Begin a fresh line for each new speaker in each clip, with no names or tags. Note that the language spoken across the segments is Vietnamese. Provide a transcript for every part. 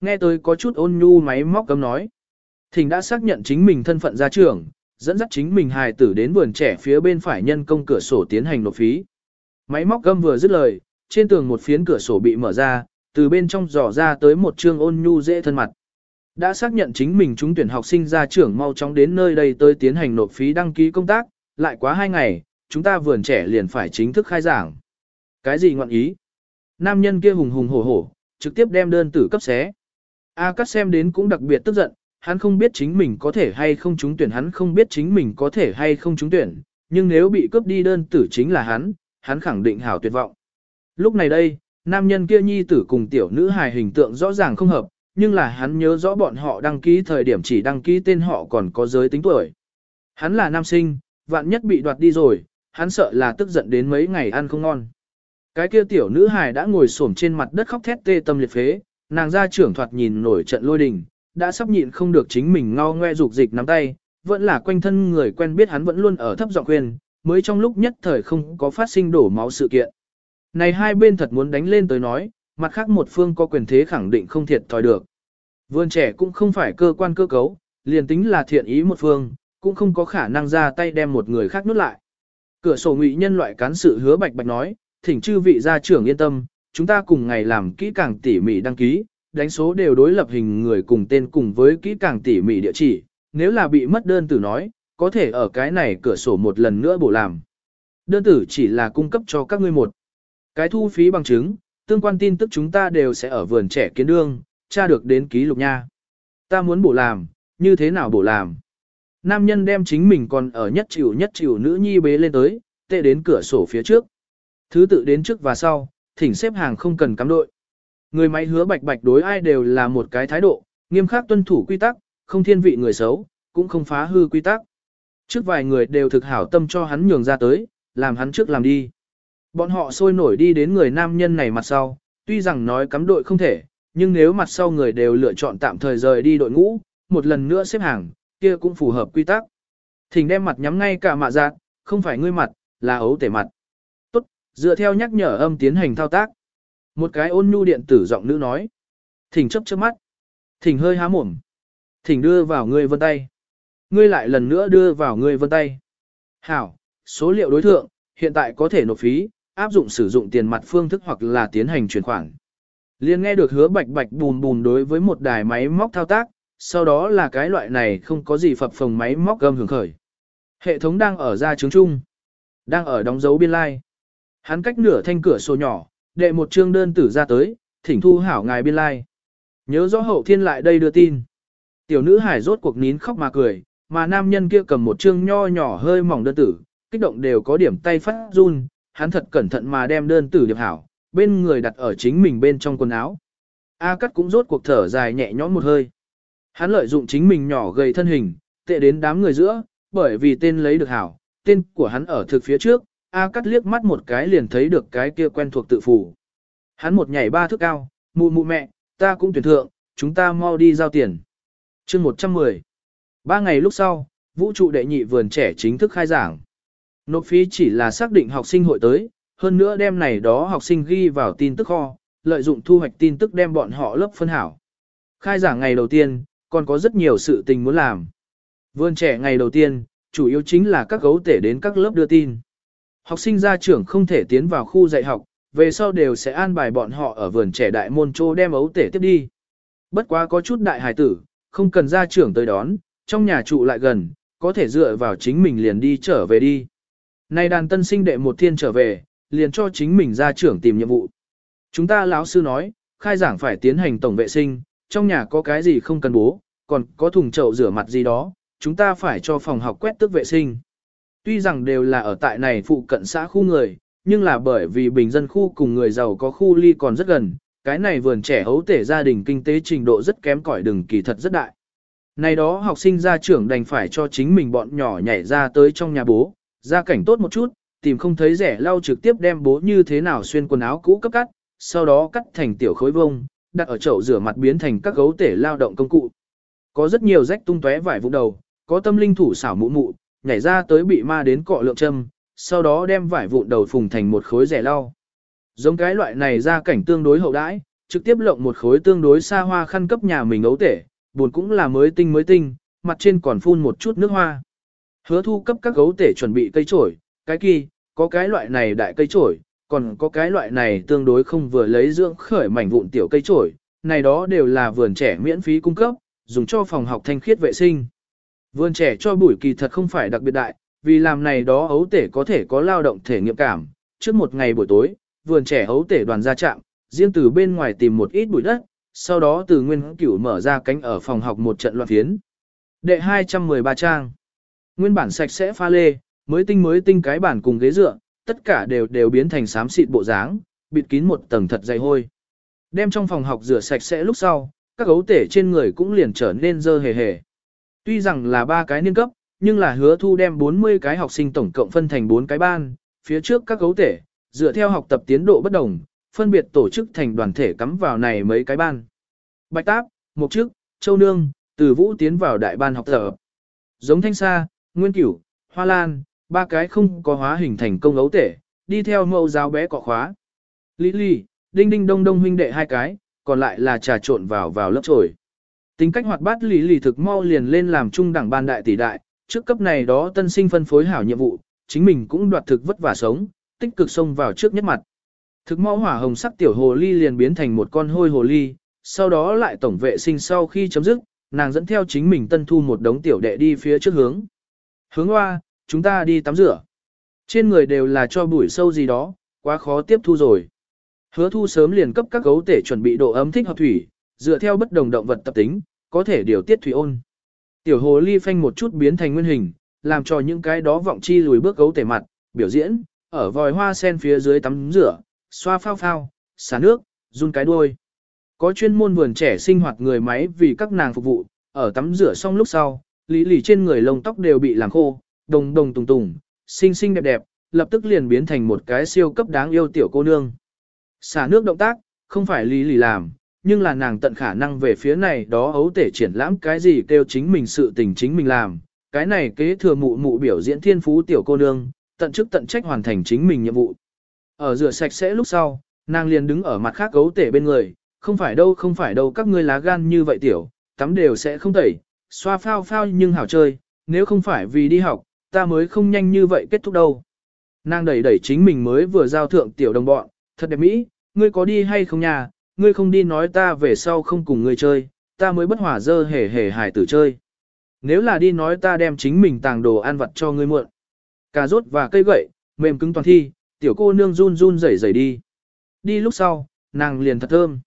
Nghe tới có chút ôn nhu máy móc cấm nói. Thỉnh đã xác nhận chính mình thân phận gia trưởng, dẫn dắt chính mình hài tử đến vườn trẻ phía bên phải nhân công cửa sổ tiến hành nộp phí. Máy móc gâm vừa dứt lời, trên tường một phiến cửa sổ bị mở ra, từ bên trong dò ra tới một trương ôn nhu dễ thân mặt. Đã xác nhận chính mình trúng tuyển học sinh gia trưởng mau chóng đến nơi đây tới tiến hành nộp phí đăng ký công tác, lại quá hai ngày, chúng ta vườn trẻ liền phải chính thức khai giảng. Cái gì ngọn ý? Nam nhân kia hùng hùng hổ hổ, trực tiếp đem đơn tử cấp xé. A Cát xem đến cũng đặc biệt tức giận, hắn không biết chính mình có thể hay không trúng tuyển hắn không biết chính mình có thể hay không trúng tuyển, nhưng nếu bị cướp đi đơn tử chính là hắn, hắn khẳng định hảo tuyệt vọng. Lúc này đây, nam nhân kia nhi tử cùng tiểu nữ hài hình tượng rõ ràng không hợp, nhưng là hắn nhớ rõ bọn họ đăng ký thời điểm chỉ đăng ký tên họ còn có giới tính tuổi. Hắn là nam sinh, vạn nhất bị đoạt đi rồi, hắn sợ là tức giận đến mấy ngày ăn không ngon. Cái kia tiểu nữ hài đã ngồi xổm trên mặt đất khóc thét tê tâm liệt phế, nàng ra trưởng thoạt nhìn nổi trận lôi đình, đã sắp nhịn không được chính mình ngao ngoe dục dịch nắm tay, vẫn là quanh thân người quen biết hắn vẫn luôn ở thấp giọng khuyên, mới trong lúc nhất thời không có phát sinh đổ máu sự kiện. Này hai bên thật muốn đánh lên tới nói, mặt khác một phương có quyền thế khẳng định không thiệt thòi được. Vườn trẻ cũng không phải cơ quan cơ cấu, liền tính là thiện ý một phương, cũng không có khả năng ra tay đem một người khác nuốt lại. Cửa sổ ngụy nhân loại cán sự hứa bạch bạch nói, thỉnh chư vị gia trưởng yên tâm, chúng ta cùng ngày làm kỹ càng tỉ mỉ đăng ký, đánh số đều đối lập hình người cùng tên cùng với kỹ càng tỉ mỉ địa chỉ, nếu là bị mất đơn tử nói, có thể ở cái này cửa sổ một lần nữa bổ làm. Đơn tử chỉ là cung cấp cho các ngươi một. Cái thu phí bằng chứng, tương quan tin tức chúng ta đều sẽ ở vườn trẻ kiến đương, tra được đến ký lục nha. Ta muốn bổ làm, như thế nào bổ làm? Nam nhân đem chính mình còn ở nhất chịu nhất chịu nữ nhi bế lên tới, tệ đến cửa sổ phía trước. Thứ tự đến trước và sau, thỉnh xếp hàng không cần cắm đội. Người máy hứa bạch bạch đối ai đều là một cái thái độ, nghiêm khắc tuân thủ quy tắc, không thiên vị người xấu, cũng không phá hư quy tắc. Trước vài người đều thực hảo tâm cho hắn nhường ra tới, làm hắn trước làm đi. Bọn họ sôi nổi đi đến người nam nhân này mặt sau, tuy rằng nói cắm đội không thể, nhưng nếu mặt sau người đều lựa chọn tạm thời rời đi đội ngũ, một lần nữa xếp hàng, kia cũng phù hợp quy tắc. Thỉnh đem mặt nhắm ngay cả mạ giác, không phải ngươi mặt, là ấu tể mặt. Dựa theo nhắc nhở âm tiến hành thao tác. Một cái ôn nhu điện tử giọng nữ nói. Thỉnh chấp chớp mắt. Thỉnh hơi há mồm. Thỉnh đưa vào ngươi vân tay. Ngươi lại lần nữa đưa vào ngươi vân tay. Hảo, số liệu đối tượng, hiện tại có thể nộp phí, áp dụng sử dụng tiền mặt phương thức hoặc là tiến hành chuyển khoản. Liên nghe được hứa bạch bạch bùn bùn đối với một đài máy móc thao tác, sau đó là cái loại này không có gì phập phồng máy móc gầm hưởng khởi. Hệ thống đang ở ra chứng chung, đang ở đóng dấu biên lai. Like. Hắn cách nửa thanh cửa sổ nhỏ, đệ một chương đơn tử ra tới, thỉnh thu hảo ngài biên lai. Like. Nhớ rõ hậu thiên lại đây đưa tin. Tiểu nữ hải rốt cuộc nín khóc mà cười, mà nam nhân kia cầm một chương nho nhỏ hơi mỏng đơn tử, kích động đều có điểm tay phát run, hắn thật cẩn thận mà đem đơn tử điệp hảo, bên người đặt ở chính mình bên trong quần áo. A cắt cũng rốt cuộc thở dài nhẹ nhõm một hơi. Hắn lợi dụng chính mình nhỏ gầy thân hình, tệ đến đám người giữa, bởi vì tên lấy được hảo, tên của hắn ở thực phía trước, A cắt liếc mắt một cái liền thấy được cái kia quen thuộc tự phủ. Hắn một nhảy ba thước cao, mụ mụ mẹ, ta cũng tuyển thượng, chúng ta mau đi giao tiền. chương 110. Ba ngày lúc sau, vũ trụ đệ nhị vườn trẻ chính thức khai giảng. Nộp phí chỉ là xác định học sinh hội tới, hơn nữa đem này đó học sinh ghi vào tin tức kho, lợi dụng thu hoạch tin tức đem bọn họ lớp phân hảo. Khai giảng ngày đầu tiên, còn có rất nhiều sự tình muốn làm. Vườn trẻ ngày đầu tiên, chủ yếu chính là các gấu tể đến các lớp đưa tin. Học sinh gia trưởng không thể tiến vào khu dạy học, về sau đều sẽ an bài bọn họ ở vườn trẻ đại môn trô đem ấu tể tiếp đi. Bất quá có chút đại hài tử, không cần gia trưởng tới đón, trong nhà trụ lại gần, có thể dựa vào chính mình liền đi trở về đi. Nay đàn tân sinh đệ một thiên trở về, liền cho chính mình gia trưởng tìm nhiệm vụ. Chúng ta lão sư nói, khai giảng phải tiến hành tổng vệ sinh, trong nhà có cái gì không cần bố, còn có thùng chậu rửa mặt gì đó, chúng ta phải cho phòng học quét tước vệ sinh. Tuy rằng đều là ở tại này phụ cận xã khu người, nhưng là bởi vì bình dân khu cùng người giàu có khu ly còn rất gần, cái này vườn trẻ hấu tể gia đình kinh tế trình độ rất kém cỏi đừng kỳ thật rất đại. Này đó học sinh gia trưởng đành phải cho chính mình bọn nhỏ nhảy ra tới trong nhà bố, gia cảnh tốt một chút, tìm không thấy rẻ lau trực tiếp đem bố như thế nào xuyên quần áo cũ cấp cắt, sau đó cắt thành tiểu khối vông, đặt ở chậu rửa mặt biến thành các gấu tể lao động công cụ. Có rất nhiều rách tung tóe vải vụ đầu, có tâm linh thủ xảo mụ mụ, nhảy ra tới bị ma đến cọ lượng châm, sau đó đem vải vụn đầu phùng thành một khối rẻ lau. Giống cái loại này ra cảnh tương đối hậu đãi, trực tiếp lộng một khối tương đối xa hoa khăn cấp nhà mình ấu tể, buồn cũng là mới tinh mới tinh, mặt trên còn phun một chút nước hoa. Hứa thu cấp các gấu tể chuẩn bị cây trổi, cái kỳ, có cái loại này đại cây trổi, còn có cái loại này tương đối không vừa lấy dưỡng khởi mảnh vụn tiểu cây trổi, này đó đều là vườn trẻ miễn phí cung cấp, dùng cho phòng học thanh khiết vệ sinh. Vườn trẻ cho bụi kỳ thật không phải đặc biệt đại, vì làm này đó ấu tể có thể có lao động thể nghiệm cảm. Trước một ngày buổi tối, vườn trẻ ấu tể đoàn ra trạm, riêng từ bên ngoài tìm một ít bụi đất, sau đó từ nguyên cửu mở ra cánh ở phòng học một trận loạn phiến. Đệ 213 trang. Nguyên bản sạch sẽ pha lê, mới tinh mới tinh cái bản cùng ghế dựa, tất cả đều đều biến thành xám xịt bộ dáng, bịt kín một tầng thật dày hôi. Đem trong phòng học rửa sạch sẽ lúc sau, các gấu tể trên người cũng liền trở nên dơ hề hề. Tuy rằng là ba cái niên cấp, nhưng là hứa thu đem 40 cái học sinh tổng cộng phân thành 4 cái ban, phía trước các gấu thể, dựa theo học tập tiến độ bất đồng, phân biệt tổ chức thành đoàn thể cắm vào này mấy cái ban. Bạch Táp, Mục trước, Châu Nương, Từ Vũ tiến vào đại ban học tập. Giống Thanh Sa, Nguyên Cửu, Hoa Lan, ba cái không có hóa hình thành công ấu thể, đi theo mẫu giáo bé cọ khóa. Lý Lý, Đinh Đinh Đông Đông huynh đệ hai cái, còn lại là trà trộn vào vào lớp trồi. Tính cách hoạt bát Lý lì thực mau liền lên làm trung đẳng ban đại tỷ đại, trước cấp này đó tân sinh phân phối hảo nhiệm vụ, chính mình cũng đoạt thực vất vả sống, tích cực xông vào trước nhất mặt. Thực mau hỏa hồng sắc tiểu hồ ly liền biến thành một con hôi hồ ly, sau đó lại tổng vệ sinh sau khi chấm dứt, nàng dẫn theo chính mình tân thu một đống tiểu đệ đi phía trước hướng. Hướng hoa, chúng ta đi tắm rửa. Trên người đều là cho bụi sâu gì đó, quá khó tiếp thu rồi. Hứa thu sớm liền cấp các gấu tể chuẩn bị độ ấm thích hợp thủy, dựa theo bất đồng động vật tập tính, có thể điều tiết thủy ôn. Tiểu hồ ly phanh một chút biến thành nguyên hình, làm cho những cái đó vọng chi lùi bước gấu tể mặt, biểu diễn, ở vòi hoa sen phía dưới tắm rửa, xoa phao phao, xả nước, run cái đuôi. Có chuyên môn vườn trẻ sinh hoạt người máy vì các nàng phục vụ, ở tắm rửa xong lúc sau, lý lì trên người lông tóc đều bị làm khô, đồng đồng tùng tùng, xinh xinh đẹp đẹp, lập tức liền biến thành một cái siêu cấp đáng yêu tiểu cô nương. Xả nước động tác, không phải lý lì làm, nhưng là nàng tận khả năng về phía này đó ấu tể triển lãm cái gì kêu chính mình sự tình chính mình làm. Cái này kế thừa mụ mụ biểu diễn thiên phú tiểu cô nương, tận chức tận trách hoàn thành chính mình nhiệm vụ. Ở rửa sạch sẽ lúc sau, nàng liền đứng ở mặt khác ấu tể bên người, không phải đâu không phải đâu các ngươi lá gan như vậy tiểu, tắm đều sẽ không tẩy, xoa phao phao nhưng hảo chơi, nếu không phải vì đi học, ta mới không nhanh như vậy kết thúc đâu. Nàng đẩy đẩy chính mình mới vừa giao thượng tiểu đồng bọn, thật đẹp mỹ, ngươi có đi hay không nhà, ngươi không đi nói ta về sau không cùng ngươi chơi, ta mới bất hỏa dơ hề hề hài tử chơi. Nếu là đi nói ta đem chính mình tàng đồ ăn vặt cho ngươi mượn, Cà rốt và cây gậy, mềm cứng toàn thi, tiểu cô nương run run rẩy rẩy đi. Đi lúc sau, nàng liền thật thơm.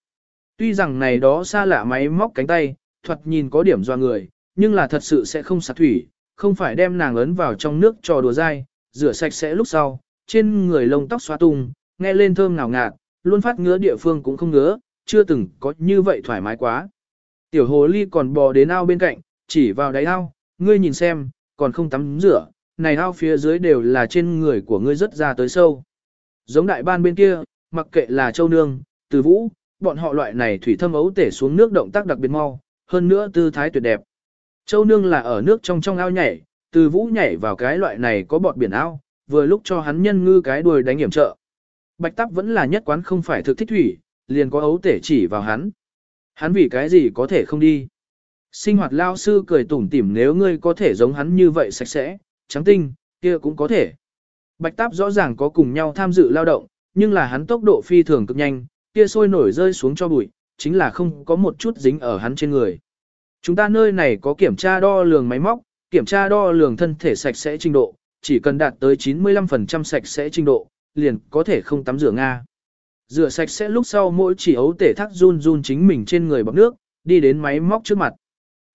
Tuy rằng này đó xa lạ máy móc cánh tay, thuật nhìn có điểm do người, nhưng là thật sự sẽ không sạc thủy, không phải đem nàng ấn vào trong nước trò đùa dai, rửa sạch sẽ lúc sau, trên người lông tóc xóa tung, nghe lên thơm ngào ngạt, luôn phát ngứa địa phương cũng không ngứa, chưa từng có như vậy thoải mái quá. Tiểu hồ ly còn bò đến ao bên cạnh, chỉ vào đáy ao, ngươi nhìn xem, còn không tắm rửa, này ao phía dưới đều là trên người của ngươi rất ra tới sâu. Giống đại ban bên kia, mặc kệ là châu nương, từ vũ, bọn họ loại này thủy thâm ấu tể xuống nước động tác đặc biệt mau, hơn nữa tư thái tuyệt đẹp. Châu nương là ở nước trong trong ao nhảy, từ vũ nhảy vào cái loại này có bọt biển ao, vừa lúc cho hắn nhân ngư cái đuôi đánh hiểm trợ. Bạch tắc vẫn là nhất quán không phải thực thích thủy, liền có ấu tể chỉ vào hắn. Hắn vì cái gì có thể không đi. Sinh hoạt lao sư cười tủm tỉm nếu ngươi có thể giống hắn như vậy sạch sẽ, trắng tinh, kia cũng có thể. Bạch táp rõ ràng có cùng nhau tham dự lao động, nhưng là hắn tốc độ phi thường cực nhanh, kia sôi nổi rơi xuống cho bụi, chính là không có một chút dính ở hắn trên người. Chúng ta nơi này có kiểm tra đo lường máy móc, kiểm tra đo lường thân thể sạch sẽ trình độ, chỉ cần đạt tới 95% sạch sẽ trình độ, liền có thể không tắm rửa Nga. Rửa sạch sẽ lúc sau mỗi chỉ ấu tể thác run run chính mình trên người bọc nước, đi đến máy móc trước mặt.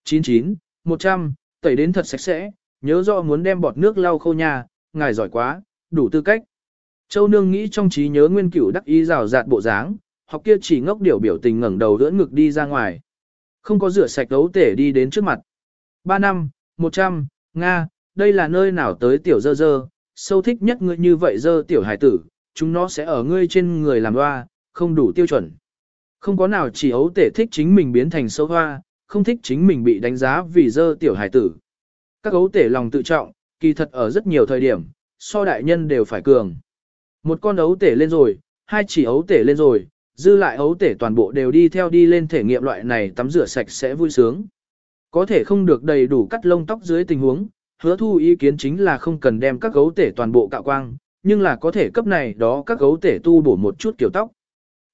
99, 100, tẩy đến thật sạch sẽ, nhớ rõ muốn đem bọt nước lau khô nhà, ngài giỏi quá, đủ tư cách. Châu Nương nghĩ trong trí nhớ nguyên cửu đắc ý rào rạt bộ dáng, học kia chỉ ngốc điểu biểu tình ngẩng đầu đỡ ngực đi ra ngoài. Không có rửa sạch đấu tể đi đến trước mặt. 3 năm, 100, Nga, đây là nơi nào tới tiểu dơ dơ, sâu thích nhất ngươi như vậy dơ tiểu hải tử, chúng nó sẽ ở ngươi trên người làm hoa, không đủ tiêu chuẩn. Không có nào chỉ ấu tể thích chính mình biến thành sâu hoa, không thích chính mình bị đánh giá vì dơ tiểu hải tử. Các ấu tể lòng tự trọng, kỳ thật ở rất nhiều thời điểm, so đại nhân đều phải cường. Một con ấu tể lên rồi, hai chỉ ấu tể lên rồi, dư lại ấu tể toàn bộ đều đi theo đi lên thể nghiệm loại này tắm rửa sạch sẽ vui sướng. Có thể không được đầy đủ cắt lông tóc dưới tình huống, hứa thu ý kiến chính là không cần đem các gấu tể toàn bộ cạo quang, nhưng là có thể cấp này đó các gấu tể tu bổ một chút kiểu tóc.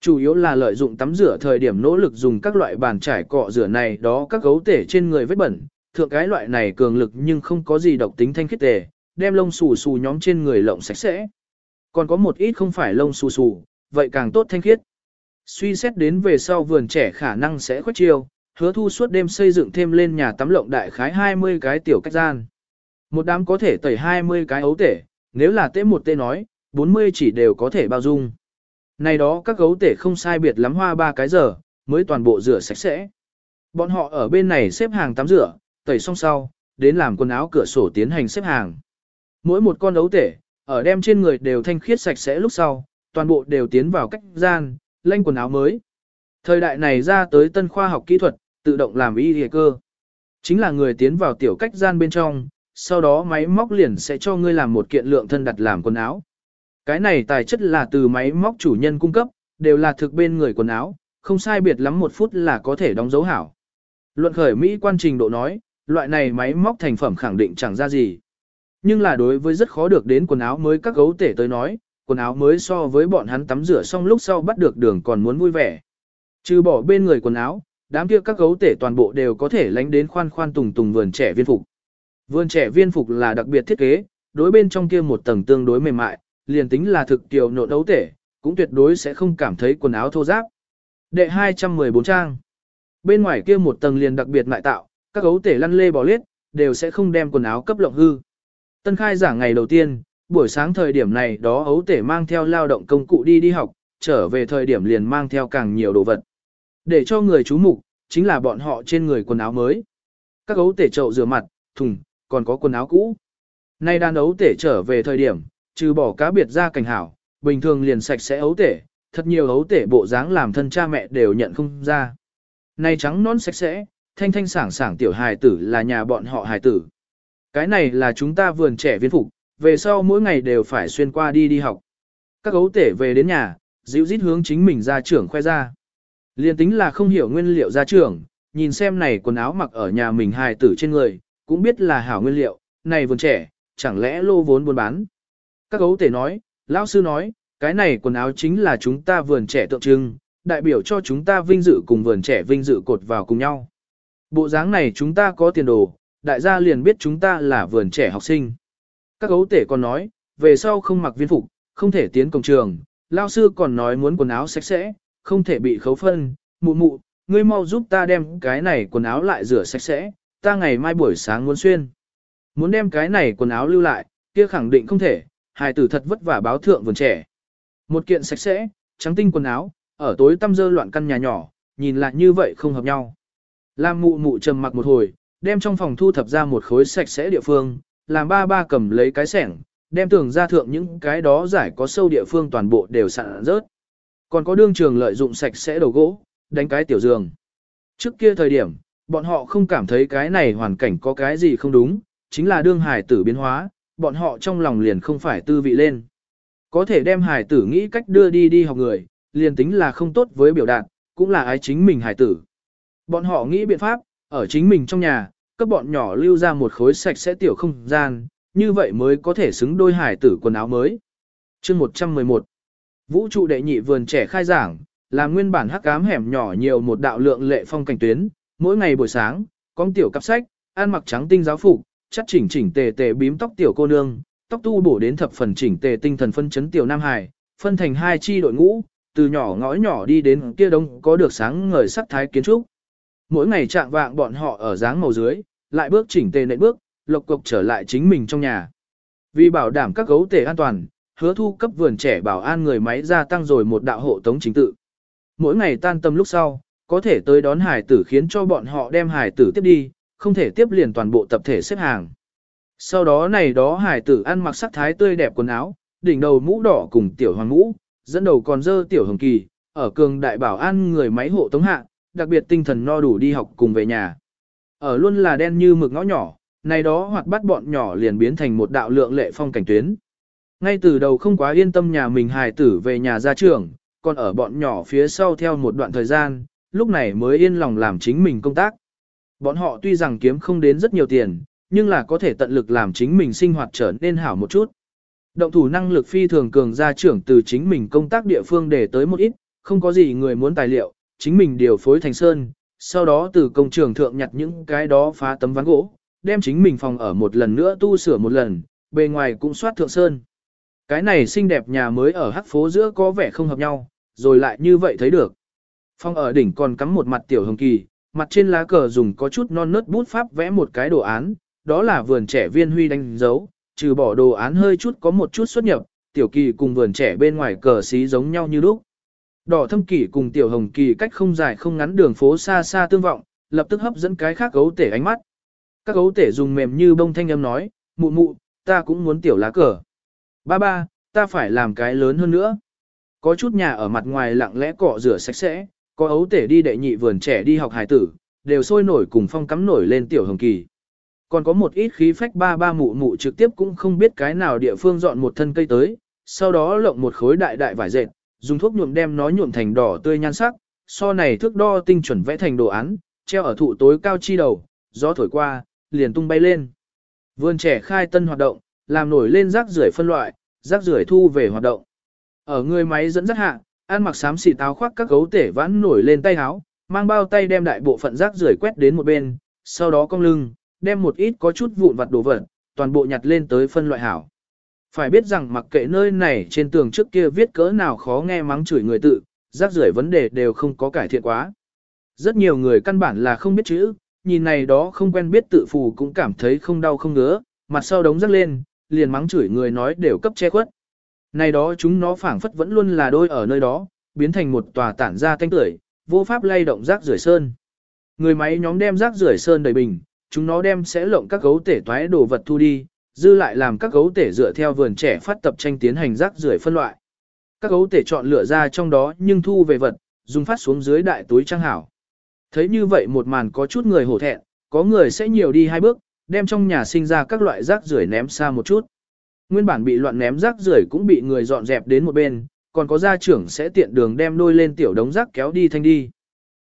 Chủ yếu là lợi dụng tắm rửa thời điểm nỗ lực dùng các loại bàn trải cọ rửa này đó các gấu tể trên người vết bẩn, thượng cái loại này cường lực nhưng không có gì độc tính thanh khiết tề, đem lông xù xù nhóm trên người lộng sạch sẽ. Còn có một ít không phải lông xù xù, vậy càng tốt thanh khiết. Suy xét đến về sau vườn trẻ khả năng sẽ khuếch chiêu, hứa thu suốt đêm xây dựng thêm lên nhà tắm lộng đại khái 20 cái tiểu cách gian. Một đám có thể tẩy 20 cái ấu tể, nếu là tế một tê nói, 40 chỉ đều có thể bao dung. Này đó các gấu tể không sai biệt lắm hoa ba cái giờ, mới toàn bộ rửa sạch sẽ. Bọn họ ở bên này xếp hàng tắm rửa, tẩy xong sau, đến làm quần áo cửa sổ tiến hành xếp hàng. Mỗi một con ấu tể, ở đem trên người đều thanh khiết sạch sẽ lúc sau, toàn bộ đều tiến vào cách gian, lanh quần áo mới. Thời đại này ra tới tân khoa học kỹ thuật, tự động làm y hề cơ. Chính là người tiến vào tiểu cách gian bên trong, sau đó máy móc liền sẽ cho ngươi làm một kiện lượng thân đặt làm quần áo. Cái này tài chất là từ máy móc chủ nhân cung cấp, đều là thực bên người quần áo, không sai biệt lắm một phút là có thể đóng dấu hảo. Luận khởi Mỹ quan trình độ nói, loại này máy móc thành phẩm khẳng định chẳng ra gì. Nhưng là đối với rất khó được đến quần áo mới các gấu tể tới nói, quần áo mới so với bọn hắn tắm rửa xong lúc sau bắt được đường còn muốn vui vẻ. Trừ bỏ bên người quần áo, đám kia các gấu tể toàn bộ đều có thể lánh đến khoan khoan tùng tùng vườn trẻ viên phục. Vườn trẻ viên phục là đặc biệt thiết kế, đối bên trong kia một tầng tương đối mềm mại, liền tính là thực tiểu nộn đấu tể, cũng tuyệt đối sẽ không cảm thấy quần áo thô ráp. Đệ 214 trang. Bên ngoài kia một tầng liền đặc biệt mại tạo, các gấu tể lăn lê bò lết, đều sẽ không đem quần áo cấp lộng hư. Tân khai giảng ngày đầu tiên, buổi sáng thời điểm này đó ấu tể mang theo lao động công cụ đi đi học, trở về thời điểm liền mang theo càng nhiều đồ vật. Để cho người chú mục, chính là bọn họ trên người quần áo mới. Các ấu tể trậu rửa mặt, thùng, còn có quần áo cũ. Nay đàn ấu tể trở về thời điểm, trừ bỏ cá biệt ra cảnh hảo, bình thường liền sạch sẽ ấu tể, thật nhiều ấu tể bộ dáng làm thân cha mẹ đều nhận không ra. Nay trắng nón sạch sẽ, thanh thanh sảng sảng tiểu hài tử là nhà bọn họ hài tử. Cái này là chúng ta vườn trẻ viên phục, về sau mỗi ngày đều phải xuyên qua đi đi học. Các ấu tể về đến nhà, dịu dít hướng chính mình ra trưởng khoe ra. Liên tính là không hiểu nguyên liệu ra trưởng, nhìn xem này quần áo mặc ở nhà mình hài tử trên người, cũng biết là hảo nguyên liệu, này vườn trẻ, chẳng lẽ lô vốn buôn bán. Các gấu tể nói, lão sư nói, cái này quần áo chính là chúng ta vườn trẻ tượng trưng, đại biểu cho chúng ta vinh dự cùng vườn trẻ vinh dự cột vào cùng nhau. Bộ dáng này chúng ta có tiền đồ, đại gia liền biết chúng ta là vườn trẻ học sinh. Các gấu tể còn nói, về sau không mặc viên phục, không thể tiến công trường, lao sư còn nói muốn quần áo sạch sẽ, không thể bị khấu phân, mụ mụ, ngươi mau giúp ta đem cái này quần áo lại rửa sạch sẽ, ta ngày mai buổi sáng muốn xuyên. Muốn đem cái này quần áo lưu lại, kia khẳng định không thể, hài tử thật vất vả báo thượng vườn trẻ. Một kiện sạch sẽ, trắng tinh quần áo, ở tối tăm dơ loạn căn nhà nhỏ, nhìn lại như vậy không hợp nhau. Lam mụ mụ trầm mặc một hồi, đem trong phòng thu thập ra một khối sạch sẽ địa phương, làm ba ba cầm lấy cái sẻng, đem tường ra thượng những cái đó giải có sâu địa phương toàn bộ đều sạn rớt. Còn có đương trường lợi dụng sạch sẽ đầu gỗ, đánh cái tiểu giường. Trước kia thời điểm, bọn họ không cảm thấy cái này hoàn cảnh có cái gì không đúng, chính là đương hải tử biến hóa, bọn họ trong lòng liền không phải tư vị lên. Có thể đem hải tử nghĩ cách đưa đi đi học người, liền tính là không tốt với biểu đạt, cũng là ái chính mình hải tử. Bọn họ nghĩ biện pháp, ở chính mình trong nhà, các bọn nhỏ lưu ra một khối sạch sẽ tiểu không gian, như vậy mới có thể xứng đôi hải tử quần áo mới. chương 111 Vũ trụ đệ nhị vườn trẻ khai giảng, là nguyên bản hắc ám hẻm nhỏ nhiều một đạo lượng lệ phong cảnh tuyến, mỗi ngày buổi sáng, con tiểu cặp sách, ăn mặc trắng tinh giáo phục, chắc chỉnh chỉnh tề tề bím tóc tiểu cô nương, tóc tu bổ đến thập phần chỉnh tề tinh thần phân chấn tiểu nam hải, phân thành hai chi đội ngũ, từ nhỏ ngõ nhỏ đi đến kia đông có được sáng ngời sắc thái kiến trúc. Mỗi ngày trạng vạng bọn họ ở dáng màu dưới, lại bước chỉnh tề nệ bước, lộc cục trở lại chính mình trong nhà. Vì bảo đảm các gấu tể an toàn, hứa thu cấp vườn trẻ bảo an người máy gia tăng rồi một đạo hộ tống chính tự. Mỗi ngày tan tâm lúc sau, có thể tới đón hải tử khiến cho bọn họ đem hải tử tiếp đi, không thể tiếp liền toàn bộ tập thể xếp hàng. Sau đó này đó hải tử ăn mặc sắc thái tươi đẹp quần áo, đỉnh đầu mũ đỏ cùng tiểu hoàng mũ, dẫn đầu còn dơ tiểu hồng kỳ, ở cường đại bảo an người máy hộ tống hạ, đặc biệt tinh thần no đủ đi học cùng về nhà. Ở luôn là đen như mực ngõ nhỏ, này đó hoặc bắt bọn nhỏ liền biến thành một đạo lượng lệ phong cảnh tuyến. Ngay từ đầu không quá yên tâm nhà mình hài tử về nhà ra trường, còn ở bọn nhỏ phía sau theo một đoạn thời gian, lúc này mới yên lòng làm chính mình công tác. Bọn họ tuy rằng kiếm không đến rất nhiều tiền, nhưng là có thể tận lực làm chính mình sinh hoạt trở nên hảo một chút. Động thủ năng lực phi thường cường gia trưởng từ chính mình công tác địa phương để tới một ít, không có gì người muốn tài liệu, chính mình điều phối thành sơn, sau đó từ công trường thượng nhặt những cái đó phá tấm ván gỗ, đem chính mình phòng ở một lần nữa tu sửa một lần, bề ngoài cũng soát thượng sơn. Cái này xinh đẹp nhà mới ở hắc phố giữa có vẻ không hợp nhau, rồi lại như vậy thấy được. Phong ở đỉnh còn cắm một mặt tiểu hồng kỳ, mặt trên lá cờ dùng có chút non nớt bút pháp vẽ một cái đồ án, đó là vườn trẻ viên huy đánh dấu, trừ bỏ đồ án hơi chút có một chút xuất nhập, tiểu kỳ cùng vườn trẻ bên ngoài cờ xí giống nhau như lúc. Đỏ thâm kỳ cùng tiểu hồng kỳ cách không dài không ngắn đường phố xa xa tương vọng, lập tức hấp dẫn cái khác gấu tể ánh mắt. Các gấu tể dùng mềm như bông thanh âm nói, mụ mụ, ta cũng muốn tiểu lá cờ. Ba ba, ta phải làm cái lớn hơn nữa. Có chút nhà ở mặt ngoài lặng lẽ cọ rửa sạch sẽ, có ấu tể đi đệ nhị vườn trẻ đi học hải tử, đều sôi nổi cùng phong cắm nổi lên tiểu hồng kỳ. Còn có một ít khí phách ba ba mụ mụ trực tiếp cũng không biết cái nào địa phương dọn một thân cây tới, sau đó lộng một khối đại đại vải dệt, dùng thuốc nhuộm đem nó nhuộm thành đỏ tươi nhan sắc, so này thước đo tinh chuẩn vẽ thành đồ án, treo ở thụ tối cao chi đầu, gió thổi qua, liền tung bay lên. Vườn trẻ khai tân hoạt động, làm nổi lên rác rưởi phân loại, rác rưởi thu về hoạt động. Ở người máy dẫn dắt hạ, ăn mặc xám xì táo khoác các gấu tể vãn nổi lên tay háo, mang bao tay đem đại bộ phận rác rưởi quét đến một bên, sau đó cong lưng, đem một ít có chút vụn vặt đồ vật, toàn bộ nhặt lên tới phân loại hảo. Phải biết rằng mặc kệ nơi này trên tường trước kia viết cỡ nào khó nghe mắng chửi người tự, rác rưởi vấn đề đều không có cải thiện quá. Rất nhiều người căn bản là không biết chữ, nhìn này đó không quen biết tự phù cũng cảm thấy không đau không ngứa, mặt sau đống rác lên, liền mắng chửi người nói đều cấp che khuất. Này đó chúng nó phảng phất vẫn luôn là đôi ở nơi đó, biến thành một tòa tản ra thanh tưởi, vô pháp lay động rác rưởi sơn. Người máy nhóm đem rác rưởi sơn đầy bình, chúng nó đem sẽ lộng các gấu tể toái đồ vật thu đi, dư lại làm các gấu tể dựa theo vườn trẻ phát tập tranh tiến hành rác rưởi phân loại. Các gấu tể chọn lựa ra trong đó nhưng thu về vật, dùng phát xuống dưới đại túi trang hảo. Thấy như vậy một màn có chút người hổ thẹn, có người sẽ nhiều đi hai bước, đem trong nhà sinh ra các loại rác rưởi ném xa một chút. Nguyên bản bị loạn ném rác rưởi cũng bị người dọn dẹp đến một bên, còn có gia trưởng sẽ tiện đường đem đôi lên tiểu đống rác kéo đi thanh đi.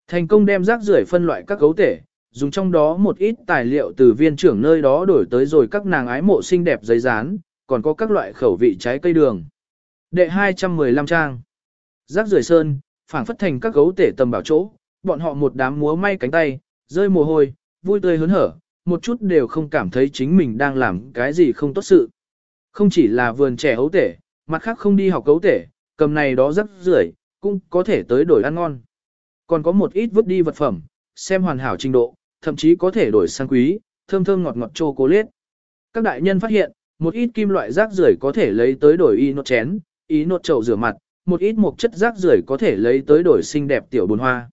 Thành công đem rác rưởi phân loại các cấu thể, dùng trong đó một ít tài liệu từ viên trưởng nơi đó đổi tới rồi các nàng ái mộ xinh đẹp giấy dán, còn có các loại khẩu vị trái cây đường. Đệ 215 trang. Rác rưởi sơn, phảng phất thành các gấu tể tầm bảo chỗ, bọn họ một đám múa may cánh tay, rơi mồ hôi, vui tươi hớn hở, một chút đều không cảm thấy chính mình đang làm cái gì không tốt sự. Không chỉ là vườn trẻ hấu tể, mặt khác không đi học cấu tể, cầm này đó rất rưởi cũng có thể tới đổi ăn ngon. Còn có một ít vứt đi vật phẩm, xem hoàn hảo trình độ, thậm chí có thể đổi sang quý, thơm thơm ngọt ngọt chocolate. cố liết. Các đại nhân phát hiện, một ít kim loại rác rưởi có thể lấy tới đổi y nốt chén, y nốt chậu rửa mặt, một ít một chất rác rưởi có thể lấy tới đổi xinh đẹp tiểu bồn hoa.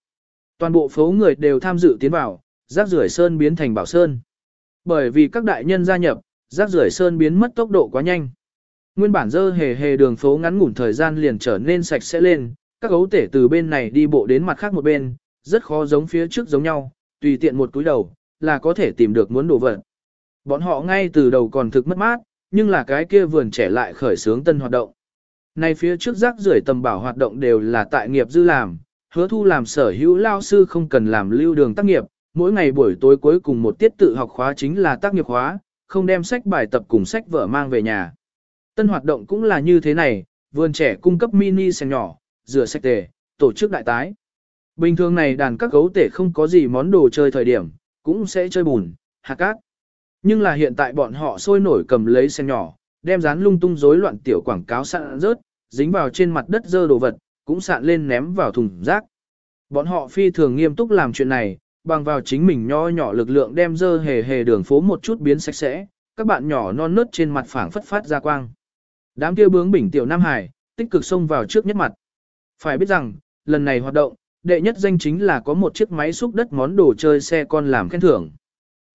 Toàn bộ phố người đều tham dự tiến vào, rác rưởi sơn biến thành bảo sơn. Bởi vì các đại nhân gia nhập, rác rưởi sơn biến mất tốc độ quá nhanh. Nguyên bản dơ hề hề đường phố ngắn ngủn thời gian liền trở nên sạch sẽ lên, các gấu tể từ bên này đi bộ đến mặt khác một bên, rất khó giống phía trước giống nhau, tùy tiện một túi đầu, là có thể tìm được muốn đồ vật. Bọn họ ngay từ đầu còn thực mất mát, nhưng là cái kia vườn trẻ lại khởi sướng tân hoạt động. Nay phía trước rác rưởi tầm bảo hoạt động đều là tại nghiệp dư làm, hứa thu làm sở hữu lao sư không cần làm lưu đường tác nghiệp, mỗi ngày buổi tối cuối cùng một tiết tự học khóa chính là tác nghiệp khóa, không đem sách bài tập cùng sách vở mang về nhà. Tân hoạt động cũng là như thế này, vườn trẻ cung cấp mini xem nhỏ, rửa sạch tề, tổ chức đại tái. Bình thường này đàn các gấu tể không có gì món đồ chơi thời điểm, cũng sẽ chơi bùn, hạt cát. Nhưng là hiện tại bọn họ sôi nổi cầm lấy xem nhỏ, đem dán lung tung rối loạn tiểu quảng cáo sạn rớt, dính vào trên mặt đất dơ đồ vật, cũng sạn lên ném vào thùng rác. Bọn họ phi thường nghiêm túc làm chuyện này, bằng vào chính mình nho nhỏ lực lượng đem dơ hề hề đường phố một chút biến sạch sẽ, các bạn nhỏ non nớt trên mặt phẳng phất phát ra quang. Đám kia bướng bỉnh tiểu Nam Hải, tích cực xông vào trước nhất mặt. Phải biết rằng, lần này hoạt động, đệ nhất danh chính là có một chiếc máy xúc đất món đồ chơi xe con làm khen thưởng.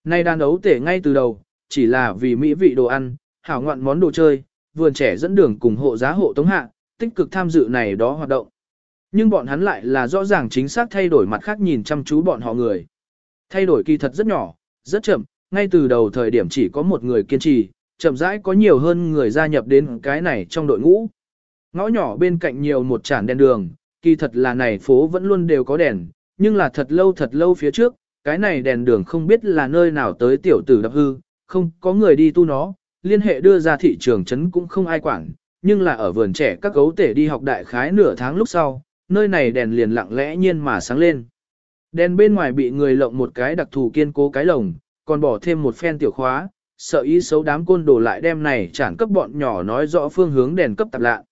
Nay đàn ấu tể ngay từ đầu, chỉ là vì mỹ vị đồ ăn, hảo ngoạn món đồ chơi, vườn trẻ dẫn đường cùng hộ giá hộ tống hạ, tích cực tham dự này đó hoạt động. Nhưng bọn hắn lại là rõ ràng chính xác thay đổi mặt khác nhìn chăm chú bọn họ người. Thay đổi kỳ thật rất nhỏ, rất chậm, ngay từ đầu thời điểm chỉ có một người kiên trì, chậm rãi có nhiều hơn người gia nhập đến cái này trong đội ngũ. Ngõ nhỏ bên cạnh nhiều một chản đèn đường, kỳ thật là này phố vẫn luôn đều có đèn, nhưng là thật lâu thật lâu phía trước, cái này đèn đường không biết là nơi nào tới tiểu tử đập hư, không có người đi tu nó, liên hệ đưa ra thị trường trấn cũng không ai quản, nhưng là ở vườn trẻ các gấu tể đi học đại khái nửa tháng lúc sau, nơi này đèn liền lặng lẽ nhiên mà sáng lên. Đèn bên ngoài bị người lộng một cái đặc thù kiên cố cái lồng, còn bỏ thêm một phen tiểu khóa, sợ ý xấu đám côn đồ lại đem này chản cấp bọn nhỏ nói rõ phương hướng đèn cấp tạp lạ.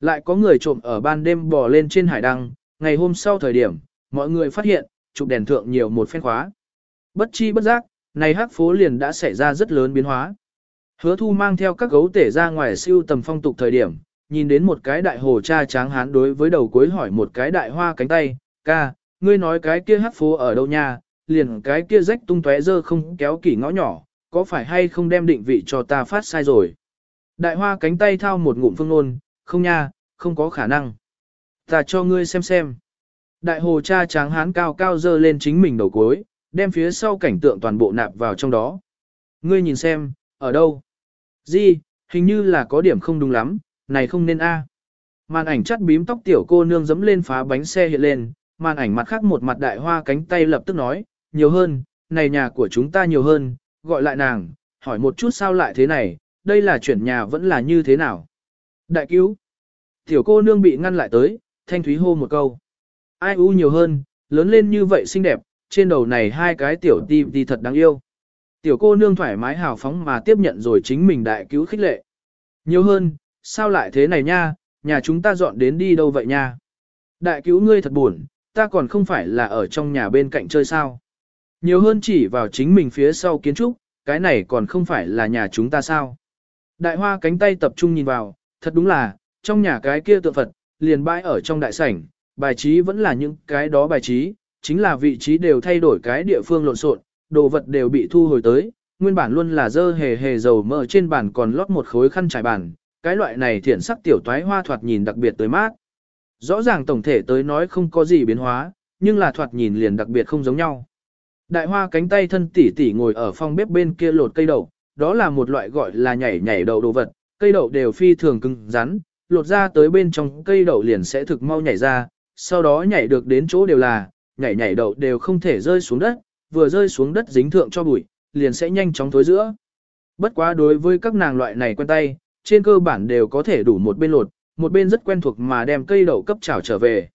Lại có người trộm ở ban đêm bò lên trên hải đăng, ngày hôm sau thời điểm, mọi người phát hiện, chụp đèn thượng nhiều một phen khóa. Bất chi bất giác, này hắc phố liền đã xảy ra rất lớn biến hóa. Hứa thu mang theo các gấu tể ra ngoài siêu tầm phong tục thời điểm, nhìn đến một cái đại hồ cha tráng hán đối với đầu cuối hỏi một cái đại hoa cánh tay, ca, ngươi nói cái kia hát phố ở đâu nha, liền cái kia rách tung tóe dơ không kéo kỹ ngõ nhỏ, có phải hay không đem định vị cho ta phát sai rồi. Đại hoa cánh tay thao một ngụm phương nôn, không nha, không có khả năng. Ta cho ngươi xem xem. Đại hồ cha tráng hán cao cao dơ lên chính mình đầu cuối, đem phía sau cảnh tượng toàn bộ nạp vào trong đó. Ngươi nhìn xem, ở đâu? Di, hình như là có điểm không đúng lắm, này không nên a. Màn ảnh chắt bím tóc tiểu cô nương dẫm lên phá bánh xe hiện lên, màn ảnh mặt khác một mặt đại hoa cánh tay lập tức nói, nhiều hơn, này nhà của chúng ta nhiều hơn, gọi lại nàng, hỏi một chút sao lại thế này, đây là chuyển nhà vẫn là như thế nào. Đại cứu. Tiểu cô nương bị ngăn lại tới, thanh thúy hô một câu. Ai u nhiều hơn, lớn lên như vậy xinh đẹp, trên đầu này hai cái tiểu ti ti thật đáng yêu. Tiểu cô nương thoải mái hào phóng mà tiếp nhận rồi chính mình đại cứu khích lệ. Nhiều hơn, sao lại thế này nha, nhà chúng ta dọn đến đi đâu vậy nha. Đại cứu ngươi thật buồn, ta còn không phải là ở trong nhà bên cạnh chơi sao. Nhiều hơn chỉ vào chính mình phía sau kiến trúc, cái này còn không phải là nhà chúng ta sao. Đại hoa cánh tay tập trung nhìn vào, thật đúng là, trong nhà cái kia tượng Phật, liền bãi ở trong đại sảnh, bài trí vẫn là những cái đó bài trí, chính là vị trí đều thay đổi cái địa phương lộn xộn, đồ vật đều bị thu hồi tới, nguyên bản luôn là dơ hề hề dầu mỡ trên bàn còn lót một khối khăn trải bàn, cái loại này thiển sắc tiểu toái hoa thoạt nhìn đặc biệt tới mát. Rõ ràng tổng thể tới nói không có gì biến hóa, nhưng là thoạt nhìn liền đặc biệt không giống nhau. Đại hoa cánh tay thân tỉ tỉ ngồi ở phòng bếp bên kia lột cây đậu, đó là một loại gọi là nhảy nhảy đậu đồ vật, cây đậu đều phi thường cứng rắn, lột ra tới bên trong cây đậu liền sẽ thực mau nhảy ra, sau đó nhảy được đến chỗ đều là, nhảy nhảy đậu đều không thể rơi xuống đất, vừa rơi xuống đất dính thượng cho bụi, liền sẽ nhanh chóng thối giữa. Bất quá đối với các nàng loại này quen tay, trên cơ bản đều có thể đủ một bên lột, một bên rất quen thuộc mà đem cây đậu cấp trảo trở về.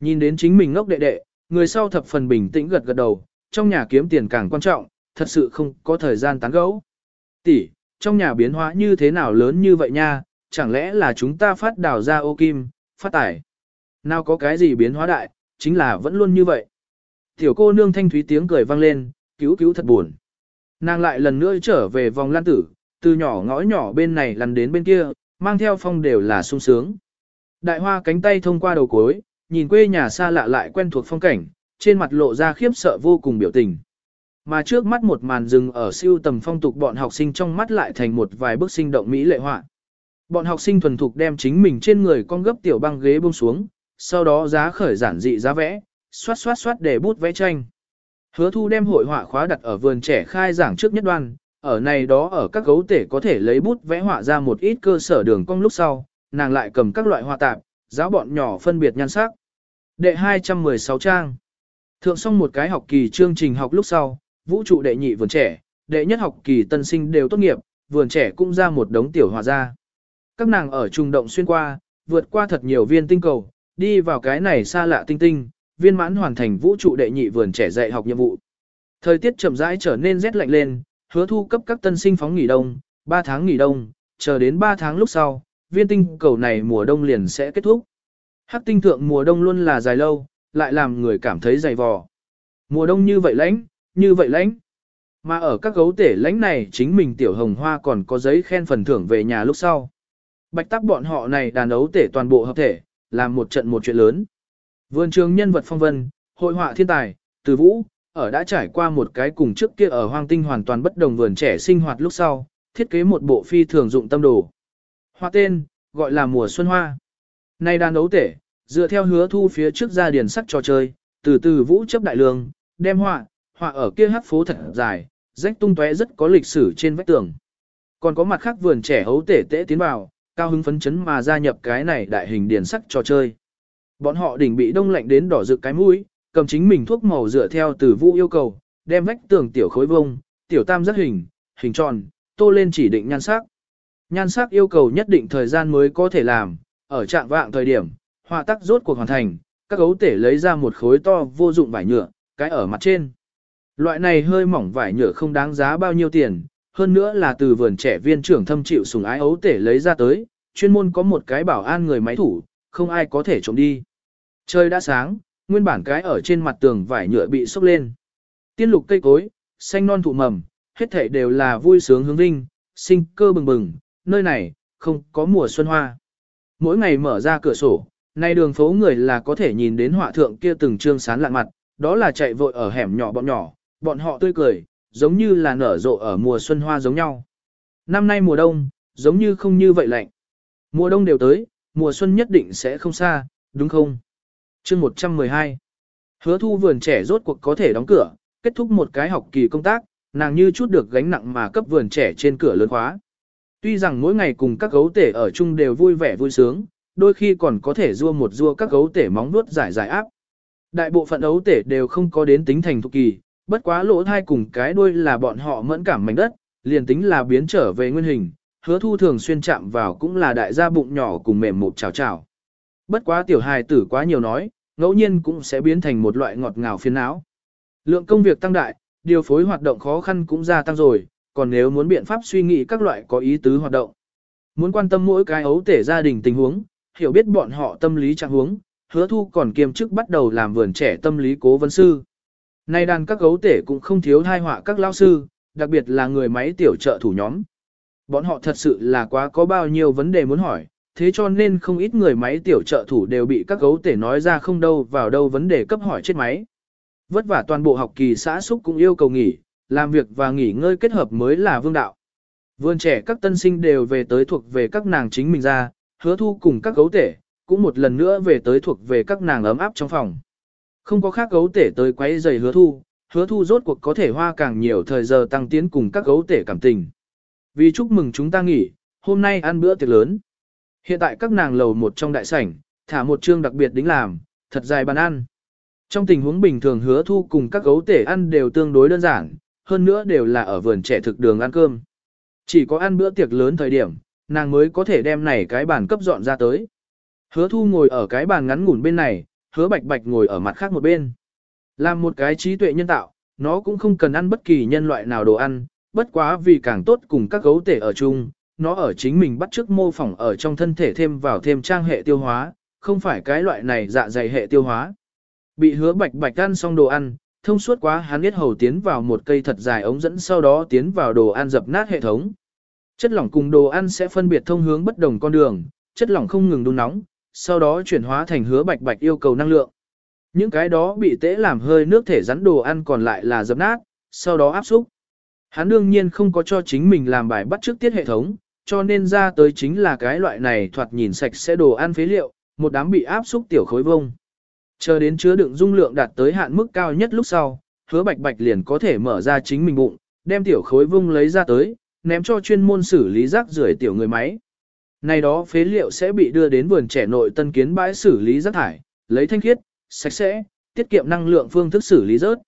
Nhìn đến chính mình ngốc đệ đệ, người sau thập phần bình tĩnh gật gật đầu, trong nhà kiếm tiền càng quan trọng, thật sự không có thời gian tán gẫu. Tỷ, trong nhà biến hóa như thế nào lớn như vậy nha, chẳng lẽ là chúng ta phát đào ra ô kim, phát tải. Nào có cái gì biến hóa đại, chính là vẫn luôn như vậy. Tiểu cô nương thanh thúy tiếng cười vang lên, cứu cứu thật buồn. Nàng lại lần nữa trở về vòng lan tử, từ nhỏ ngõ nhỏ bên này lăn đến bên kia, mang theo phong đều là sung sướng. Đại hoa cánh tay thông qua đầu cối, nhìn quê nhà xa lạ lại quen thuộc phong cảnh, trên mặt lộ ra khiếp sợ vô cùng biểu tình. Mà trước mắt một màn rừng ở siêu tầm phong tục bọn học sinh trong mắt lại thành một vài bức sinh động mỹ lệ họa. Bọn học sinh thuần thục đem chính mình trên người con gấp tiểu băng ghế buông xuống, sau đó giá khởi giản dị giá vẽ, xoát xoát xoát để bút vẽ tranh. Hứa thu đem hội họa khóa đặt ở vườn trẻ khai giảng trước nhất đoan, ở này đó ở các gấu tể có thể lấy bút vẽ họa ra một ít cơ sở đường cong lúc sau, nàng lại cầm các loại họa tạp, giáo bọn nhỏ phân biệt nhan sắc. Đệ 216 trang Thượng xong một cái học kỳ chương trình học lúc sau, vũ trụ đệ nhị vườn trẻ, đệ nhất học kỳ tân sinh đều tốt nghiệp, vườn trẻ cũng ra một đống tiểu hòa ra. Các nàng ở trung động xuyên qua, vượt qua thật nhiều viên tinh cầu, đi vào cái này xa lạ tinh tinh, viên mãn hoàn thành vũ trụ đệ nhị vườn trẻ dạy học nhiệm vụ. Thời tiết chậm rãi trở nên rét lạnh lên, hứa thu cấp các tân sinh phóng nghỉ đông, 3 tháng nghỉ đông, chờ đến 3 tháng lúc sau, viên tinh cầu này mùa đông liền sẽ kết thúc. Hắc tinh thượng mùa đông luôn là dài lâu, lại làm người cảm thấy dày vò. Mùa đông như vậy lãnh, như vậy lãnh. Mà ở các gấu tể lãnh này chính mình tiểu hồng hoa còn có giấy khen phần thưởng về nhà lúc sau. Bạch tắc bọn họ này đàn ấu tể toàn bộ hợp thể, làm một trận một chuyện lớn. Vườn trường nhân vật phong vân, hội họa thiên tài, từ vũ, ở đã trải qua một cái cùng trước kia ở hoang tinh hoàn toàn bất đồng vườn trẻ sinh hoạt lúc sau, thiết kế một bộ phi thường dụng tâm đồ. Hoa tên, gọi là mùa xuân hoa. Nay đàn ấu tể, dựa theo hứa thu phía trước ra điển sắc trò chơi, từ từ vũ chấp đại lương, đem họa, họa ở kia hát phố thật dài, rách tung tóe rất có lịch sử trên vách tường. Còn có mặt khác vườn trẻ ấu tể tễ tiến vào, cao hứng phấn chấn mà gia nhập cái này đại hình điển sắc trò chơi. Bọn họ đỉnh bị đông lạnh đến đỏ rực cái mũi, cầm chính mình thuốc màu dựa theo từ vũ yêu cầu, đem vách tường tiểu khối vông, tiểu tam giác hình, hình tròn, tô lên chỉ định nhan sắc. Nhan sắc yêu cầu nhất định thời gian mới có thể làm, ở trạng vạng thời điểm, họa tác rốt cuộc hoàn thành, các gấu tể lấy ra một khối to vô dụng vải nhựa, cái ở mặt trên. Loại này hơi mỏng vải nhựa không đáng giá bao nhiêu tiền, hơn nữa là từ vườn trẻ viên trưởng thâm chịu sùng ái ấu tể lấy ra tới, chuyên môn có một cái bảo an người máy thủ, không ai có thể trộm đi. Trời đã sáng, nguyên bản cái ở trên mặt tường vải nhựa bị sốc lên. Tiên lục cây cối, xanh non thụ mầm, hết thảy đều là vui sướng hướng vinh, sinh cơ bừng bừng, nơi này, không có mùa xuân hoa. Mỗi ngày mở ra cửa sổ, nay đường phố người là có thể nhìn đến họa thượng kia từng trương sán lạn mặt, đó là chạy vội ở hẻm nhỏ bọn nhỏ, bọn họ tươi cười, giống như là nở rộ ở mùa xuân hoa giống nhau. Năm nay mùa đông, giống như không như vậy lạnh. Mùa đông đều tới, mùa xuân nhất định sẽ không xa, đúng không? Chương 112 Hứa thu vườn trẻ rốt cuộc có thể đóng cửa, kết thúc một cái học kỳ công tác, nàng như chút được gánh nặng mà cấp vườn trẻ trên cửa lớn khóa. Tuy rằng mỗi ngày cùng các gấu tể ở chung đều vui vẻ vui sướng, đôi khi còn có thể rua một rua các gấu tể móng nuốt giải giải áp. Đại bộ phận ấu tể đều không có đến tính thành thục kỳ, bất quá lỗ thai cùng cái đuôi là bọn họ mẫn cảm mảnh đất, liền tính là biến trở về nguyên hình, hứa thu thường xuyên chạm vào cũng là đại gia bụng nhỏ cùng mềm một chào chào. Bất quá tiểu hài tử quá nhiều nói, ngẫu nhiên cũng sẽ biến thành một loại ngọt ngào phiền não. Lượng công việc tăng đại, điều phối hoạt động khó khăn cũng gia tăng rồi, còn nếu muốn biện pháp suy nghĩ các loại có ý tứ hoạt động. Muốn quan tâm mỗi cái ấu tể gia đình tình huống, hiểu biết bọn họ tâm lý trạng huống, hứa thu còn kiêm chức bắt đầu làm vườn trẻ tâm lý cố vấn sư. Nay đàn các gấu tể cũng không thiếu thai họa các lao sư, đặc biệt là người máy tiểu trợ thủ nhóm. Bọn họ thật sự là quá có bao nhiêu vấn đề muốn hỏi, thế cho nên không ít người máy tiểu trợ thủ đều bị các gấu tể nói ra không đâu vào đâu vấn đề cấp hỏi chết máy. Vất vả toàn bộ học kỳ xã xúc cũng yêu cầu nghỉ, làm việc và nghỉ ngơi kết hợp mới là vương đạo. Vườn trẻ các tân sinh đều về tới thuộc về các nàng chính mình ra, hứa thu cùng các gấu tể, cũng một lần nữa về tới thuộc về các nàng ấm áp trong phòng. Không có khác gấu tể tới quấy giày hứa thu, hứa thu rốt cuộc có thể hoa càng nhiều thời giờ tăng tiến cùng các gấu tể cảm tình. Vì chúc mừng chúng ta nghỉ, hôm nay ăn bữa tiệc lớn. Hiện tại các nàng lầu một trong đại sảnh, thả một chương đặc biệt đính làm, thật dài bàn ăn. Trong tình huống bình thường hứa thu cùng các gấu tể ăn đều tương đối đơn giản, hơn nữa đều là ở vườn trẻ thực đường ăn cơm. Chỉ có ăn bữa tiệc lớn thời điểm, nàng mới có thể đem này cái bàn cấp dọn ra tới. Hứa thu ngồi ở cái bàn ngắn ngủn bên này, hứa bạch bạch ngồi ở mặt khác một bên. Làm một cái trí tuệ nhân tạo, nó cũng không cần ăn bất kỳ nhân loại nào đồ ăn, bất quá vì càng tốt cùng các gấu tể ở chung, nó ở chính mình bắt chước mô phỏng ở trong thân thể thêm vào thêm trang hệ tiêu hóa, không phải cái loại này dạ dày hệ tiêu hóa. Bị hứa bạch bạch ăn xong đồ ăn, thông suốt quá hắn biết hầu tiến vào một cây thật dài ống dẫn sau đó tiến vào đồ ăn dập nát hệ thống. Chất lỏng cùng đồ ăn sẽ phân biệt thông hướng bất đồng con đường, chất lỏng không ngừng đun nóng, sau đó chuyển hóa thành hứa bạch bạch yêu cầu năng lượng. Những cái đó bị tễ làm hơi nước thể rắn đồ ăn còn lại là dập nát, sau đó áp xúc. Hắn đương nhiên không có cho chính mình làm bài bắt trước tiết hệ thống, cho nên ra tới chính là cái loại này thoạt nhìn sạch sẽ đồ ăn phế liệu, một đám bị áp xúc tiểu khối vông. Chờ đến chứa đựng dung lượng đạt tới hạn mức cao nhất lúc sau, hứa bạch bạch liền có thể mở ra chính mình bụng, đem tiểu khối vông lấy ra tới, ném cho chuyên môn xử lý rác rưởi tiểu người máy. Này đó phế liệu sẽ bị đưa đến vườn trẻ nội tân kiến bãi xử lý rác thải, lấy thanh khiết, sạch sẽ, tiết kiệm năng lượng phương thức xử lý rớt.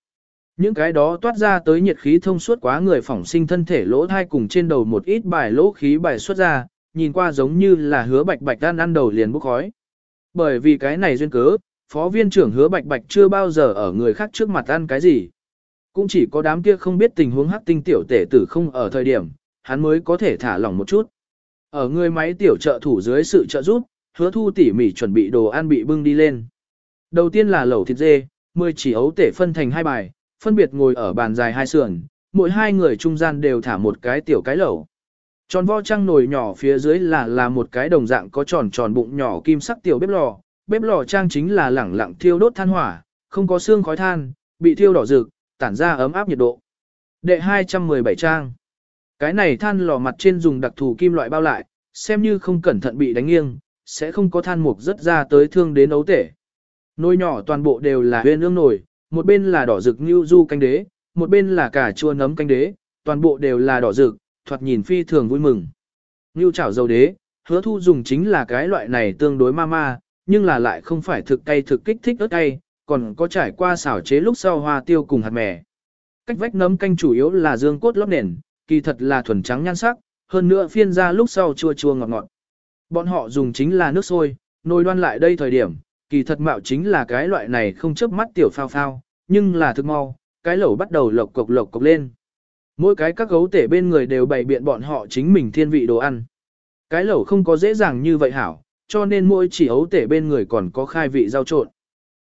Những cái đó toát ra tới nhiệt khí thông suốt quá người phỏng sinh thân thể lỗ thai cùng trên đầu một ít bài lỗ khí bài xuất ra, nhìn qua giống như là hứa bạch bạch ăn ăn đầu liền bốc khói. Bởi vì cái này duyên cớ, phó viên trưởng hứa bạch bạch chưa bao giờ ở người khác trước mặt ăn cái gì. Cũng chỉ có đám kia không biết tình huống hắc tinh tiểu tể tử không ở thời điểm, hắn mới có thể thả lỏng một chút. Ở người máy tiểu trợ thủ dưới sự trợ giúp, hứa thu tỉ mỉ chuẩn bị đồ ăn bị bưng đi lên. Đầu tiên là lẩu thịt dê, 10 chỉ ấu tể phân thành hai bài, phân biệt ngồi ở bàn dài hai sườn, mỗi hai người trung gian đều thả một cái tiểu cái lẩu. Tròn vo trăng nồi nhỏ phía dưới là là một cái đồng dạng có tròn tròn bụng nhỏ kim sắc tiểu bếp lò, bếp lò trang chính là lẳng lặng thiêu đốt than hỏa, không có xương khói than, bị thiêu đỏ rực, tản ra ấm áp nhiệt độ. Đệ 217 trang. Cái này than lò mặt trên dùng đặc thù kim loại bao lại, xem như không cẩn thận bị đánh nghiêng, sẽ không có than mục rất ra tới thương đến ấu tể. Nồi nhỏ toàn bộ đều là huyền ương nồi, một bên là đỏ rực như du canh đế, một bên là cà chua nấm canh đế, toàn bộ đều là đỏ rực, thoạt nhìn phi thường vui mừng. Như chảo dầu đế, hứa thu dùng chính là cái loại này tương đối ma ma, nhưng là lại không phải thực cay thực kích thích ớt cay, còn có trải qua xảo chế lúc sau hoa tiêu cùng hạt mè. Cách vách nấm canh chủ yếu là dương cốt lót nền, kỳ thật là thuần trắng nhan sắc, hơn nữa phiên ra lúc sau chua chua ngọt ngọt. Bọn họ dùng chính là nước sôi, nồi đoan lại đây thời điểm, kỳ thật mạo chính là cái loại này không chớp mắt tiểu phao phao, nhưng là thực mau, cái lẩu bắt đầu lộc cộc lộc cộc lên. Mỗi cái các gấu tể bên người đều bày biện bọn họ chính mình thiên vị đồ ăn. Cái lẩu không có dễ dàng như vậy hảo, cho nên mỗi chỉ ấu tể bên người còn có khai vị rau trộn.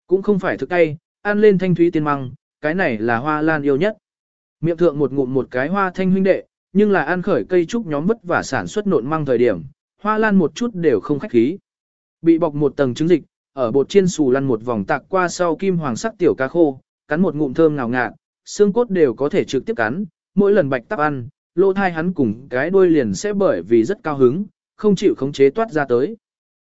Cũng không phải thức tay, ăn lên thanh thúy tiên măng, cái này là hoa lan yêu nhất. Miệng thượng một ngụm một cái hoa thanh huynh đệ, nhưng là ăn khởi cây trúc nhóm vất và sản xuất nộn măng thời điểm, hoa lan một chút đều không khách khí. Bị bọc một tầng trứng dịch, ở bột chiên xù lăn một vòng tạc qua sau kim hoàng sắc tiểu cá khô, cắn một ngụm thơm ngào ngạt, xương cốt đều có thể trực tiếp cắn, mỗi lần bạch tắp ăn, lỗ thai hắn cùng cái đuôi liền sẽ bởi vì rất cao hứng, không chịu khống chế toát ra tới.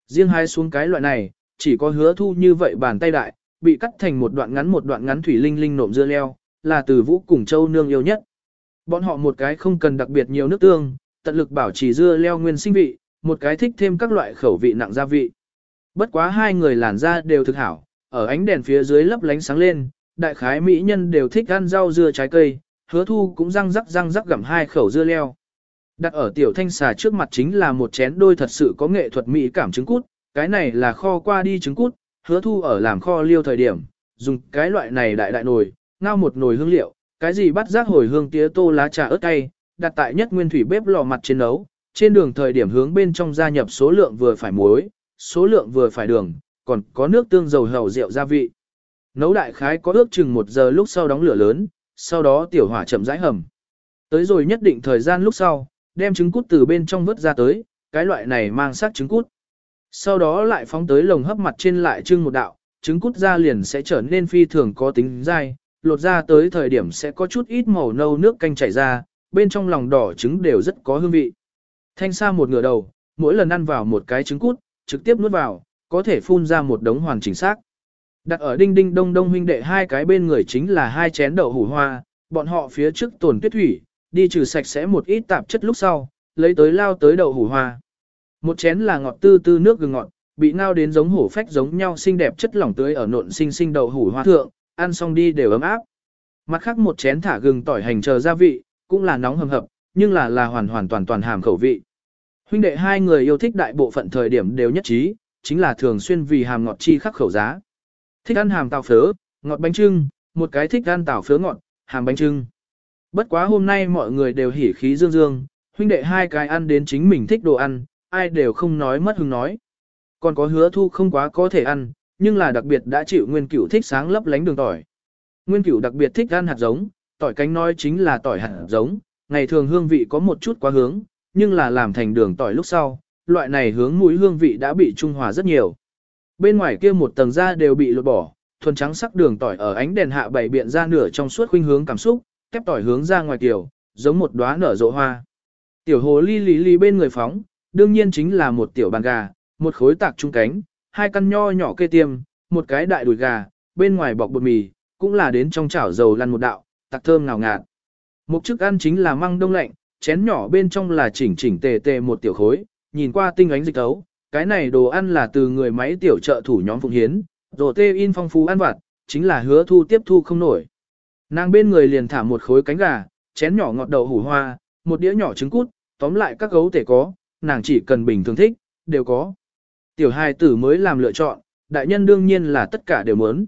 Riêng hai xuống cái loại này, chỉ có hứa thu như vậy bàn tay đại, bị cắt thành một đoạn ngắn một đoạn ngắn thủy linh linh nộm dưa leo, là từ vũ cùng châu nương yêu nhất. Bọn họ một cái không cần đặc biệt nhiều nước tương, tận lực bảo trì dưa leo nguyên sinh vị, một cái thích thêm các loại khẩu vị nặng gia vị. Bất quá hai người làn da đều thực hảo, ở ánh đèn phía dưới lấp lánh sáng lên, đại khái mỹ nhân đều thích ăn rau dưa trái cây, hứa thu cũng răng rắc răng rắc gặm hai khẩu dưa leo. Đặt ở tiểu thanh xà trước mặt chính là một chén đôi thật sự có nghệ thuật mỹ cảm trứng cút, cái này là kho qua đi trứng cút, hứa thu ở làm kho liêu thời điểm, dùng cái loại này đại đại nồi, ngao một nồi hương liệu, cái gì bắt rác hồi hương tía tô lá trà ớt cay, đặt tại nhất nguyên thủy bếp lò mặt trên nấu, trên đường thời điểm hướng bên trong gia nhập số lượng vừa phải muối, số lượng vừa phải đường, còn có nước tương dầu hầu rượu gia vị. Nấu đại khái có ước chừng một giờ lúc sau đóng lửa lớn, sau đó tiểu hỏa chậm rãi hầm. Tới rồi nhất định thời gian lúc sau, đem trứng cút từ bên trong vớt ra tới, cái loại này mang sắc trứng cút. Sau đó lại phóng tới lồng hấp mặt trên lại trưng một đạo, trứng cút ra liền sẽ trở nên phi thường có tính dai, lột ra tới thời điểm sẽ có chút ít màu nâu nước canh chảy ra, bên trong lòng đỏ trứng đều rất có hương vị. Thanh sa một ngửa đầu, mỗi lần ăn vào một cái trứng cút, trực tiếp nuốt vào, có thể phun ra một đống hoàn chỉnh xác. Đặt ở đinh đinh đông đông huynh đệ hai cái bên người chính là hai chén đậu hủ hoa, bọn họ phía trước tồn tuyết thủy, đi trừ sạch sẽ một ít tạp chất lúc sau, lấy tới lao tới đậu hủ hoa. Một chén là ngọt tư tư nước gừng ngọt, bị ngao đến giống hổ phách giống nhau xinh đẹp chất lỏng tưới ở nộn xinh xinh đậu hủ hoa thượng, ăn xong đi đều ấm áp. Mặt khác một chén thả gừng tỏi hành chờ gia vị, cũng là nóng hầm hập, nhưng là là hoàn hoàn toàn toàn hàm khẩu vị. Huynh đệ hai người yêu thích đại bộ phận thời điểm đều nhất trí, chính là thường xuyên vì hàm ngọt chi khắc khẩu giá. Thích ăn hàm tàu phớ, ngọt bánh trưng, một cái thích ăn tàu phớ ngọt, hàm bánh trưng. Bất quá hôm nay mọi người đều hỉ khí dương dương, huynh đệ hai cái ăn đến chính mình thích đồ ăn, ai đều không nói mất hứng nói. Còn có hứa thu không quá có thể ăn, nhưng là đặc biệt đã chịu nguyên cửu thích sáng lấp lánh đường tỏi. Nguyên cửu đặc biệt thích ăn hạt giống, tỏi cánh nói chính là tỏi hạt giống, ngày thường hương vị có một chút quá hướng, nhưng là làm thành đường tỏi lúc sau, loại này hướng mũi hương vị đã bị trung hòa rất nhiều. Bên ngoài kia một tầng da đều bị lột bỏ, thuần trắng sắc đường tỏi ở ánh đèn hạ bảy biện ra nửa trong suốt khuynh hướng cảm xúc, kép tỏi hướng ra ngoài tiểu, giống một đóa nở rộ hoa. Tiểu hồ ly lý lý bên người phóng, đương nhiên chính là một tiểu bàn gà, một khối tạc trung cánh, hai căn nho nhỏ kê tiêm, một cái đại đùi gà, bên ngoài bọc bột mì, cũng là đến trong chảo dầu lăn một đạo, tạc thơm ngào ngạt. Một chức ăn chính là măng đông lạnh, chén nhỏ bên trong là chỉnh chỉnh tề tề một tiểu khối, nhìn qua tinh ánh dịch tấu, cái này đồ ăn là từ người máy tiểu trợ thủ nhóm phụng hiến, rổ tê in phong phú ăn vặt, chính là hứa thu tiếp thu không nổi. Nàng bên người liền thả một khối cánh gà, chén nhỏ ngọt đậu hủ hoa, một đĩa nhỏ trứng cút, tóm lại các gấu tể có, nàng chỉ cần bình thường thích, đều có. Tiểu hài tử mới làm lựa chọn, đại nhân đương nhiên là tất cả đều muốn.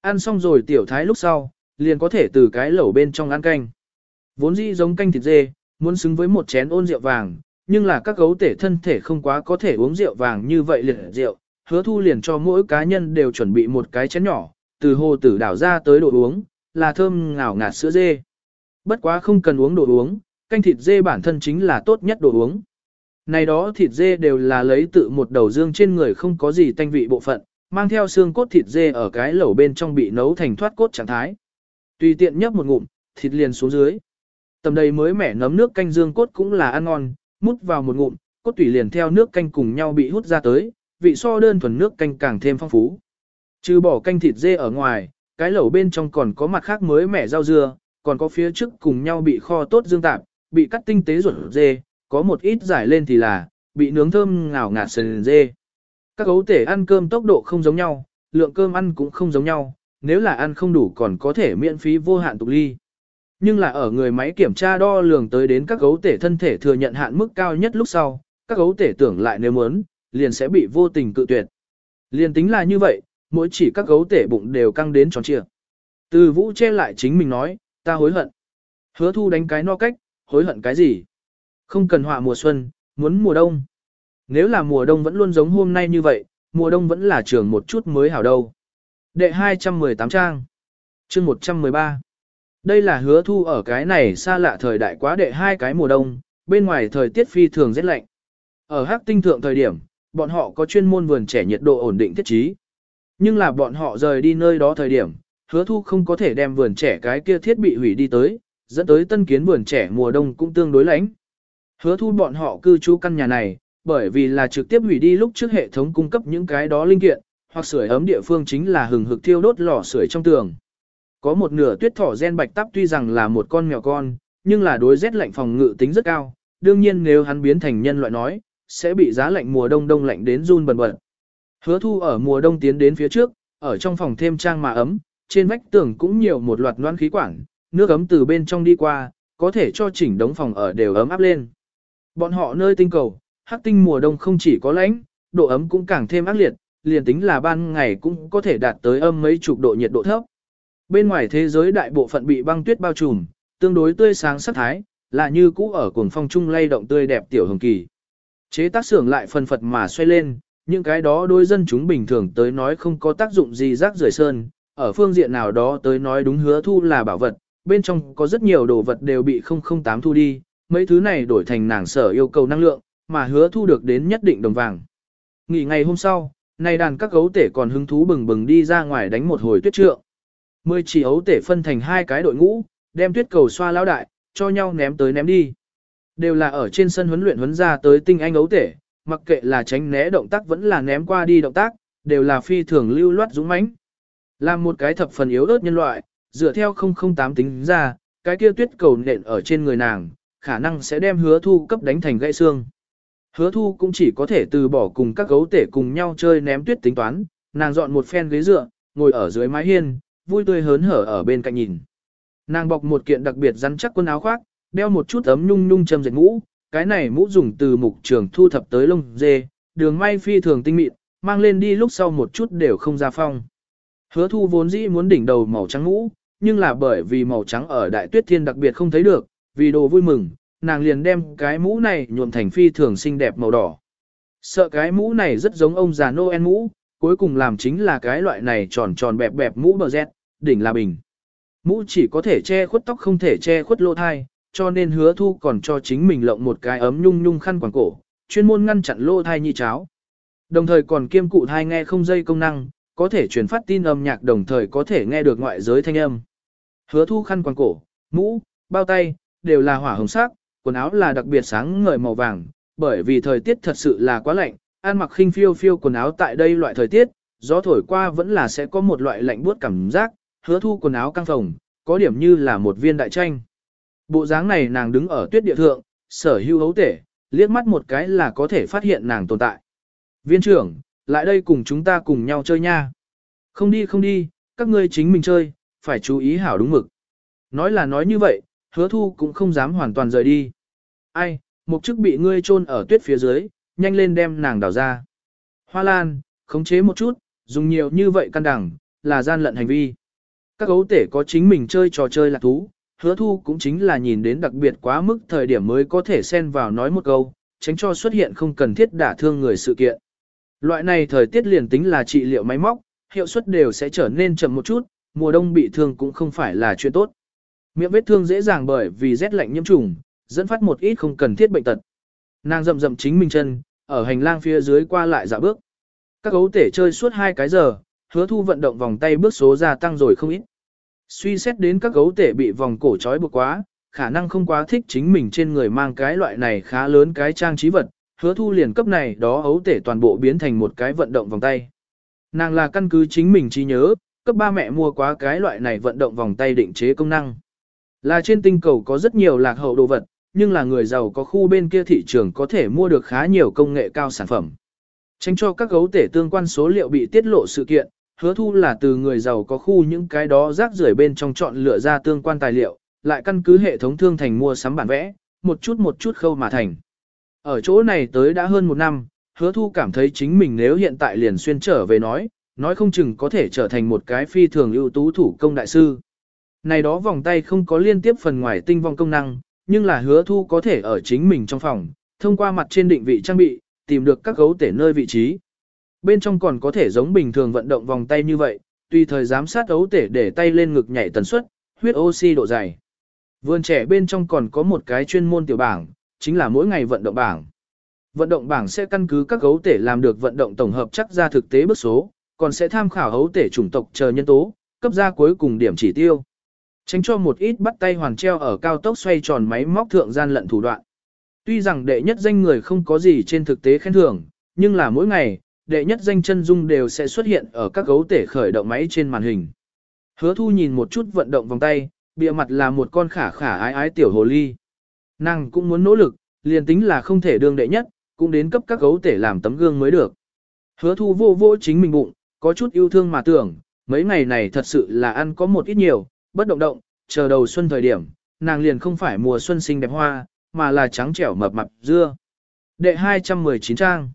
Ăn xong rồi tiểu thái lúc sau, liền có thể từ cái lẩu bên trong ăn canh. Vốn dĩ giống canh thịt dê, muốn xứng với một chén ôn rượu vàng, nhưng là các gấu tể thân thể không quá có thể uống rượu vàng như vậy liệt rượu, hứa thu liền cho mỗi cá nhân đều chuẩn bị một cái chén nhỏ, từ hồ tử đảo ra tới đồ uống, là thơm ngào ngạt sữa dê. Bất quá không cần uống đồ uống, canh thịt dê bản thân chính là tốt nhất đồ uống. Này đó thịt dê đều là lấy tự một đầu dương trên người không có gì tanh vị bộ phận, mang theo xương cốt thịt dê ở cái lẩu bên trong bị nấu thành thoát cốt trạng thái. Tùy tiện nhấp một ngụm, thịt liền xuống dưới. Tầm đầy mới mẻ nấm nước canh dương cốt cũng là ăn ngon, mút vào một ngụm, cốt tủy liền theo nước canh cùng nhau bị hút ra tới, vị so đơn thuần nước canh càng thêm phong phú. Trừ bỏ canh thịt dê ở ngoài, cái lẩu bên trong còn có mặt khác mới mẻ rau dưa, còn có phía trước cùng nhau bị kho tốt dương tạp, bị cắt tinh tế ruột dê, có một ít giải lên thì là, bị nướng thơm ngào ngạt sần dê. Các gấu tể ăn cơm tốc độ không giống nhau, lượng cơm ăn cũng không giống nhau, nếu là ăn không đủ còn có thể miễn phí vô hạn tục ly. Nhưng là ở người máy kiểm tra đo lường tới đến các gấu tể thân thể thừa nhận hạn mức cao nhất lúc sau, các gấu tể tưởng lại nếu muốn, liền sẽ bị vô tình cự tuyệt. Liền tính là như vậy, mỗi chỉ các gấu tể bụng đều căng đến tròn trịa. Từ vũ che lại chính mình nói, ta hối hận. Hứa thu đánh cái no cách, hối hận cái gì? Không cần họa mùa xuân, muốn mùa đông. Nếu là mùa đông vẫn luôn giống hôm nay như vậy, mùa đông vẫn là trường một chút mới hảo đâu. Đệ 218 trang. chương 113. Đây là hứa thu ở cái này xa lạ thời đại quá đệ hai cái mùa đông, bên ngoài thời tiết phi thường rất lạnh. Ở hắc tinh thượng thời điểm, bọn họ có chuyên môn vườn trẻ nhiệt độ ổn định thiết trí. Nhưng là bọn họ rời đi nơi đó thời điểm, hứa thu không có thể đem vườn trẻ cái kia thiết bị hủy đi tới, dẫn tới tân kiến vườn trẻ mùa đông cũng tương đối lạnh. Hứa thu bọn họ cư trú căn nhà này, bởi vì là trực tiếp hủy đi lúc trước hệ thống cung cấp những cái đó linh kiện, hoặc sưởi ấm địa phương chính là hừng hực thiêu đốt lò sưởi trong tường. Có một nửa tuyết thỏ gen bạch tắp tuy rằng là một con mèo con, nhưng là đối rét lạnh phòng ngự tính rất cao, đương nhiên nếu hắn biến thành nhân loại nói, sẽ bị giá lạnh mùa đông đông lạnh đến run bần bật. Hứa thu ở mùa đông tiến đến phía trước, ở trong phòng thêm trang mà ấm, trên vách tường cũng nhiều một loạt loãng khí quản, nước ấm từ bên trong đi qua, có thể cho chỉnh đống phòng ở đều ấm áp lên. Bọn họ nơi tinh cầu, hắc tinh mùa đông không chỉ có lạnh, độ ấm cũng càng thêm ác liệt, liền tính là ban ngày cũng có thể đạt tới âm mấy chục độ nhiệt độ thấp. Bên ngoài thế giới đại bộ phận bị băng tuyết bao trùm, tương đối tươi sáng sắc thái, là như cũ ở cuồng phong trung lay động tươi đẹp tiểu hồng kỳ. Chế tác xưởng lại phần phật mà xoay lên, những cái đó đôi dân chúng bình thường tới nói không có tác dụng gì rác rưởi sơn, ở phương diện nào đó tới nói đúng hứa thu là bảo vật, bên trong có rất nhiều đồ vật đều bị 008 thu đi, mấy thứ này đổi thành nàng sở yêu cầu năng lượng, mà hứa thu được đến nhất định đồng vàng. Nghỉ ngày hôm sau, này đàn các gấu tể còn hứng thú bừng bừng đi ra ngoài đánh một hồi tuyết trượng. Mười chỉ ấu tể phân thành hai cái đội ngũ, đem tuyết cầu xoa lão đại, cho nhau ném tới ném đi. Đều là ở trên sân huấn luyện huấn ra tới tinh anh ấu tể, mặc kệ là tránh né động tác vẫn là ném qua đi động tác, đều là phi thường lưu loát dũng mãnh. là một cái thập phần yếu ớt nhân loại, dựa theo 008 tính ra, cái kia tuyết cầu nện ở trên người nàng, khả năng sẽ đem hứa thu cấp đánh thành gãy xương. Hứa thu cũng chỉ có thể từ bỏ cùng các gấu tể cùng nhau chơi ném tuyết tính toán, nàng dọn một phen ghế dựa, ngồi ở dưới mái hiên, vui tươi hớn hở ở bên cạnh nhìn. Nàng bọc một kiện đặc biệt rắn chắc quần áo khoác, đeo một chút ấm nhung nhung châm dệt mũ, cái này mũ dùng từ mục trường thu thập tới lông dê, đường may phi thường tinh mịn, mang lên đi lúc sau một chút đều không ra phong. Hứa thu vốn dĩ muốn đỉnh đầu màu trắng mũ, nhưng là bởi vì màu trắng ở đại tuyết thiên đặc biệt không thấy được, vì đồ vui mừng, nàng liền đem cái mũ này nhuộm thành phi thường xinh đẹp màu đỏ. Sợ cái mũ này rất giống ông già Noel mũ, cuối cùng làm chính là cái loại này tròn tròn bẹp bẹp mũ bờ rét, đỉnh là bình. Mũ chỉ có thể che khuất tóc không thể che khuất lỗ thai, cho nên hứa thu còn cho chính mình lộng một cái ấm nhung nhung khăn quàng cổ, chuyên môn ngăn chặn lỗ thai như cháo. Đồng thời còn kiêm cụ thai nghe không dây công năng, có thể truyền phát tin âm nhạc đồng thời có thể nghe được ngoại giới thanh âm. Hứa thu khăn quàng cổ, mũ, bao tay, đều là hỏa hồng sắc, quần áo là đặc biệt sáng ngời màu vàng, bởi vì thời tiết thật sự là quá lạnh, ăn mặc khinh phiêu phiêu quần áo tại đây loại thời tiết, gió thổi qua vẫn là sẽ có một loại lạnh buốt cảm giác, hứa thu quần áo căng phồng, có điểm như là một viên đại tranh. Bộ dáng này nàng đứng ở tuyết địa thượng, sở hữu hấu tể, liếc mắt một cái là có thể phát hiện nàng tồn tại. Viên trưởng, lại đây cùng chúng ta cùng nhau chơi nha. Không đi không đi, các ngươi chính mình chơi, phải chú ý hảo đúng mực. Nói là nói như vậy, hứa thu cũng không dám hoàn toàn rời đi. Ai, một chức bị ngươi chôn ở tuyết phía dưới, nhanh lên đem nàng đào ra. Hoa lan, khống chế một chút, dùng nhiều như vậy căn đẳng, là gian lận hành vi. Các gấu tể có chính mình chơi trò chơi lạc thú, hứa thu cũng chính là nhìn đến đặc biệt quá mức thời điểm mới có thể xen vào nói một câu, tránh cho xuất hiện không cần thiết đả thương người sự kiện. Loại này thời tiết liền tính là trị liệu máy móc, hiệu suất đều sẽ trở nên chậm một chút, mùa đông bị thương cũng không phải là chuyện tốt. Miệng vết thương dễ dàng bởi vì rét lạnh nhiễm trùng, dẫn phát một ít không cần thiết bệnh tật. Nàng rậm rậm chính mình chân, ở hành lang phía dưới qua lại dạo bước. Các gấu tể chơi suốt hai cái giờ, hứa thu vận động vòng tay bước số gia tăng rồi không ít. Suy xét đến các gấu tể bị vòng cổ trói buộc quá, khả năng không quá thích chính mình trên người mang cái loại này khá lớn cái trang trí vật, hứa thu liền cấp này đó ấu tể toàn bộ biến thành một cái vận động vòng tay. Nàng là căn cứ chính mình trí nhớ, cấp ba mẹ mua quá cái loại này vận động vòng tay định chế công năng. Là trên tinh cầu có rất nhiều lạc hậu đồ vật, nhưng là người giàu có khu bên kia thị trường có thể mua được khá nhiều công nghệ cao sản phẩm. Tránh cho các gấu tể tương quan số liệu bị tiết lộ sự kiện, hứa thu là từ người giàu có khu những cái đó rác rưởi bên trong chọn lựa ra tương quan tài liệu, lại căn cứ hệ thống thương thành mua sắm bản vẽ, một chút một chút khâu mà thành. Ở chỗ này tới đã hơn một năm, hứa thu cảm thấy chính mình nếu hiện tại liền xuyên trở về nói, nói không chừng có thể trở thành một cái phi thường ưu tú thủ công đại sư. Này đó vòng tay không có liên tiếp phần ngoài tinh vong công năng, nhưng là hứa thu có thể ở chính mình trong phòng, thông qua mặt trên định vị trang bị, tìm được các gấu tể nơi vị trí. Bên trong còn có thể giống bình thường vận động vòng tay như vậy, tùy thời giám sát gấu tể để tay lên ngực nhảy tần suất, huyết oxy độ dày. Vườn trẻ bên trong còn có một cái chuyên môn tiểu bảng, chính là mỗi ngày vận động bảng. Vận động bảng sẽ căn cứ các gấu tể làm được vận động tổng hợp chắc ra thực tế bước số, còn sẽ tham khảo gấu tể chủng tộc chờ nhân tố, cấp ra cuối cùng điểm chỉ tiêu. Tránh cho một ít bắt tay hoàn treo ở cao tốc xoay tròn máy móc thượng gian lận thủ đoạn. Tuy rằng đệ nhất danh người không có gì trên thực tế khen thưởng, nhưng là mỗi ngày, đệ nhất danh chân dung đều sẽ xuất hiện ở các gấu tể khởi động máy trên màn hình. Hứa thu nhìn một chút vận động vòng tay, bìa mặt là một con khả khả ái ái tiểu hồ ly. Nàng cũng muốn nỗ lực, liền tính là không thể đương đệ nhất, cũng đến cấp các gấu tể làm tấm gương mới được. Hứa thu vô vô chính mình bụng, có chút yêu thương mà tưởng, mấy ngày này thật sự là ăn có một ít nhiều, bất động động, chờ đầu xuân thời điểm, nàng liền không phải mùa xuân xinh đẹp hoa, mà là trắng trẻo mập mập dưa. Đệ 219 trang.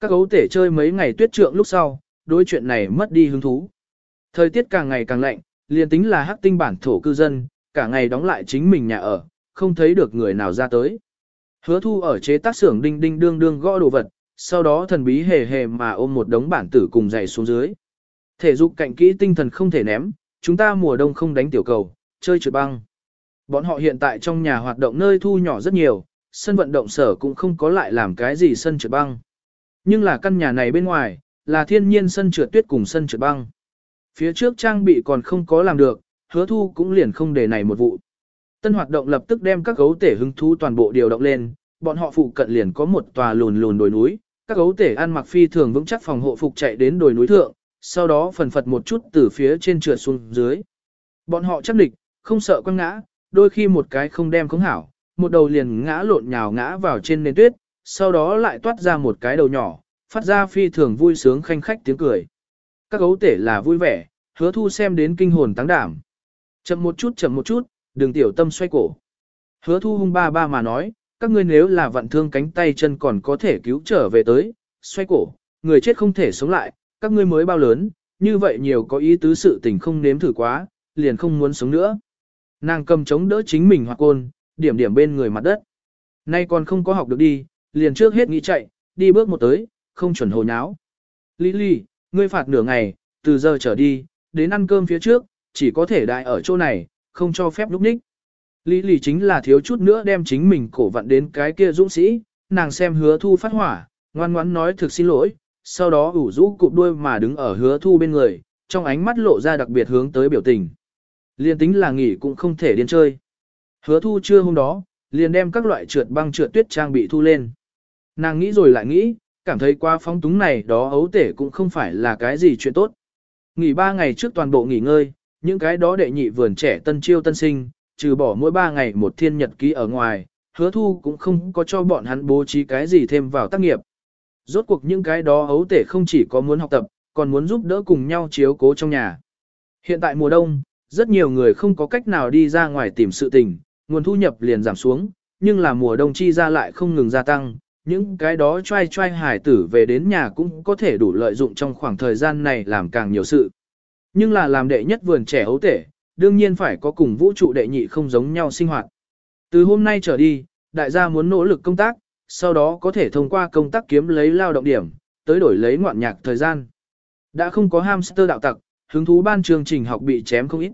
Các gấu tể chơi mấy ngày tuyết trượng lúc sau, đối chuyện này mất đi hứng thú. Thời tiết càng ngày càng lạnh, liền tính là hắc tinh bản thổ cư dân, cả ngày đóng lại chính mình nhà ở, không thấy được người nào ra tới. Hứa thu ở chế tác xưởng đinh đinh đương đương gõ đồ vật, sau đó thần bí hề hề mà ôm một đống bản tử cùng dày xuống dưới. Thể dục cạnh kỹ tinh thần không thể ném, chúng ta mùa đông không đánh tiểu cầu, chơi trượt băng. Bọn họ hiện tại trong nhà hoạt động nơi thu nhỏ rất nhiều, sân vận động sở cũng không có lại làm cái gì sân trượt băng. Nhưng là căn nhà này bên ngoài, là thiên nhiên sân trượt tuyết cùng sân trượt băng. Phía trước trang bị còn không có làm được, hứa thu cũng liền không để này một vụ. Tân hoạt động lập tức đem các gấu tể hứng thú toàn bộ điều động lên, bọn họ phụ cận liền có một tòa lùn lùn đồi núi, các gấu tể ăn mặc phi thường vững chắc phòng hộ phục chạy đến đồi núi thượng, sau đó phần phật một chút từ phía trên trượt xuống dưới. Bọn họ chắc địch, không sợ quăng ngã, đôi khi một cái không đem không hảo, một đầu liền ngã lộn nhào ngã vào trên nền tuyết, sau đó lại toát ra một cái đầu nhỏ, phát ra phi thường vui sướng khanh khách tiếng cười. Các gấu tể là vui vẻ, hứa thu xem đến kinh hồn tăng đảm. Chậm một chút chậm một chút, đừng tiểu tâm xoay cổ. Hứa thu hung ba ba mà nói, các ngươi nếu là vận thương cánh tay chân còn có thể cứu trở về tới, xoay cổ, người chết không thể sống lại, các ngươi mới bao lớn, như vậy nhiều có ý tứ sự tình không nếm thử quá, liền không muốn sống nữa. Nàng cầm chống đỡ chính mình hoặc côn, điểm điểm bên người mặt đất. Nay còn không có học được đi, liền trước hết nghĩ chạy, đi bước một tới, không chuẩn hồ nháo. Lý Lý, ngươi phạt nửa ngày, từ giờ trở đi, đến ăn cơm phía trước, chỉ có thể đại ở chỗ này, không cho phép lúc ních. Lý Lý chính là thiếu chút nữa đem chính mình cổ vặn đến cái kia dũng sĩ, nàng xem hứa thu phát hỏa, ngoan ngoãn nói thực xin lỗi, sau đó ủ rũ cụp đuôi mà đứng ở hứa thu bên người, trong ánh mắt lộ ra đặc biệt hướng tới biểu tình. Liên tính là nghỉ cũng không thể điên chơi. Hứa thu trưa hôm đó, liền đem các loại trượt băng trượt tuyết trang bị thu lên. Nàng nghĩ rồi lại nghĩ, cảm thấy qua phóng túng này đó ấu tể cũng không phải là cái gì chuyện tốt. Nghỉ ba ngày trước toàn bộ nghỉ ngơi, những cái đó đệ nhị vườn trẻ tân chiêu tân sinh, trừ bỏ mỗi ba ngày một thiên nhật ký ở ngoài, hứa thu cũng không có cho bọn hắn bố trí cái gì thêm vào tác nghiệp. Rốt cuộc những cái đó ấu tể không chỉ có muốn học tập, còn muốn giúp đỡ cùng nhau chiếu cố trong nhà. Hiện tại mùa đông, rất nhiều người không có cách nào đi ra ngoài tìm sự tình, nguồn thu nhập liền giảm xuống, nhưng là mùa đông chi ra lại không ngừng gia tăng, những cái đó trai trai hải tử về đến nhà cũng có thể đủ lợi dụng trong khoảng thời gian này làm càng nhiều sự. Nhưng là làm đệ nhất vườn trẻ ấu tể, đương nhiên phải có cùng vũ trụ đệ nhị không giống nhau sinh hoạt. Từ hôm nay trở đi, đại gia muốn nỗ lực công tác, sau đó có thể thông qua công tác kiếm lấy lao động điểm, tới đổi lấy ngoạn nhạc thời gian. Đã không có hamster đạo tặc, hứng thú ban chương trình học bị chém không ít.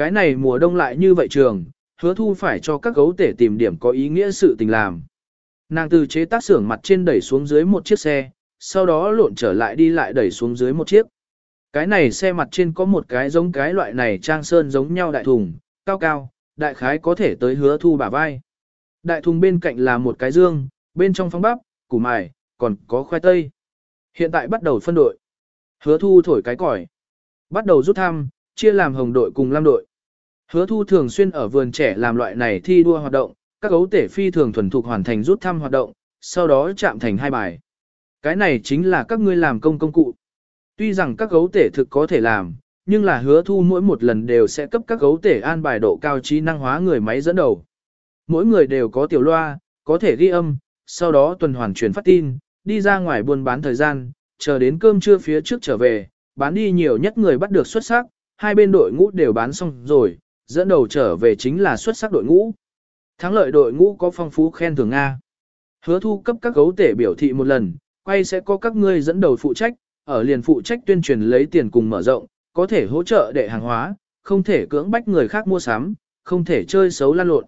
Cái này mùa đông lại như vậy trường, hứa thu phải cho các gấu tể tìm điểm có ý nghĩa sự tình làm. Nàng từ chế tác xưởng mặt trên đẩy xuống dưới một chiếc xe, sau đó lộn trở lại đi lại đẩy xuống dưới một chiếc. Cái này xe mặt trên có một cái giống cái loại này trang sơn giống nhau đại thùng, cao cao, đại khái có thể tới hứa thu bả vai. Đại thùng bên cạnh là một cái dương, bên trong phong bắp, củ mài, còn có khoai tây. Hiện tại bắt đầu phân đội. Hứa thu thổi cái còi. Bắt đầu rút thăm, chia làm hồng đội cùng lam đội. Hứa thu thường xuyên ở vườn trẻ làm loại này thi đua hoạt động, các gấu tể phi thường thuần thục hoàn thành rút thăm hoạt động, sau đó chạm thành hai bài. Cái này chính là các ngươi làm công công cụ. Tuy rằng các gấu tể thực có thể làm, nhưng là hứa thu mỗi một lần đều sẽ cấp các gấu tể an bài độ cao trí năng hóa người máy dẫn đầu. Mỗi người đều có tiểu loa, có thể ghi âm, sau đó tuần hoàn truyền phát tin, đi ra ngoài buôn bán thời gian, chờ đến cơm trưa phía trước trở về, bán đi nhiều nhất người bắt được xuất sắc, hai bên đội ngũ đều bán xong rồi, dẫn đầu trở về chính là xuất sắc đội ngũ. Thắng lợi đội ngũ có phong phú khen thưởng Nga. Hứa thu cấp các gấu tể biểu thị một lần, quay sẽ có các ngươi dẫn đầu phụ trách, ở liền phụ trách tuyên truyền lấy tiền cùng mở rộng, có thể hỗ trợ để hàng hóa, không thể cưỡng bách người khác mua sắm, không thể chơi xấu lan lộn.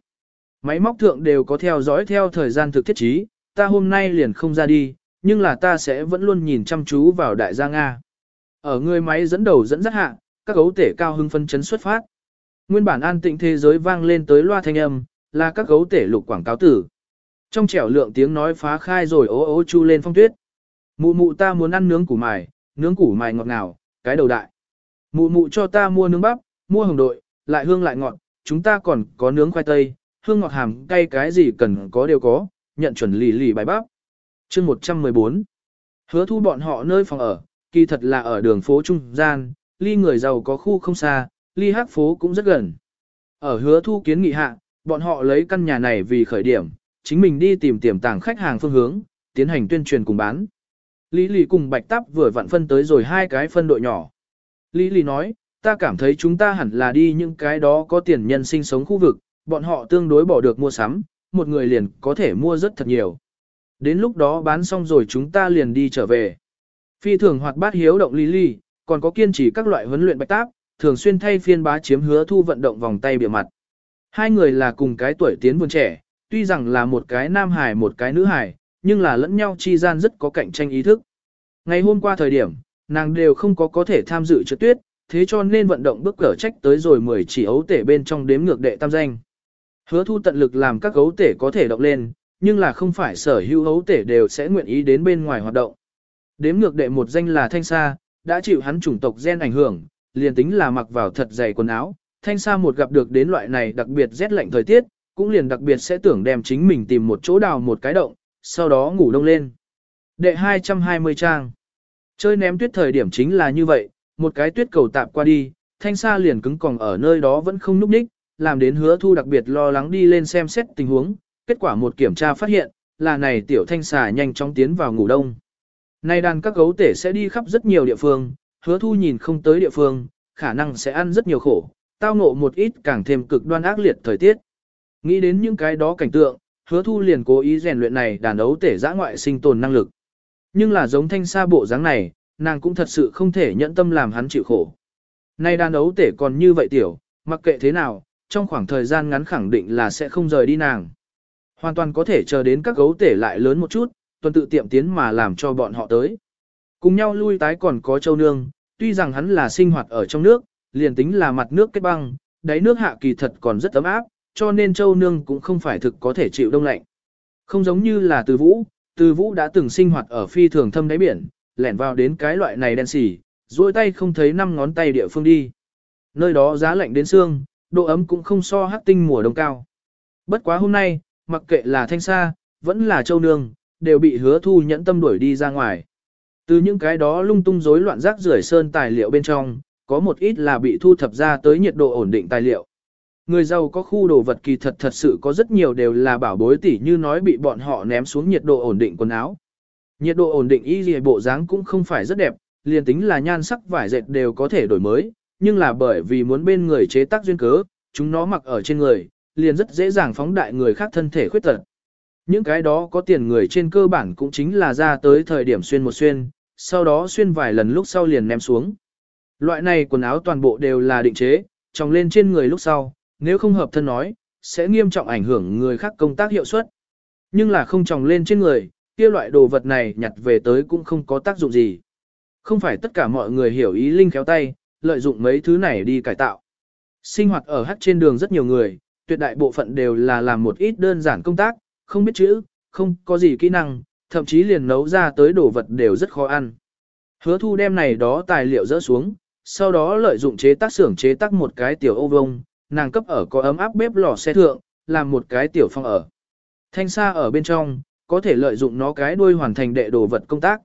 Máy móc thượng đều có theo dõi theo thời gian thực thiết trí, ta hôm nay liền không ra đi, nhưng là ta sẽ vẫn luôn nhìn chăm chú vào đại gia Nga. Ở người máy dẫn đầu dẫn dắt hạ, các gấu tể cao hưng phân chấn xuất phát. Nguyên bản an tịnh thế giới vang lên tới loa thanh âm, là các gấu tể lục quảng cáo tử. Trong trẻo lượng tiếng nói phá khai rồi ố ố chu lên phong tuyết. Mụ mụ ta muốn ăn nướng củ mài, nướng củ mài ngọt ngào, cái đầu đại. Mụ mụ cho ta mua nướng bắp, mua hồng đội, lại hương lại ngọt, chúng ta còn có nướng khoai tây, hương ngọt hàm cay cái gì cần có đều có, nhận chuẩn lì lì bài bắp. chương 114 Hứa thu bọn họ nơi phòng ở, kỳ thật là ở đường phố trung gian, ly người giàu có khu không xa, ly hắc phố cũng rất gần. Ở hứa thu kiến nghị hạ, bọn họ lấy căn nhà này vì khởi điểm, chính mình đi tìm tiềm tàng khách hàng phương hướng, tiến hành tuyên truyền cùng bán. Lý Lì cùng Bạch Tắp vừa vặn phân tới rồi hai cái phân đội nhỏ. Lý Lì nói, ta cảm thấy chúng ta hẳn là đi những cái đó có tiền nhân sinh sống khu vực, bọn họ tương đối bỏ được mua sắm, một người liền có thể mua rất thật nhiều. Đến lúc đó bán xong rồi chúng ta liền đi trở về. Phi thường hoạt bát hiếu động Lý Lì, còn có kiên trì các loại huấn luyện bạch táp, thường xuyên thay phiên bá chiếm hứa thu vận động vòng tay bịa mặt. Hai người là cùng cái tuổi tiến vườn trẻ, tuy rằng là một cái nam hài một cái nữ hài, nhưng là lẫn nhau chi gian rất có cạnh tranh ý thức. Ngày hôm qua thời điểm, nàng đều không có có thể tham dự trượt tuyết, thế cho nên vận động bước cỡ trách tới rồi 10 chỉ ấu tể bên trong đếm ngược đệ tam danh. Hứa thu tận lực làm các ấu tể có thể động lên, nhưng là không phải sở hữu ấu tể đều sẽ nguyện ý đến bên ngoài hoạt động. Đếm ngược đệ một danh là Thanh Sa, đã chịu hắn chủng tộc gen ảnh hưởng, liền tính là mặc vào thật dày quần áo. Thanh Sa một gặp được đến loại này đặc biệt rét lạnh thời tiết, cũng liền đặc biệt sẽ tưởng đem chính mình tìm một chỗ đào một cái động, sau đó ngủ đông lên. Đệ 220 trang. Chơi ném tuyết thời điểm chính là như vậy, một cái tuyết cầu tạp qua đi, thanh sa liền cứng còn ở nơi đó vẫn không núp đích, làm đến hứa thu đặc biệt lo lắng đi lên xem xét tình huống, kết quả một kiểm tra phát hiện, là này tiểu thanh xà nhanh chóng tiến vào ngủ đông. Nay đàn các gấu tể sẽ đi khắp rất nhiều địa phương, hứa thu nhìn không tới địa phương, khả năng sẽ ăn rất nhiều khổ, tao ngộ một ít càng thêm cực đoan ác liệt thời tiết. Nghĩ đến những cái đó cảnh tượng, hứa thu liền cố ý rèn luyện này đàn ấu tể giã ngoại sinh tồn năng lực. Nhưng là giống thanh sa bộ dáng này, nàng cũng thật sự không thể nhẫn tâm làm hắn chịu khổ. Nay đàn ấu tể còn như vậy tiểu, mặc kệ thế nào, trong khoảng thời gian ngắn khẳng định là sẽ không rời đi nàng. Hoàn toàn có thể chờ đến các gấu tể lại lớn một chút, tuần tự tiệm tiến mà làm cho bọn họ tới. Cùng nhau lui tái còn có châu nương, tuy rằng hắn là sinh hoạt ở trong nước, liền tính là mặt nước kết băng, đáy nước hạ kỳ thật còn rất ấm áp, cho nên châu nương cũng không phải thực có thể chịu đông lạnh. Không giống như là từ vũ, từ vũ đã từng sinh hoạt ở phi thường thâm đáy biển, lẻn vào đến cái loại này đen xỉ, duỗi tay không thấy năm ngón tay địa phương đi. Nơi đó giá lạnh đến xương, độ ấm cũng không so hát tinh mùa đông cao. Bất quá hôm nay, mặc kệ là thanh sa, vẫn là châu nương, đều bị hứa thu nhẫn tâm đuổi đi ra ngoài. Từ những cái đó lung tung rối loạn rác rưởi sơn tài liệu bên trong, có một ít là bị thu thập ra tới nhiệt độ ổn định tài liệu. Người giàu có khu đồ vật kỳ thật thật sự có rất nhiều đều là bảo bối tỉ như nói bị bọn họ ném xuống nhiệt độ ổn định quần áo. Nhiệt độ ổn định y gì bộ dáng cũng không phải rất đẹp, liền tính là nhan sắc vải dệt đều có thể đổi mới, nhưng là bởi vì muốn bên người chế tác duyên cớ, chúng nó mặc ở trên người, liền rất dễ dàng phóng đại người khác thân thể khuyết tật. Những cái đó có tiền người trên cơ bản cũng chính là ra tới thời điểm xuyên một xuyên, sau đó xuyên vài lần lúc sau liền ném xuống. Loại này quần áo toàn bộ đều là định chế, tròng lên trên người lúc sau, nếu không hợp thân nói, sẽ nghiêm trọng ảnh hưởng người khác công tác hiệu suất. Nhưng là không tròng lên trên người, kia loại đồ vật này nhặt về tới cũng không có tác dụng gì. Không phải tất cả mọi người hiểu ý linh khéo tay, lợi dụng mấy thứ này đi cải tạo. Sinh hoạt ở hắc trên đường rất nhiều người, tuyệt đại bộ phận đều là làm một ít đơn giản công tác, không biết chữ, không có gì kỹ năng, thậm chí liền nấu ra tới đồ vật đều rất khó ăn. Hứa thu đem này đó tài liệu dỡ xuống, sau đó lợi dụng chế tác xưởng chế tác một cái tiểu ô vông, nàng cấp ở có ấm áp bếp lò xe thượng, làm một cái tiểu phong ở. Thanh sa ở bên trong, có thể lợi dụng nó cái đuôi hoàn thành đệ đồ vật công tác.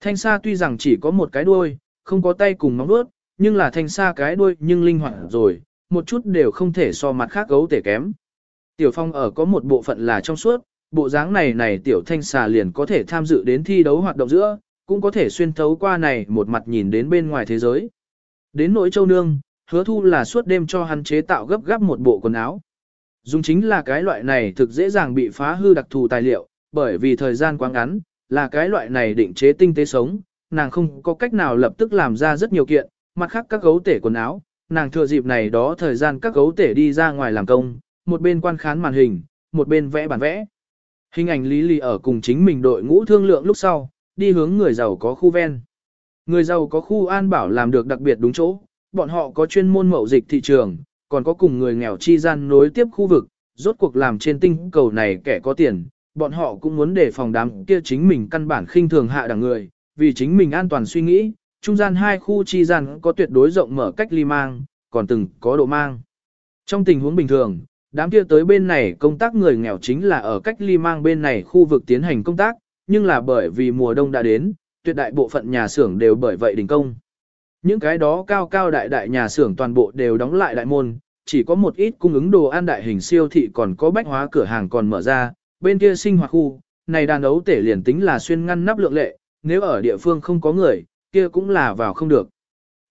Thanh sa tuy rằng chỉ có một cái đuôi, không có tay cùng móng vuốt, nhưng là thanh sa cái đuôi nhưng linh hoạt rồi, một chút đều không thể so mặt khác gấu tể kém. Tiểu phong ở có một bộ phận là trong suốt, bộ dáng này này tiểu thanh xà liền có thể tham dự đến thi đấu hoạt động giữa, cũng có thể xuyên thấu qua này một mặt nhìn đến bên ngoài thế giới. Đến nỗi châu nương, hứa thu là suốt đêm cho hắn chế tạo gấp gáp một bộ quần áo. Dùng chính là cái loại này thực dễ dàng bị phá hư đặc thù tài liệu, bởi vì thời gian quá ngắn, là cái loại này định chế tinh tế sống, nàng không có cách nào lập tức làm ra rất nhiều kiện, mặt khác các gấu tể quần áo, nàng thừa dịp này đó thời gian các gấu tể đi ra ngoài làm công, một bên quan khán màn hình, một bên vẽ bản vẽ. Hình ảnh Lý Lì ở cùng chính mình đội ngũ thương lượng lúc sau, đi hướng người giàu có khu ven. Người giàu có khu an bảo làm được đặc biệt đúng chỗ, bọn họ có chuyên môn mậu dịch thị trường, còn có cùng người nghèo chi gian nối tiếp khu vực, rốt cuộc làm trên tinh cầu này kẻ có tiền, bọn họ cũng muốn để phòng đám kia chính mình căn bản khinh thường hạ đẳng người, vì chính mình an toàn suy nghĩ, trung gian hai khu chi gian có tuyệt đối rộng mở cách ly mang, còn từng có độ mang. Trong tình huống bình thường, đám kia tới bên này công tác người nghèo chính là ở cách ly mang bên này khu vực tiến hành công tác, nhưng là bởi vì mùa đông đã đến, tuyệt đại bộ phận nhà xưởng đều bởi vậy đình công. Những cái đó cao cao đại đại nhà xưởng toàn bộ đều đóng lại đại môn, chỉ có một ít cung ứng đồ ăn đại hình siêu thị còn có bách hóa cửa hàng còn mở ra, bên kia sinh hoạt khu, này đàn ấu tể liền tính là xuyên ngăn nắp lượng lệ, nếu ở địa phương không có người, kia cũng là vào không được.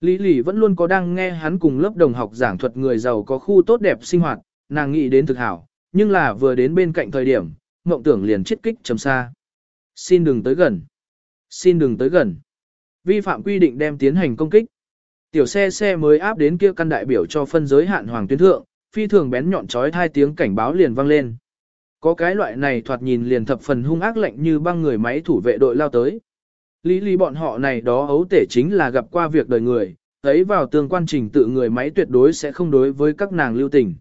Lý Lỷ vẫn luôn có đang nghe hắn cùng lớp đồng học giảng thuật người giàu có khu tốt đẹp sinh hoạt, nàng nghĩ đến thực hảo, nhưng là vừa đến bên cạnh thời điểm, mộng tưởng liền chết kích chấm xa. Xin đừng tới gần. Xin đừng tới gần. Vi phạm quy định đem tiến hành công kích. Tiểu xe xe mới áp đến kia căn đại biểu cho phân giới hạn hoàng tuyến thượng, phi thường bén nhọn chói hai tiếng cảnh báo liền vang lên. Có cái loại này thoạt nhìn liền thập phần hung ác lạnh như băng người máy thủ vệ đội lao tới. Lý lý bọn họ này đó ấu tể chính là gặp qua việc đời người, thấy vào tương quan trình tự người máy tuyệt đối sẽ không đối với các nàng lưu tình.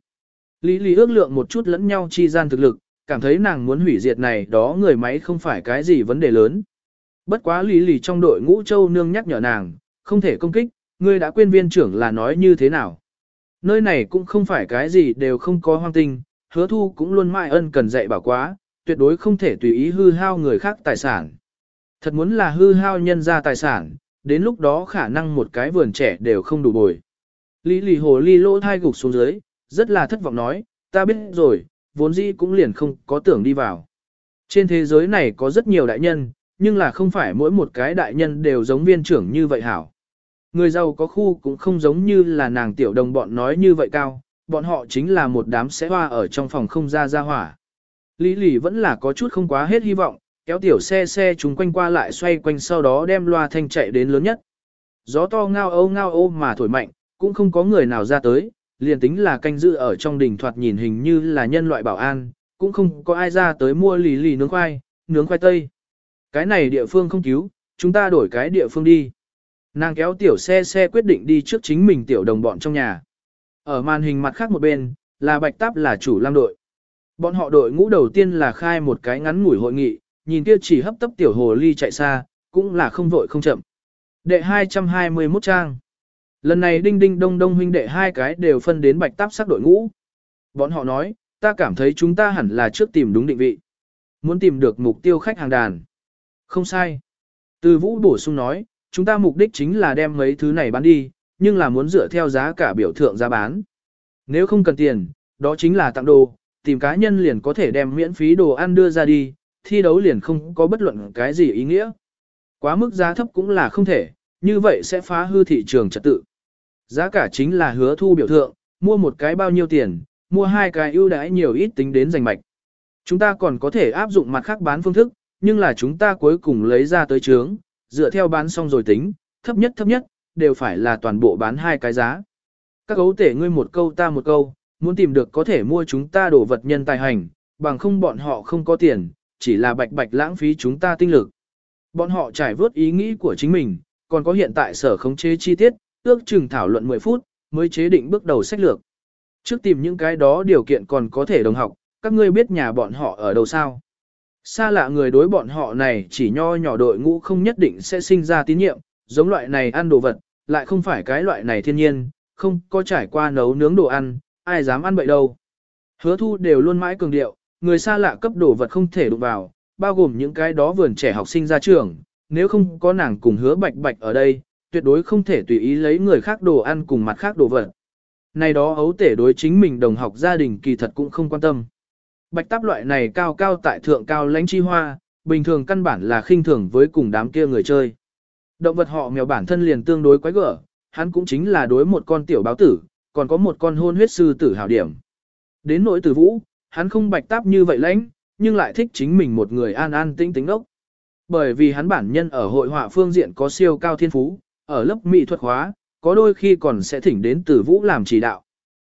Lý lý ước lượng một chút lẫn nhau chi gian thực lực, cảm thấy nàng muốn hủy diệt này đó người máy không phải cái gì vấn đề lớn. Bất quá lý lý trong đội ngũ châu nương nhắc nhở nàng, không thể công kích, ngươi đã quên viên trưởng là nói như thế nào. Nơi này cũng không phải cái gì đều không có hoang tinh, hứa thu cũng luôn mãi ân cần dạy bảo quá, tuyệt đối không thể tùy ý hư hao người khác tài sản. Thật muốn là hư hao nhân ra tài sản, đến lúc đó khả năng một cái vườn trẻ đều không đủ bồi. Lý lì hồ ly lỗ thai gục xuống dưới, rất là thất vọng nói, ta biết rồi, vốn dĩ cũng liền không có tưởng đi vào. Trên thế giới này có rất nhiều đại nhân, nhưng là không phải mỗi một cái đại nhân đều giống viên trưởng như vậy hảo. Người giàu có khu cũng không giống như là nàng tiểu đồng bọn nói như vậy cao, bọn họ chính là một đám sẽ hoa ở trong phòng không ra ra hỏa. Lý lì vẫn là có chút không quá hết hy vọng, kéo tiểu xe xe chúng quanh qua lại xoay quanh sau đó đem loa thanh chạy đến lớn nhất. Gió to ngao âu ngao ô mà thổi mạnh, cũng không có người nào ra tới, liền tính là canh giữ ở trong đỉnh thoạt nhìn hình như là nhân loại bảo an, cũng không có ai ra tới mua lì lì nướng khoai, nướng khoai tây. Cái này địa phương không cứu, chúng ta đổi cái địa phương đi. Nàng kéo tiểu xe xe quyết định đi trước chính mình tiểu đồng bọn trong nhà. Ở màn hình mặt khác một bên, là Bạch Táp là chủ lam đội. Bọn họ đội ngũ đầu tiên là khai một cái ngắn ngủi hội nghị, nhìn kia chỉ hấp tấp tiểu hồ ly chạy xa, cũng là không vội không chậm. Đệ 221 trang. Lần này đinh đinh đông đông huynh đệ hai cái đều phân đến Bạch Táp sắc đội ngũ. Bọn họ nói, ta cảm thấy chúng ta hẳn là trước tìm đúng định vị. Muốn tìm được mục tiêu khách hàng đàn. Không sai. Từ vũ bổ sung nói, chúng ta mục đích chính là đem mấy thứ này bán đi, nhưng là muốn dựa theo giá cả biểu thượng giá bán. Nếu không cần tiền, đó chính là tặng đồ, tìm cá nhân liền có thể đem miễn phí đồ ăn đưa ra đi, thi đấu liền không có bất luận cái gì ý nghĩa. Quá mức giá thấp cũng là không thể, như vậy sẽ phá hư thị trường trật tự. Giá cả chính là hứa thu biểu thượng, mua một cái bao nhiêu tiền, mua hai cái ưu đãi nhiều ít tính đến giành mạch. Chúng ta còn có thể áp dụng mặt khác bán phương thức, nhưng là chúng ta cuối cùng lấy ra tới trướng, dựa theo bán xong rồi tính, thấp nhất thấp nhất, đều phải là toàn bộ bán hai cái giá. Các gấu tể ngươi một câu ta một câu, muốn tìm được có thể mua chúng ta đồ vật nhân tài hành, bằng không bọn họ không có tiền, chỉ là bạch bạch lãng phí chúng ta tinh lực. Bọn họ trải vớt ý nghĩ của chính mình, còn có hiện tại sở khống chế chi tiết, ước chừng thảo luận 10 phút, mới chế định bước đầu sách lược. Trước tìm những cái đó điều kiện còn có thể đồng học, các ngươi biết nhà bọn họ ở đâu sao? Xa lạ người đối bọn họ này chỉ nho nhỏ đội ngũ không nhất định sẽ sinh ra tín nhiệm, giống loại này ăn đồ vật, lại không phải cái loại này thiên nhiên, không có trải qua nấu nướng đồ ăn, ai dám ăn bậy đâu. Hứa thu đều luôn mãi cường điệu, người xa lạ cấp đồ vật không thể đụng vào, bao gồm những cái đó vườn trẻ học sinh ra trường, nếu không có nàng cùng hứa bạch bạch ở đây, tuyệt đối không thể tùy ý lấy người khác đồ ăn cùng mặt khác đồ vật. Này đó ấu tể đối chính mình đồng học gia đình kỳ thật cũng không quan tâm. Bạch táp loại này cao cao tại thượng cao lãnh chi hoa, bình thường căn bản là khinh thường với cùng đám kia người chơi. Động vật họ mèo bản thân liền tương đối quái gở, hắn cũng chính là đối một con tiểu báo tử, còn có một con hôn huyết sư tử hảo điểm. Đến nỗi tử vũ, hắn không bạch táp như vậy lãnh, nhưng lại thích chính mình một người an an tĩnh tĩnh đốc. Bởi vì hắn bản nhân ở hội họa phương diện có siêu cao thiên phú, ở lớp mỹ thuật hóa, có đôi khi còn sẽ thỉnh đến tử vũ làm chỉ đạo.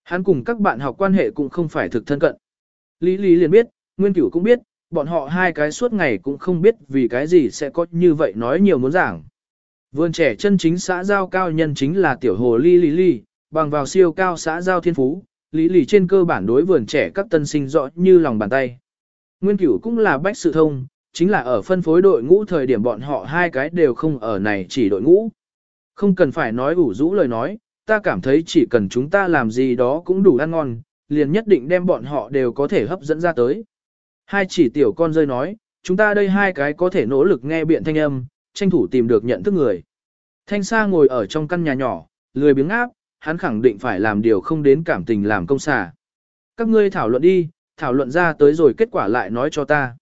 Hắn cùng các bạn học quan hệ cũng không phải thực thân cận. Lý Lý liền biết, Nguyên Cửu cũng biết, bọn họ hai cái suốt ngày cũng không biết vì cái gì sẽ có như vậy nói nhiều muốn giảng. Vườn trẻ chân chính xã giao cao nhân chính là tiểu hồ Lý Lý Lý, bằng vào siêu cao xã giao thiên phú, Lý Lý trên cơ bản đối vườn trẻ các tân sinh rõ như lòng bàn tay. Nguyên Cửu cũng là bách sự thông, chính là ở phân phối đội ngũ thời điểm bọn họ hai cái đều không ở này chỉ đội ngũ. Không cần phải nói ủ rũ lời nói, ta cảm thấy chỉ cần chúng ta làm gì đó cũng đủ ăn ngon, liền nhất định đem bọn họ đều có thể hấp dẫn ra tới. Hai chỉ tiểu con rơi nói, chúng ta đây hai cái có thể nỗ lực nghe biện thanh âm, tranh thủ tìm được nhận thức người. Thanh Sa ngồi ở trong căn nhà nhỏ, lười biếng áp, hắn khẳng định phải làm điều không đến cảm tình làm công xà. Các ngươi thảo luận đi, thảo luận ra tới rồi kết quả lại nói cho ta.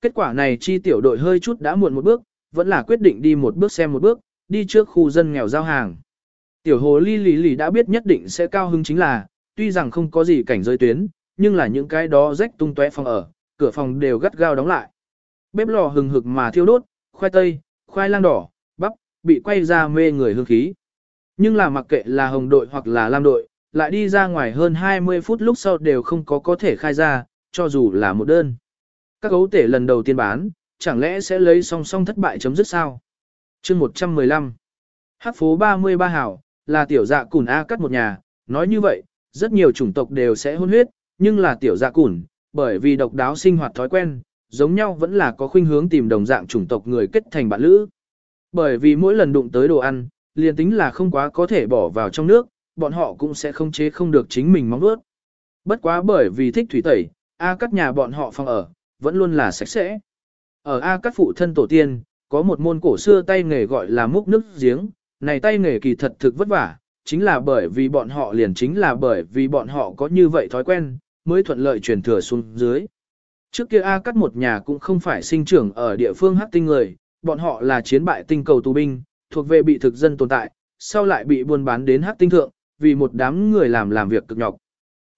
Kết quả này chi tiểu đội hơi chút đã muộn một bước, vẫn là quyết định đi một bước xem một bước, đi trước khu dân nghèo giao hàng. Tiểu hồ ly lì lì đã biết nhất định sẽ cao hứng chính là, tuy rằng không có gì cảnh rơi tuyến, nhưng là những cái đó rách tung tóe phòng ở, cửa phòng đều gắt gao đóng lại. Bếp lò hừng hực mà thiêu đốt, khoai tây, khoai lang đỏ, bắp, bị quay ra mê người hương khí. Nhưng là mặc kệ là hồng đội hoặc là lam đội, lại đi ra ngoài hơn 20 phút lúc sau đều không có có thể khai ra, cho dù là một đơn. Các gấu tể lần đầu tiên bán, chẳng lẽ sẽ lấy song song thất bại chấm dứt sao? Chương 115 Hát phố 33 hảo, là tiểu dạ củn A cắt một nhà, nói như vậy, rất nhiều chủng tộc đều sẽ hôn huyết, nhưng là tiểu dạ củn, bởi vì độc đáo sinh hoạt thói quen, giống nhau vẫn là có khuynh hướng tìm đồng dạng chủng tộc người kết thành bạn lữ. Bởi vì mỗi lần đụng tới đồ ăn, liền tính là không quá có thể bỏ vào trong nước, bọn họ cũng sẽ không chế không được chính mình mong đuốt. Bất quá bởi vì thích thủy tẩy, A cắt nhà bọn họ phòng ở, vẫn luôn là sạch sẽ. Ở A cắt phụ thân tổ tiên, có một môn cổ xưa tay nghề gọi là múc nước giếng, này tay nghề kỳ thật thực vất vả, chính là bởi vì bọn họ liền chính là bởi vì bọn họ có như vậy thói quen, mới thuận lợi truyền thừa xuống dưới. Trước kia A cắt một nhà cũng không phải sinh trưởng ở địa phương hắc tinh người, bọn họ là chiến bại tinh cầu tù binh, thuộc về bị thực dân tồn tại, sau lại bị buôn bán đến hắc tinh thượng, vì một đám người làm làm việc cực nhọc.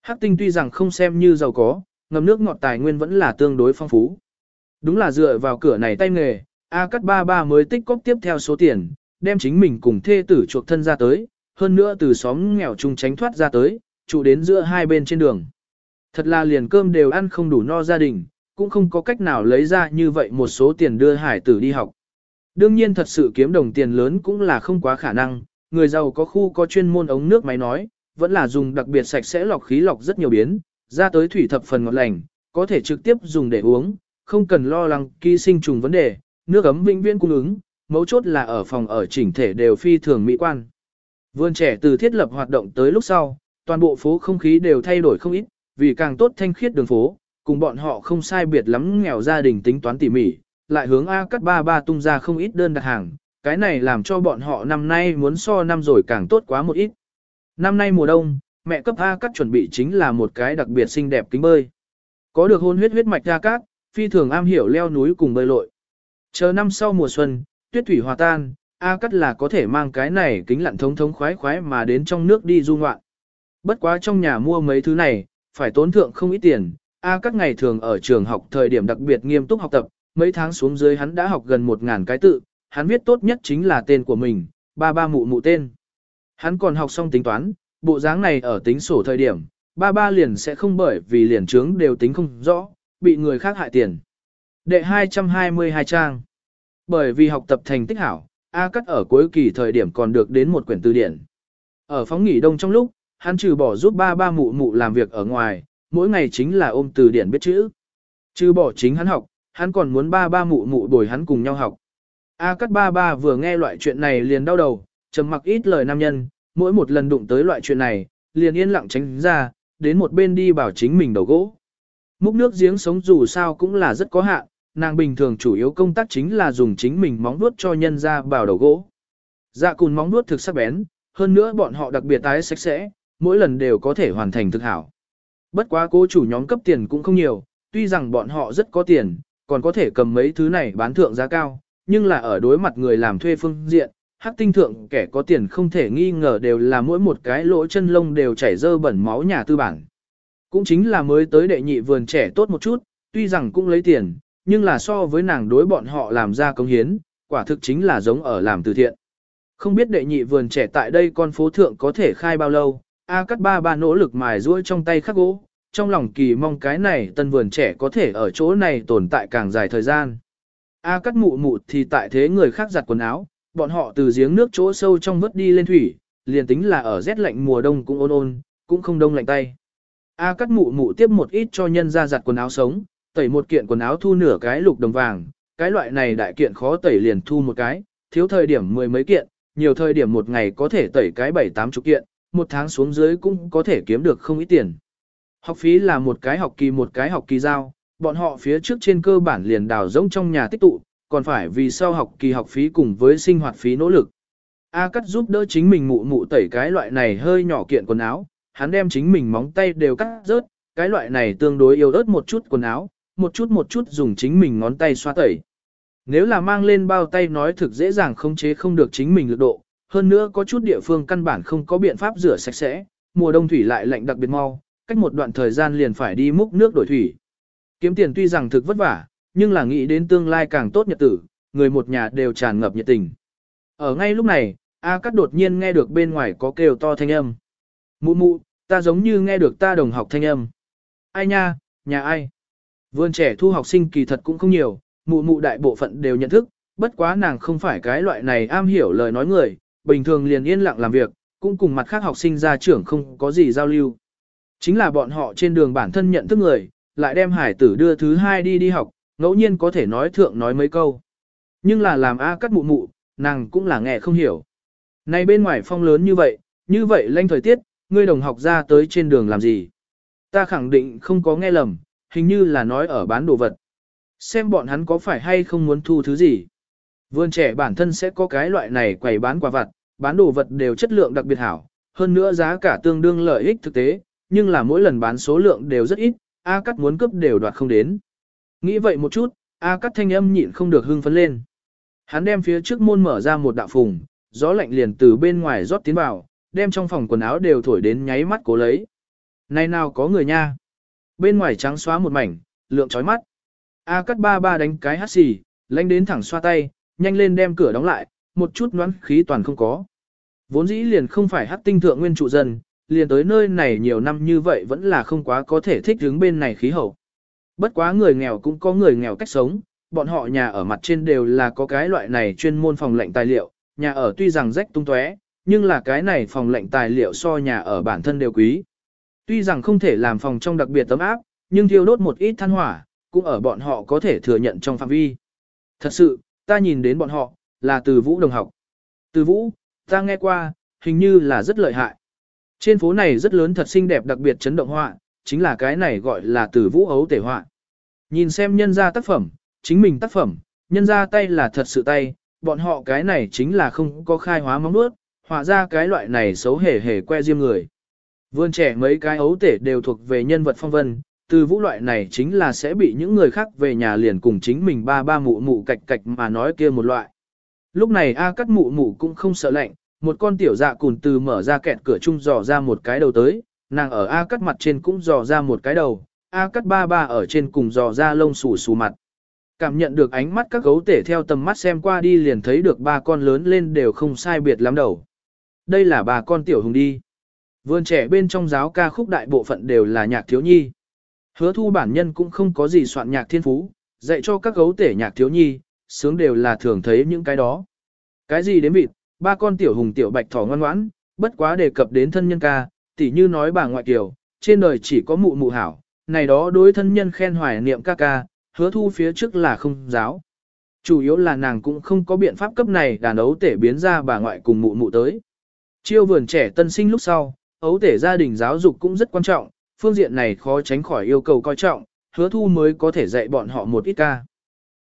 Hắc tinh tuy rằng không xem như giàu có, ngầm nước ngọt tài nguyên vẫn là tương đối phong phú. Đúng là dựa vào cửa này tay nghề, A Cắt Ba Ba mới tích cóp tiếp theo số tiền, đem chính mình cùng thê tử chuộc thân ra tới, hơn nữa từ xóm nghèo chung tránh thoát ra tới, trụ đến giữa hai bên trên đường. Thật là liền cơm đều ăn không đủ no gia đình, cũng không có cách nào lấy ra như vậy một số tiền đưa hải tử đi học. Đương nhiên thật sự kiếm đồng tiền lớn cũng là không quá khả năng, người giàu có khu có chuyên môn ống nước máy nói, vẫn là dùng đặc biệt sạch sẽ lọc khí lọc rất nhiều biến, ra tới thủy thập phần ngọt lành, có thể trực tiếp dùng để uống, không cần lo lắng ký sinh trùng vấn đề, nước ấm vĩnh viễn cung ứng, mấu chốt là ở phòng ở chỉnh thể đều phi thường mỹ quan. Vườn trẻ từ thiết lập hoạt động tới lúc sau, toàn bộ phố không khí đều thay đổi không ít, vì càng tốt thanh khiết đường phố, cùng bọn họ không sai biệt lắm nghèo gia đình tính toán tỉ mỉ, lại hướng A cắt ba ba tung ra không ít đơn đặt hàng, cái này làm cho bọn họ năm nay muốn so năm rồi càng tốt quá một ít. Năm nay mùa đông, mẹ cấp A cắt chuẩn bị chính là một cái đặc biệt xinh đẹp kính bơi. Có được hôn huyết huyết mạch A cắt, phi thường am hiểu leo núi cùng bơi lội. Chờ năm sau mùa xuân, tuyết thủy hòa tan, A cắt là có thể mang cái này kính lặn thống thống khoái khoái mà đến trong nước đi du ngoạn. Bất quá trong nhà mua mấy thứ này, phải tốn thượng không ít tiền. A cắt ngày thường ở trường học thời điểm đặc biệt nghiêm túc học tập, mấy tháng xuống dưới hắn đã học gần một ngàn cái tự, hắn viết tốt nhất chính là tên của mình, ba ba mụ mụ tên. Hắn còn học xong tính toán, bộ dáng này ở tính sổ thời điểm, ba ba liền sẽ không bởi vì liền trướng đều tính không rõ, bị người khác hại tiền. Đệ 222 trang Bởi vì học tập thành tích hảo, A Cắt ở cuối kỳ thời điểm còn được đến một quyển từ điển. Ở phóng nghỉ đông trong lúc, hắn trừ bỏ giúp ba ba mụ mụ làm việc ở ngoài, mỗi ngày chính là ôm từ điển biết chữ. Trừ bỏ chính hắn học, hắn còn muốn ba ba mụ mụ bồi hắn cùng nhau học. A Cắt ba ba vừa nghe loại chuyện này liền đau đầu, trầm mặc ít lời nam nhân, mỗi một lần đụng tới loại chuyện này, liền yên lặng tránh ra, đến một bên đi bảo chính mình đầu gỗ. Múc nước giếng sống dù sao cũng là rất có hạn, nàng bình thường chủ yếu công tác chính là dùng chính mình móng vuốt cho nhân ra bảo đầu gỗ. Dạ cùn móng vuốt thực sắc bén, hơn nữa bọn họ đặc biệt tái sạch sẽ, mỗi lần đều có thể hoàn thành thực hảo. Bất quá cố chủ nhóm cấp tiền cũng không nhiều, tuy rằng bọn họ rất có tiền, còn có thể cầm mấy thứ này bán thượng giá cao, nhưng là ở đối mặt người làm thuê phương diện, hắc tinh thượng kẻ có tiền không thể nghi ngờ đều là mỗi một cái lỗ chân lông đều chảy dơ bẩn máu nhà tư bản. Cũng chính là mới tới đệ nhị vườn trẻ tốt một chút, tuy rằng cũng lấy tiền, nhưng là so với nàng đối bọn họ làm ra công hiến, quả thực chính là giống ở làm từ thiện. Không biết đệ nhị vườn trẻ tại đây con phố thượng có thể khai bao lâu, A cắt ba ba nỗ lực mài ruôi trong tay khắc gỗ, trong lòng kỳ mong cái này tân vườn trẻ có thể ở chỗ này tồn tại càng dài thời gian. A cắt mụ mụ thì tại thế người khác giặt quần áo, bọn họ từ giếng nước chỗ sâu trong vớt đi lên thủy, liền tính là ở rét lạnh mùa đông cũng ôn ôn, cũng không đông lạnh tay. A cắt mụ mụ tiếp một ít cho nhân ra giặt quần áo sống, tẩy một kiện quần áo thu nửa cái lục đồng vàng, cái loại này đại kiện khó tẩy liền thu một cái, thiếu thời điểm mười mấy kiện, nhiều thời điểm một ngày có thể tẩy cái bảy tám chục kiện, một tháng xuống dưới cũng có thể kiếm được không ít tiền. Học phí là một cái học kỳ một cái học kỳ giao, bọn họ phía trước trên cơ bản liền đào rỗng trong nhà tích tụ, còn phải vì sau học kỳ học phí cùng với sinh hoạt phí nỗ lực. A cắt giúp đỡ chính mình mụ mụ tẩy cái loại này hơi nhỏ kiện quần áo, hắn đem chính mình móng tay đều cắt rớt, cái loại này tương đối yếu ớt một chút quần áo, một chút một chút dùng chính mình ngón tay xoa tẩy. Nếu là mang lên bao tay nói thực dễ dàng không chế không được chính mình lực độ, hơn nữa có chút địa phương căn bản không có biện pháp rửa sạch sẽ, mùa đông thủy lại lạnh đặc biệt mau, cách một đoạn thời gian liền phải đi múc nước đổi thủy. Kiếm tiền tuy rằng thực vất vả, nhưng là nghĩ đến tương lai càng tốt nhật tử, người một nhà đều tràn ngập nhiệt tình. Ở ngay lúc này, A Cát đột nhiên nghe được bên ngoài có kêu to thanh âm. Mụ mụ, ta giống như nghe được ta đồng học thanh âm. Ai nha, nhà ai? Vườn trẻ thu học sinh kỳ thật cũng không nhiều, mụ mụ đại bộ phận đều nhận thức, bất quá nàng không phải cái loại này am hiểu lời nói người, bình thường liền yên lặng làm việc, cũng cùng mặt khác học sinh ra trưởng không có gì giao lưu. Chính là bọn họ trên đường bản thân nhận thức người, lại đem hải tử đưa thứ hai đi đi học, ngẫu nhiên có thể nói thượng nói mấy câu. Nhưng là làm A cắt mụ mụ, nàng cũng là nghe không hiểu. Này bên ngoài phong lớn như vậy, như vậy lanh thời tiết, ngươi đồng học ra tới trên đường làm gì? Ta khẳng định không có nghe lầm, hình như là nói ở bán đồ vật. Xem bọn hắn có phải hay không muốn thu thứ gì. Vườn trẻ bản thân sẽ có cái loại này quầy bán quà vặt, bán đồ vật đều chất lượng đặc biệt hảo, hơn nữa giá cả tương đương lợi ích thực tế, nhưng là mỗi lần bán số lượng đều rất ít, A cắt muốn cướp đều đoạt không đến. Nghĩ vậy một chút, A cắt thanh âm nhịn không được hưng phấn lên. Hắn đem phía trước môn mở ra một đạo phùng, gió lạnh liền từ bên ngoài rót tiến vào, đem trong phòng quần áo đều thổi đến nháy mắt cố lấy. Này nào có người nha. Bên ngoài trắng xóa một mảnh, lượng chói mắt. A cắt ba ba đánh cái hát xì, lánh đến thẳng xoa tay, nhanh lên đem cửa đóng lại, một chút noán khí toàn không có. Vốn dĩ liền không phải hát tinh thượng nguyên trụ dân, liền tới nơi này nhiều năm như vậy vẫn là không quá có thể thích ứng bên này khí hậu. Bất quá người nghèo cũng có người nghèo cách sống, bọn họ nhà ở mặt trên đều là có cái loại này chuyên môn phòng lệnh tài liệu, nhà ở tuy rằng rách tung tóe, nhưng là cái này phòng lệnh tài liệu so nhà ở bản thân đều quý. Tuy rằng không thể làm phòng trong đặc biệt tấm áp, nhưng thiêu đốt một ít than hỏa, cũng ở bọn họ có thể thừa nhận trong phạm vi. Thật sự, ta nhìn đến bọn họ, là từ vũ đồng học. Từ vũ, ta nghe qua, hình như là rất lợi hại. Trên phố này rất lớn thật xinh đẹp đặc biệt chấn động họa, chính là cái này gọi là từ vũ ấu tể họa. Nhìn xem nhân ra tác phẩm, chính mình tác phẩm, nhân ra tay là thật sự tay, bọn họ cái này chính là không có khai hóa móng nuốt, họa ra cái loại này xấu hề hề que diêm người. Vườn trẻ mấy cái ấu tể đều thuộc về nhân vật phong vân, từ vũ loại này chính là sẽ bị những người khác về nhà liền cùng chính mình ba ba mụ mụ cạch cạch mà nói kia một loại. Lúc này A cắt mụ mụ cũng không sợ lạnh, một con tiểu dạ cùn từ mở ra kẹt cửa chung dò ra một cái đầu tới, nàng ở A cắt mặt trên cũng dò ra một cái đầu, A cắt ba ba ở trên cùng dò ra lông xù xù mặt. Cảm nhận được ánh mắt các gấu tể theo tầm mắt xem qua đi liền thấy được ba con lớn lên đều không sai biệt lắm đầu. Đây là ba con tiểu hùng đi. Vườn trẻ bên trong giáo ca khúc đại bộ phận đều là nhạc thiếu nhi. Hứa thu bản nhân cũng không có gì soạn nhạc thiên phú, dạy cho các gấu tể nhạc thiếu nhi, sướng đều là thường thấy những cái đó. Cái gì đến vịt, ba con tiểu hùng tiểu bạch thỏ ngoan ngoãn, bất quá đề cập đến thân nhân ca, tỉ như nói bà ngoại kiều, trên đời chỉ có mụ mụ hảo, này đó đối thân nhân khen hoài niệm ca ca, hứa thu phía trước là không giáo. Chủ yếu là nàng cũng không có biện pháp cấp này đàn ấu tể biến ra bà ngoại cùng mụ mụ tới. Chiêu vườn trẻ tân sinh lúc sau, ấu tể gia đình giáo dục cũng rất quan trọng, phương diện này khó tránh khỏi yêu cầu coi trọng, hứa thu mới có thể dạy bọn họ một ít ca.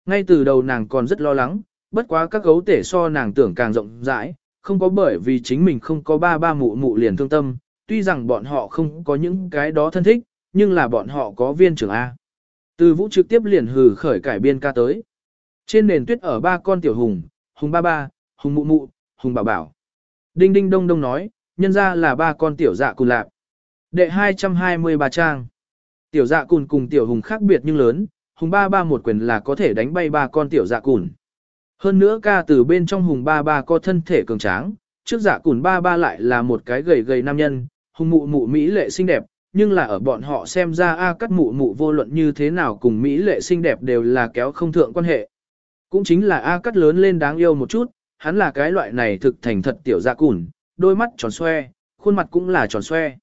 Ngay từ đầu nàng còn rất lo lắng, bất quá các gấu tể so nàng tưởng càng rộng rãi, không có bởi vì chính mình không có ba ba mụ mụ liền thương tâm, tuy rằng bọn họ không có những cái đó thân thích, nhưng là bọn họ có viên trưởng A. Từ vũ trực tiếp liền hừ khởi cải biên ca tới. Trên nền tuyết ở ba con tiểu hùng, hùng ba ba, hùng mụ mụ, hùng bảo bảo. Đinh đinh đông đông nói, nhân ra là ba con tiểu dạ cùn lạp. Đệ 223 trang. Tiểu dạ cùn cùng tiểu hùng khác biệt nhưng lớn, hùng ba ba một quyền là có thể đánh bay ba con tiểu dạ cùn. Hơn nữa ca từ bên trong hùng ba ba có thân thể cường tráng, trước dạ cùn ba ba lại là một cái gầy gầy nam nhân, hùng mụ mụ Mỹ lệ xinh đẹp, nhưng là ở bọn họ xem ra A cắt mụ mụ vô luận như thế nào cùng Mỹ lệ xinh đẹp đều là kéo không thượng quan hệ. Cũng chính là A cắt lớn lên đáng yêu một chút, hắn là cái loại này thực thành thật tiểu dạ cùn, đôi mắt tròn xoe, khuôn mặt cũng là tròn xoe.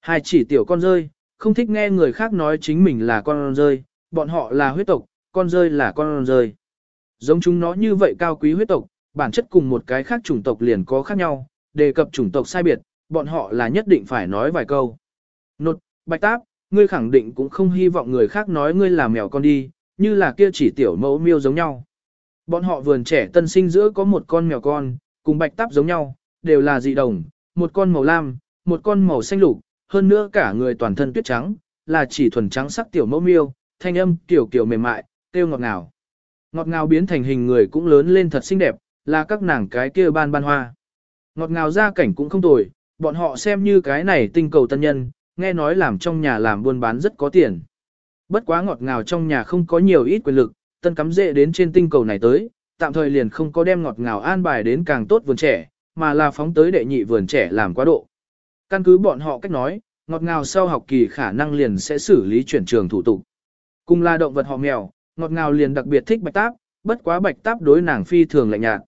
Hai chỉ tiểu con rơi, không thích nghe người khác nói chính mình là con rơi, bọn họ là huyết tộc, con rơi là con rơi. Giống chúng nó như vậy cao quý huyết tộc, bản chất cùng một cái khác chủng tộc liền có khác nhau, đề cập chủng tộc sai biệt, bọn họ là nhất định phải nói vài câu. Nột, bạch táp, ngươi khẳng định cũng không hy vọng người khác nói ngươi là mèo con đi, như là kia chỉ tiểu mẫu miêu giống nhau. Bọn họ vườn trẻ tân sinh giữa có một con mèo con, cùng bạch táp giống nhau, đều là dị đồng, một con màu lam, một con màu xanh lục, hơn nữa cả người toàn thân tuyết trắng, là chỉ thuần trắng sắc tiểu mẫu miêu, thanh âm kiểu kiểu mềm mại, tiêu ngọt ngào. Ngọt ngào biến thành hình người cũng lớn lên thật xinh đẹp, là các nàng cái kia ban ban hoa. Ngọt ngào ra cảnh cũng không tồi, bọn họ xem như cái này tinh cầu tân nhân, nghe nói làm trong nhà làm buôn bán rất có tiền. Bất quá ngọt ngào trong nhà không có nhiều ít quyền lực, tân cắm dễ đến trên tinh cầu này tới, tạm thời liền không có đem ngọt ngào an bài đến càng tốt vườn trẻ, mà là phóng tới đệ nhị vườn trẻ làm quá độ. Căn cứ bọn họ cách nói, ngọt ngào sau học kỳ khả năng liền sẽ xử lý chuyển trường thủ tục. Cùng là động vật họ mèo, ngọt ngào liền đặc biệt thích bạch táp, bất quá bạch táp đối nàng phi thường lạnh nhạt.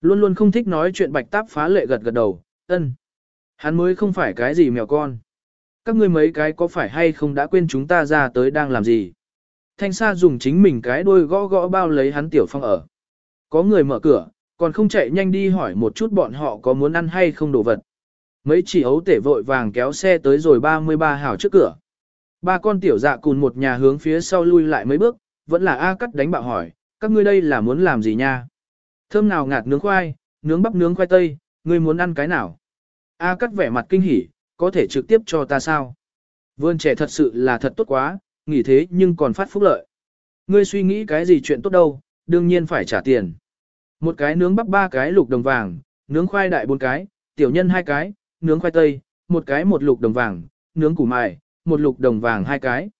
Luôn luôn không thích nói chuyện bạch táp phá lệ gật gật đầu, ân. Hắn mới không phải cái gì mèo con. Các ngươi mấy cái có phải hay không đã quên chúng ta ra tới đang làm gì? Thanh Sa dùng chính mình cái đôi gõ gõ bao lấy hắn tiểu phong ở. Có người mở cửa, còn không chạy nhanh đi hỏi một chút bọn họ có muốn ăn hay không đồ vật. Mấy chỉ ấu tể vội vàng kéo xe tới rồi 33 hào trước cửa. Ba con tiểu dạ cùng một nhà hướng phía sau lui lại mấy bước, vẫn là A cắt đánh bạo hỏi, các ngươi đây là muốn làm gì nha? Thơm nào ngạt nướng khoai, nướng bắp nướng khoai tây, ngươi muốn ăn cái nào? A cắt vẻ mặt kinh hỉ, có thể trực tiếp cho ta sao? Vườn trẻ thật sự là thật tốt quá, nghỉ thế nhưng còn phát phúc lợi. Ngươi suy nghĩ cái gì chuyện tốt đâu, đương nhiên phải trả tiền. Một cái nướng bắp ba cái lục đồng vàng, nướng khoai đại bốn cái, tiểu nhân hai cái, nướng khoai tây, một cái một lục đồng vàng, nướng củ mài, một lục đồng vàng hai cái.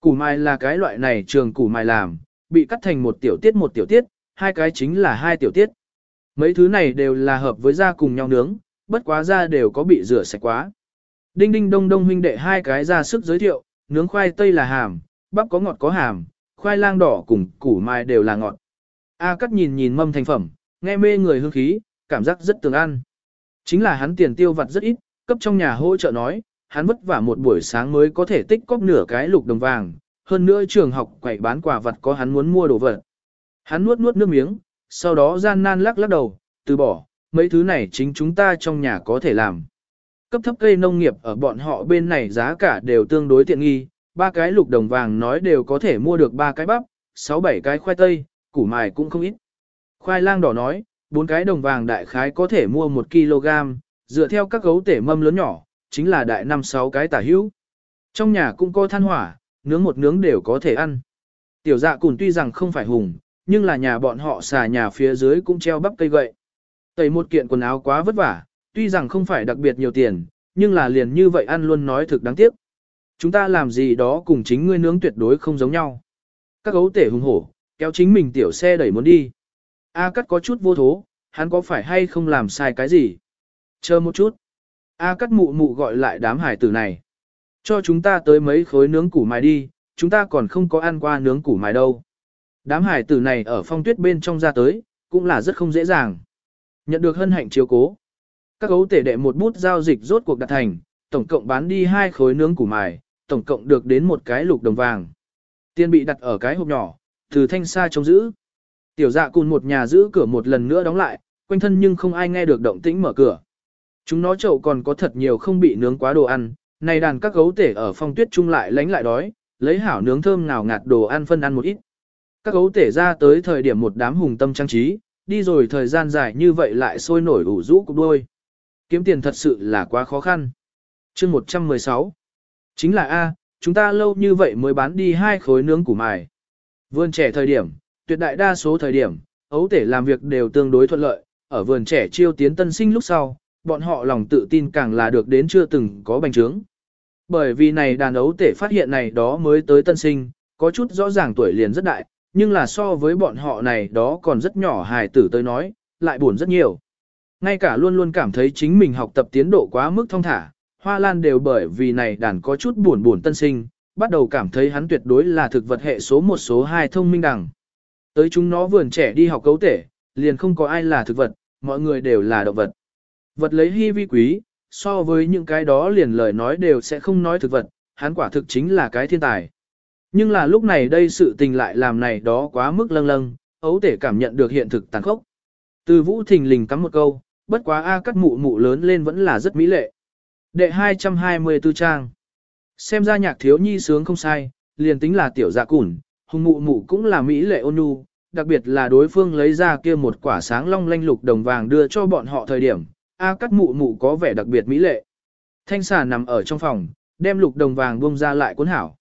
Củ mài là cái loại này trường củ mài làm, bị cắt thành một tiểu tiết một tiểu tiết, hai cái chính là hai tiểu tiết. Mấy thứ này đều là hợp với da cùng nhau nướng, bất quá da đều có bị rửa sạch quá. Đinh đinh đông đông huynh đệ hai cái ra sức giới thiệu, nướng khoai tây là hàm, bắp có ngọt có hàm, khoai lang đỏ cùng củ mài đều là ngọt. A cắt nhìn nhìn mâm thành phẩm, nghe mê người hương khí, cảm giác rất tường ăn. Chính là hắn tiền tiêu vặt rất ít, cấp trong nhà hỗ trợ nói, hắn vất vả một buổi sáng mới có thể tích cóp nửa cái lục đồng vàng, hơn nữa trường học quậy bán quà vật có hắn muốn mua đồ vật. Hắn nuốt nuốt nước miếng, sau đó gian nan lắc lắc đầu, từ bỏ, mấy thứ này chính chúng ta trong nhà có thể làm. Cấp thấp cây nông nghiệp ở bọn họ bên này giá cả đều tương đối tiện nghi, ba cái lục đồng vàng nói đều có thể mua được ba cái bắp, sáu bảy cái khoai tây, củ mài cũng không ít. Khoai lang đỏ nói, bốn cái đồng vàng đại khái có thể mua một kg, dựa theo các gấu tể mâm lớn nhỏ, chính là đại năm sáu cái tả hữu. Trong nhà cũng có than hỏa, nướng một nướng đều có thể ăn. Tiểu dạ cùn tuy rằng không phải hùng, nhưng là nhà bọn họ xà nhà phía dưới cũng treo bắp cây gậy. Tẩy một kiện quần áo quá vất vả, tuy rằng không phải đặc biệt nhiều tiền, nhưng là liền như vậy ăn luôn nói thực đáng tiếc. Chúng ta làm gì đó cùng chính ngươi nướng tuyệt đối không giống nhau. Các gấu tể hùng hổ, kéo chính mình tiểu xe đẩy muốn đi. A cắt có chút vô thố, hắn có phải hay không làm sai cái gì? Chờ một chút. A cắt mụ mụ gọi lại đám hải tử này. Cho chúng ta tới mấy khối nướng củ mài đi, chúng ta còn không có ăn qua nướng củ mài đâu. Đám hải tử này ở phong tuyết bên trong ra tới, cũng là rất không dễ dàng. Nhận được hân hạnh chiếu cố. Các gấu tể đệ một bút giao dịch rốt cuộc đạt thành, tổng cộng bán đi hai khối nướng củ mài, tổng cộng được đến một cái lục đồng vàng. Tiền bị đặt ở cái hộp nhỏ, từ thanh xa trông giữ. Tiểu dạ cùn một nhà giữ cửa một lần nữa đóng lại, quanh thân nhưng không ai nghe được động tĩnh mở cửa. Chúng nó chậu còn có thật nhiều không bị nướng quá đồ ăn, này đàn các gấu tể ở phong tuyết chung lại lánh lại đói, lấy hảo nướng thơm nào ngạt đồ ăn phân ăn một ít. Các gấu tể ra tới thời điểm một đám hùng tâm trang trí, đi rồi thời gian dài như vậy lại sôi nổi ủ rũ cục đôi. Kiếm tiền thật sự là quá khó khăn. chương 116 Chính là A, chúng ta lâu như vậy mới bán đi hai khối nướng củ mài. Vườn trẻ thời điểm, tuyệt đại đa số thời điểm, ấu tể làm việc đều tương đối thuận lợi, ở vườn trẻ chiêu tiến tân sinh lúc sau, bọn họ lòng tự tin càng là được đến chưa từng có bành trướng. Bởi vì này đàn ấu tể phát hiện này đó mới tới tân sinh, có chút rõ ràng tuổi liền rất đại, nhưng là so với bọn họ này đó còn rất nhỏ hài tử tới nói, lại buồn rất nhiều. Ngay cả luôn luôn cảm thấy chính mình học tập tiến độ quá mức thông thả, Hoa Lan đều bởi vì này đàn có chút buồn buồn tân sinh, bắt đầu cảm thấy hắn tuyệt đối là thực vật hệ số một số hai thông minh đẳng. Tới chúng nó vườn trẻ đi học cấu tể, liền không có ai là thực vật, mọi người đều là động vật. Vật lấy hy vi quý, so với những cái đó liền lời nói đều sẽ không nói thực vật, hắn quả thực chính là cái thiên tài. Nhưng là lúc này đây sự tình lại làm này đó quá mức lâng lâng, ấu tể cảm nhận được hiện thực tàn khốc. Từ vũ thình lình cắm một câu, bất quá A cắt mụ mụ lớn lên vẫn là rất mỹ lệ. Đệ 224 trang. Xem ra nhạc thiếu nhi sướng không sai, liền tính là tiểu dạ củn, hùng mụ mụ cũng là mỹ lệ ôn nhu, đặc biệt là đối phương lấy ra kia một quả sáng long lanh lục đồng vàng đưa cho bọn họ thời điểm, A cắt mụ mụ có vẻ đặc biệt mỹ lệ. Thanh xà nằm ở trong phòng, đem lục đồng vàng buông ra lại cuốn hảo.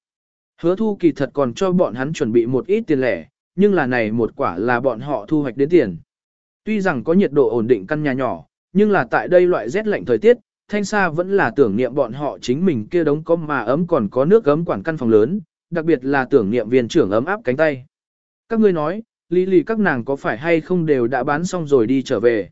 Hứa thu kỳ thật còn cho bọn hắn chuẩn bị một ít tiền lẻ, nhưng là này một quả là bọn họ thu hoạch đến tiền. Tuy rằng có nhiệt độ ổn định căn nhà nhỏ, nhưng là tại đây loại rét lạnh thời tiết, thanh Sa vẫn là tưởng niệm bọn họ chính mình kia đống có mà ấm còn có nước ấm quản căn phòng lớn, đặc biệt là tưởng niệm viên trưởng ấm áp cánh tay. Các ngươi nói, lý lì các nàng có phải hay không đều đã bán xong rồi đi trở về.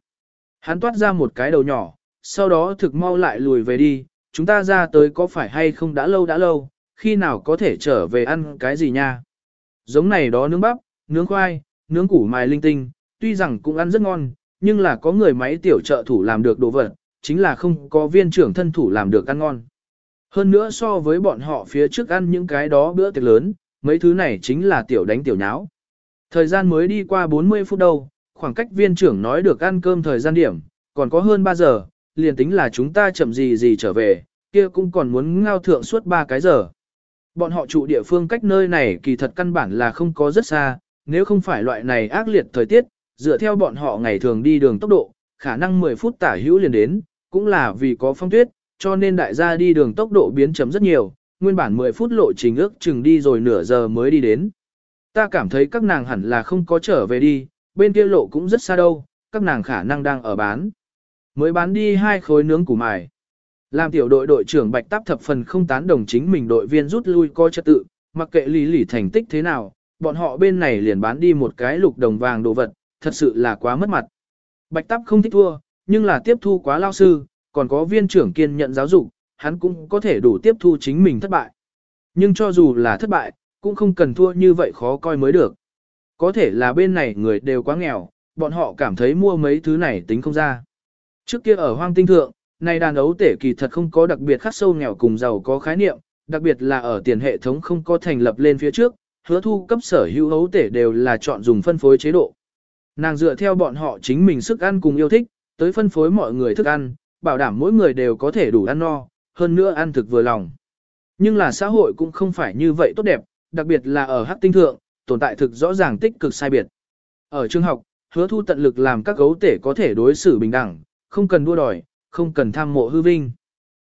Hắn toát ra một cái đầu nhỏ, sau đó thực mau lại lùi về đi, chúng ta ra tới có phải hay không đã lâu đã lâu, khi nào có thể trở về ăn cái gì nha. Giống này đó nướng bắp, nướng khoai, nướng củ mài linh tinh, tuy rằng cũng ăn rất ngon, nhưng là có người máy tiểu trợ thủ làm được đồ vật, chính là không có viên trưởng thân thủ làm được ăn ngon. Hơn nữa so với bọn họ phía trước ăn những cái đó bữa tiệc lớn, mấy thứ này chính là tiểu đánh tiểu nháo. Thời gian mới đi qua 40 phút đâu, khoảng cách viên trưởng nói được ăn cơm thời gian điểm, còn có hơn 3 giờ, liền tính là chúng ta chậm gì gì trở về, kia cũng còn muốn ngao thượng suốt 3 cái giờ. Bọn họ trụ địa phương cách nơi này kỳ thật căn bản là không có rất xa, nếu không phải loại này ác liệt thời tiết, dựa theo bọn họ ngày thường đi đường tốc độ, khả năng 10 phút tả hữu liền đến, cũng là vì có phong tuyết, cho nên đại gia đi đường tốc độ biến chấm rất nhiều, nguyên bản 10 phút lộ trình ước chừng đi rồi nửa giờ mới đi đến. Ta cảm thấy các nàng hẳn là không có trở về đi, bên kia lộ cũng rất xa đâu, các nàng khả năng đang ở bán. Mới bán đi hai khối nướng củ mài. Làm tiểu đội đội trưởng Bạch Táp thập phần không tán đồng chính mình đội viên rút lui coi trật tự, mặc kệ lý lỉ thành tích thế nào, bọn họ bên này liền bán đi một cái lục đồng vàng đồ vật, thật sự là quá mất mặt. Bạch Táp không thích thua, nhưng là tiếp thu quá lao sư, còn có viên trưởng kiên nhận giáo dục, hắn cũng có thể đủ tiếp thu chính mình thất bại. Nhưng cho dù là thất bại, cũng không cần thua như vậy khó coi mới được. Có thể là bên này người đều quá nghèo, bọn họ cảm thấy mua mấy thứ này tính không ra. Trước kia ở hoang tinh thượng, này đàn ấu tể kỳ thật không có đặc biệt khắc sâu nghèo cùng giàu có khái niệm, đặc biệt là ở tiền hệ thống không có thành lập lên phía trước, hứa thu cấp sở hữu ấu tể đều là chọn dùng phân phối chế độ. Nàng dựa theo bọn họ chính mình sức ăn cùng yêu thích, tới phân phối mọi người thức ăn, bảo đảm mỗi người đều có thể đủ ăn no, hơn nữa ăn thực vừa lòng. Nhưng là xã hội cũng không phải như vậy tốt đẹp, đặc biệt là ở hắc tinh thượng, tồn tại thực rõ ràng tích cực sai biệt. Ở trường học, hứa thu tận lực làm các gấu tể có thể đối xử bình đẳng, không cần đua đòi, không cần tham mộ hư vinh.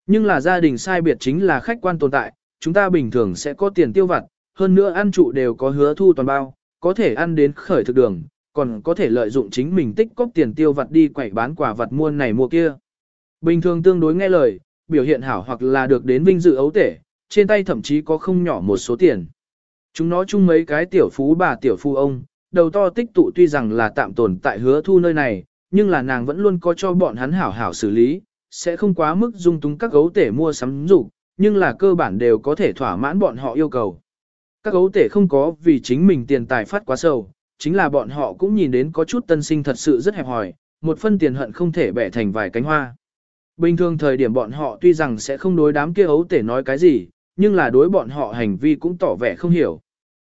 Nhưng là gia đình sai biệt chính là khách quan tồn tại, chúng ta bình thường sẽ có tiền tiêu vặt, hơn nữa ăn trụ đều có hứa thu toàn bao, có thể ăn đến khởi thực đường, còn có thể lợi dụng chính mình tích cóp tiền tiêu vặt đi quẩy bán quả vật mua này mua kia. Bình thường tương đối nghe lời, biểu hiện hảo hoặc là được đến vinh dự ấu tể, trên tay thậm chí có không nhỏ một số tiền. Chúng nó chung mấy cái tiểu phú bà tiểu phu ông, đầu to tích tụ tuy rằng là tạm tồn tại hứa thu nơi này, nhưng là nàng vẫn luôn có cho bọn hắn hảo hảo xử lý, sẽ không quá mức dung túng các gấu tể mua sắm dục nhưng là cơ bản đều có thể thỏa mãn bọn họ yêu cầu. Các gấu tể không có vì chính mình tiền tài phát quá sâu, chính là bọn họ cũng nhìn đến có chút tân sinh thật sự rất hẹp hòi, một phân tiền hận không thể bẻ thành vài cánh hoa. Bình thường thời điểm bọn họ tuy rằng sẽ không đối đám kia ấu tể nói cái gì, nhưng là đối bọn họ hành vi cũng tỏ vẻ không hiểu.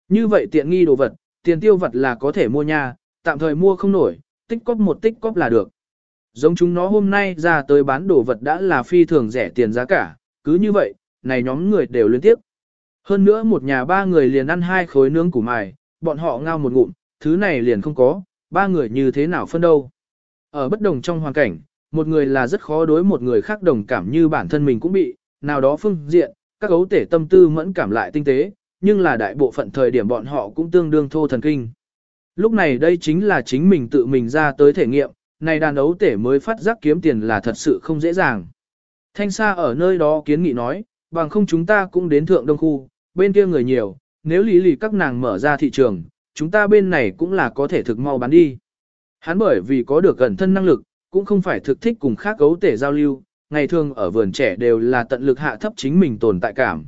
Như vậy tiện nghi đồ vật, tiền tiêu vật là có thể mua nha, tạm thời mua không nổi, tích cóp một tích cóp là được. Giống chúng nó hôm nay ra tới bán đồ vật đã là phi thường rẻ tiền giá cả, cứ như vậy, này nhóm người đều liên tiếp. Hơn nữa một nhà ba người liền ăn hai khối nướng củ mài, bọn họ ngao một ngụm, thứ này liền không có, ba người như thế nào phân đâu. Ở bất đồng trong hoàn cảnh, một người là rất khó đối một người khác đồng cảm như bản thân mình cũng bị, nào đó phương diện, các gấu tể tâm tư mẫn cảm lại tinh tế, nhưng là đại bộ phận thời điểm bọn họ cũng tương đương thô thần kinh. Lúc này đây chính là chính mình tự mình ra tới thể nghiệm, này đàn ấu tể mới phát giác kiếm tiền là thật sự không dễ dàng. Thanh xa ở nơi đó kiến nghị nói, bằng không chúng ta cũng đến thượng đông khu, bên kia người nhiều, nếu lý lì các nàng mở ra thị trường, chúng ta bên này cũng là có thể thực mau bán đi. Hắn bởi vì có được gần thân năng lực, cũng không phải thực thích cùng khác gấu tể giao lưu, ngày thường ở vườn trẻ đều là tận lực hạ thấp chính mình tồn tại cảm.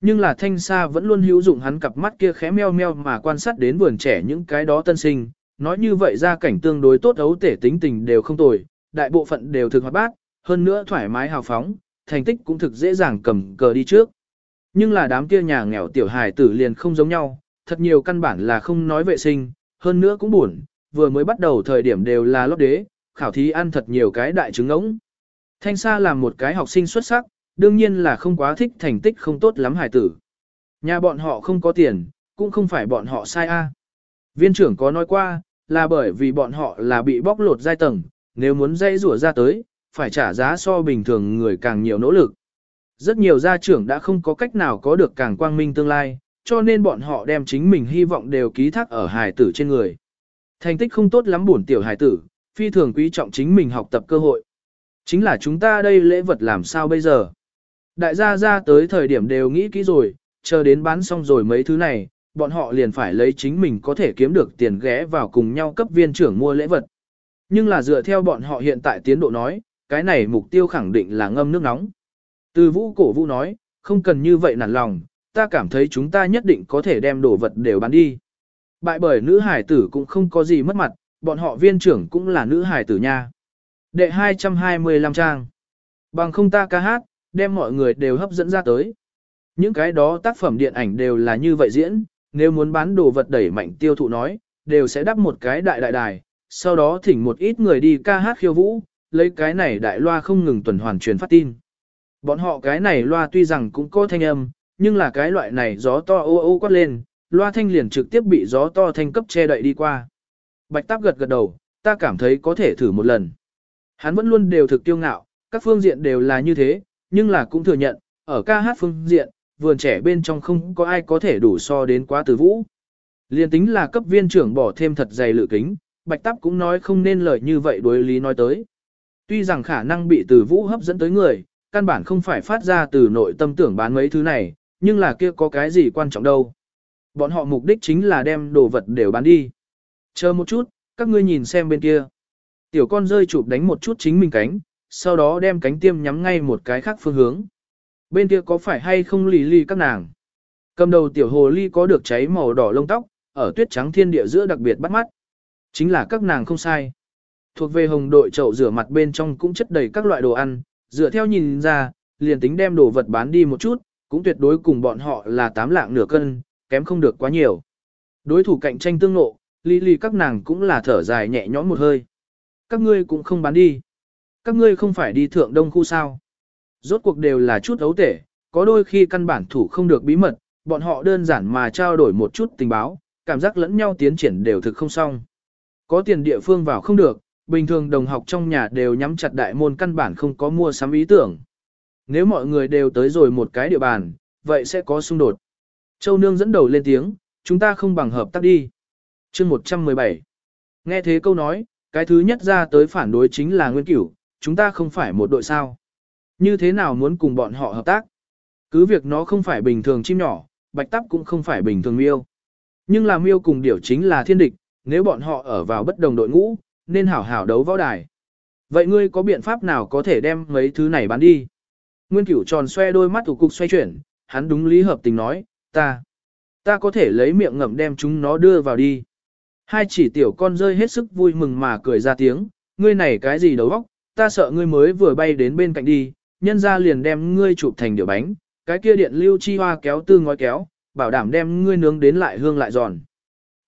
Nhưng là thanh xa vẫn luôn hữu dụng hắn cặp mắt kia khẽ meo meo mà quan sát đến vườn trẻ những cái đó tân sinh, nói như vậy ra cảnh tương đối tốt ấu tể tính tình đều không tồi, đại bộ phận đều thực hoạt bát, hơn nữa thoải mái hào phóng, thành tích cũng thực dễ dàng cầm cờ đi trước. Nhưng là đám kia nhà nghèo tiểu hài tử liền không giống nhau, thật nhiều căn bản là không nói vệ sinh, hơn nữa cũng buồn, vừa mới bắt đầu thời điểm đều là lót đế, khảo thí ăn thật nhiều cái đại trứng ngỗng. Thanh Sa là một cái học sinh xuất sắc, đương nhiên là không quá thích thành tích không tốt lắm hài tử. Nhà bọn họ không có tiền, cũng không phải bọn họ sai a. Viên trưởng có nói qua, là bởi vì bọn họ là bị bóc lột giai tầng, nếu muốn dây rủa ra tới, phải trả giá so bình thường người càng nhiều nỗ lực. Rất nhiều gia trưởng đã không có cách nào có được càng quang minh tương lai, cho nên bọn họ đem chính mình hy vọng đều ký thác ở hài tử trên người. Thành tích không tốt lắm buồn tiểu hài tử, phi thường quý trọng chính mình học tập cơ hội. Chính là chúng ta đây lễ vật làm sao bây giờ? Đại gia ra tới thời điểm đều nghĩ kỹ rồi, chờ đến bán xong rồi mấy thứ này, bọn họ liền phải lấy chính mình có thể kiếm được tiền ghé vào cùng nhau cấp viên trưởng mua lễ vật. Nhưng là dựa theo bọn họ hiện tại tiến độ nói, cái này mục tiêu khẳng định là ngâm nước nóng. Từ vũ cổ vũ nói, không cần như vậy nản lòng, ta cảm thấy chúng ta nhất định có thể đem đồ vật đều bán đi. Bại bởi nữ hải tử cũng không có gì mất mặt, bọn họ viên trưởng cũng là nữ hải tử nha. Đệ 225 trang. Bằng không ta ca hát, đem mọi người đều hấp dẫn ra tới. Những cái đó tác phẩm điện ảnh đều là như vậy diễn, nếu muốn bán đồ vật đẩy mạnh tiêu thụ nói, đều sẽ đắp một cái đại đại đài, sau đó thỉnh một ít người đi ca hát khiêu vũ, lấy cái này đại loa không ngừng tuần hoàn truyền phát tin. Bọn họ cái này loa tuy rằng cũng có thanh âm, nhưng là cái loại này gió to ô ô quát lên, loa thanh liền trực tiếp bị gió to thanh cấp che đậy đi qua. Bạch táp gật gật đầu, ta cảm thấy có thể thử một lần. Hắn vẫn luôn đều thực tiêu ngạo, các phương diện đều là như thế, nhưng là cũng thừa nhận, ở ca hát phương diện, vườn trẻ bên trong không có ai có thể đủ so đến quá từ vũ. Liên tính là cấp viên trưởng bỏ thêm thật dày lự kính, Bạch Táp cũng nói không nên lời như vậy đối lý nói tới. Tuy rằng khả năng bị từ vũ hấp dẫn tới người, căn bản không phải phát ra từ nội tâm tưởng bán mấy thứ này, nhưng là kia có cái gì quan trọng đâu. Bọn họ mục đích chính là đem đồ vật đều bán đi. Chờ một chút, các ngươi nhìn xem bên kia. Tiểu con rơi chụp đánh một chút chính mình cánh, sau đó đem cánh tiêm nhắm ngay một cái khác phương hướng. Bên kia có phải hay không lì lì các nàng? Cầm đầu tiểu hồ ly có được cháy màu đỏ lông tóc, ở tuyết trắng thiên địa giữa đặc biệt bắt mắt. Chính là các nàng không sai. Thuộc về hồng đội chậu rửa mặt bên trong cũng chất đầy các loại đồ ăn, dựa theo nhìn ra, liền tính đem đồ vật bán đi một chút, cũng tuyệt đối cùng bọn họ là tám lạng nửa cân, kém không được quá nhiều. Đối thủ cạnh tranh tương nộ, Lý Lý các nàng cũng là thở dài nhẹ nhõm một hơi. Các ngươi cũng không bán đi. Các ngươi không phải đi thượng đông khu sao. Rốt cuộc đều là chút ấu tể, có đôi khi căn bản thủ không được bí mật, bọn họ đơn giản mà trao đổi một chút tình báo, cảm giác lẫn nhau tiến triển đều thực không xong. Có tiền địa phương vào không được, bình thường đồng học trong nhà đều nhắm chặt đại môn căn bản không có mua sắm ý tưởng. Nếu mọi người đều tới rồi một cái địa bàn, vậy sẽ có xung đột. Châu Nương dẫn đầu lên tiếng, chúng ta không bằng hợp tác đi. chương 117. Nghe thế câu nói, cái thứ nhất ra tới phản đối chính là Nguyên Cửu, chúng ta không phải một đội sao. Như thế nào muốn cùng bọn họ hợp tác? Cứ việc nó không phải bình thường chim nhỏ, bạch tắp cũng không phải bình thường miêu. Nhưng là miêu cùng điểu chính là thiên địch, nếu bọn họ ở vào bất đồng đội ngũ, nên hảo hảo đấu võ đài. Vậy ngươi có biện pháp nào có thể đem mấy thứ này bán đi? Nguyên cửu tròn xoe đôi mắt thủ cục xoay chuyển, hắn đúng lý hợp tình nói, ta, ta có thể lấy miệng ngậm đem chúng nó đưa vào đi. Hai chỉ tiểu con rơi hết sức vui mừng mà cười ra tiếng, ngươi này cái gì đầu óc, ta sợ ngươi mới vừa bay đến bên cạnh đi, nhân ra liền đem ngươi chụp thành điệu bánh, cái kia điện lưu chi hoa kéo tư ngói kéo, bảo đảm đem ngươi nướng đến lại hương lại giòn.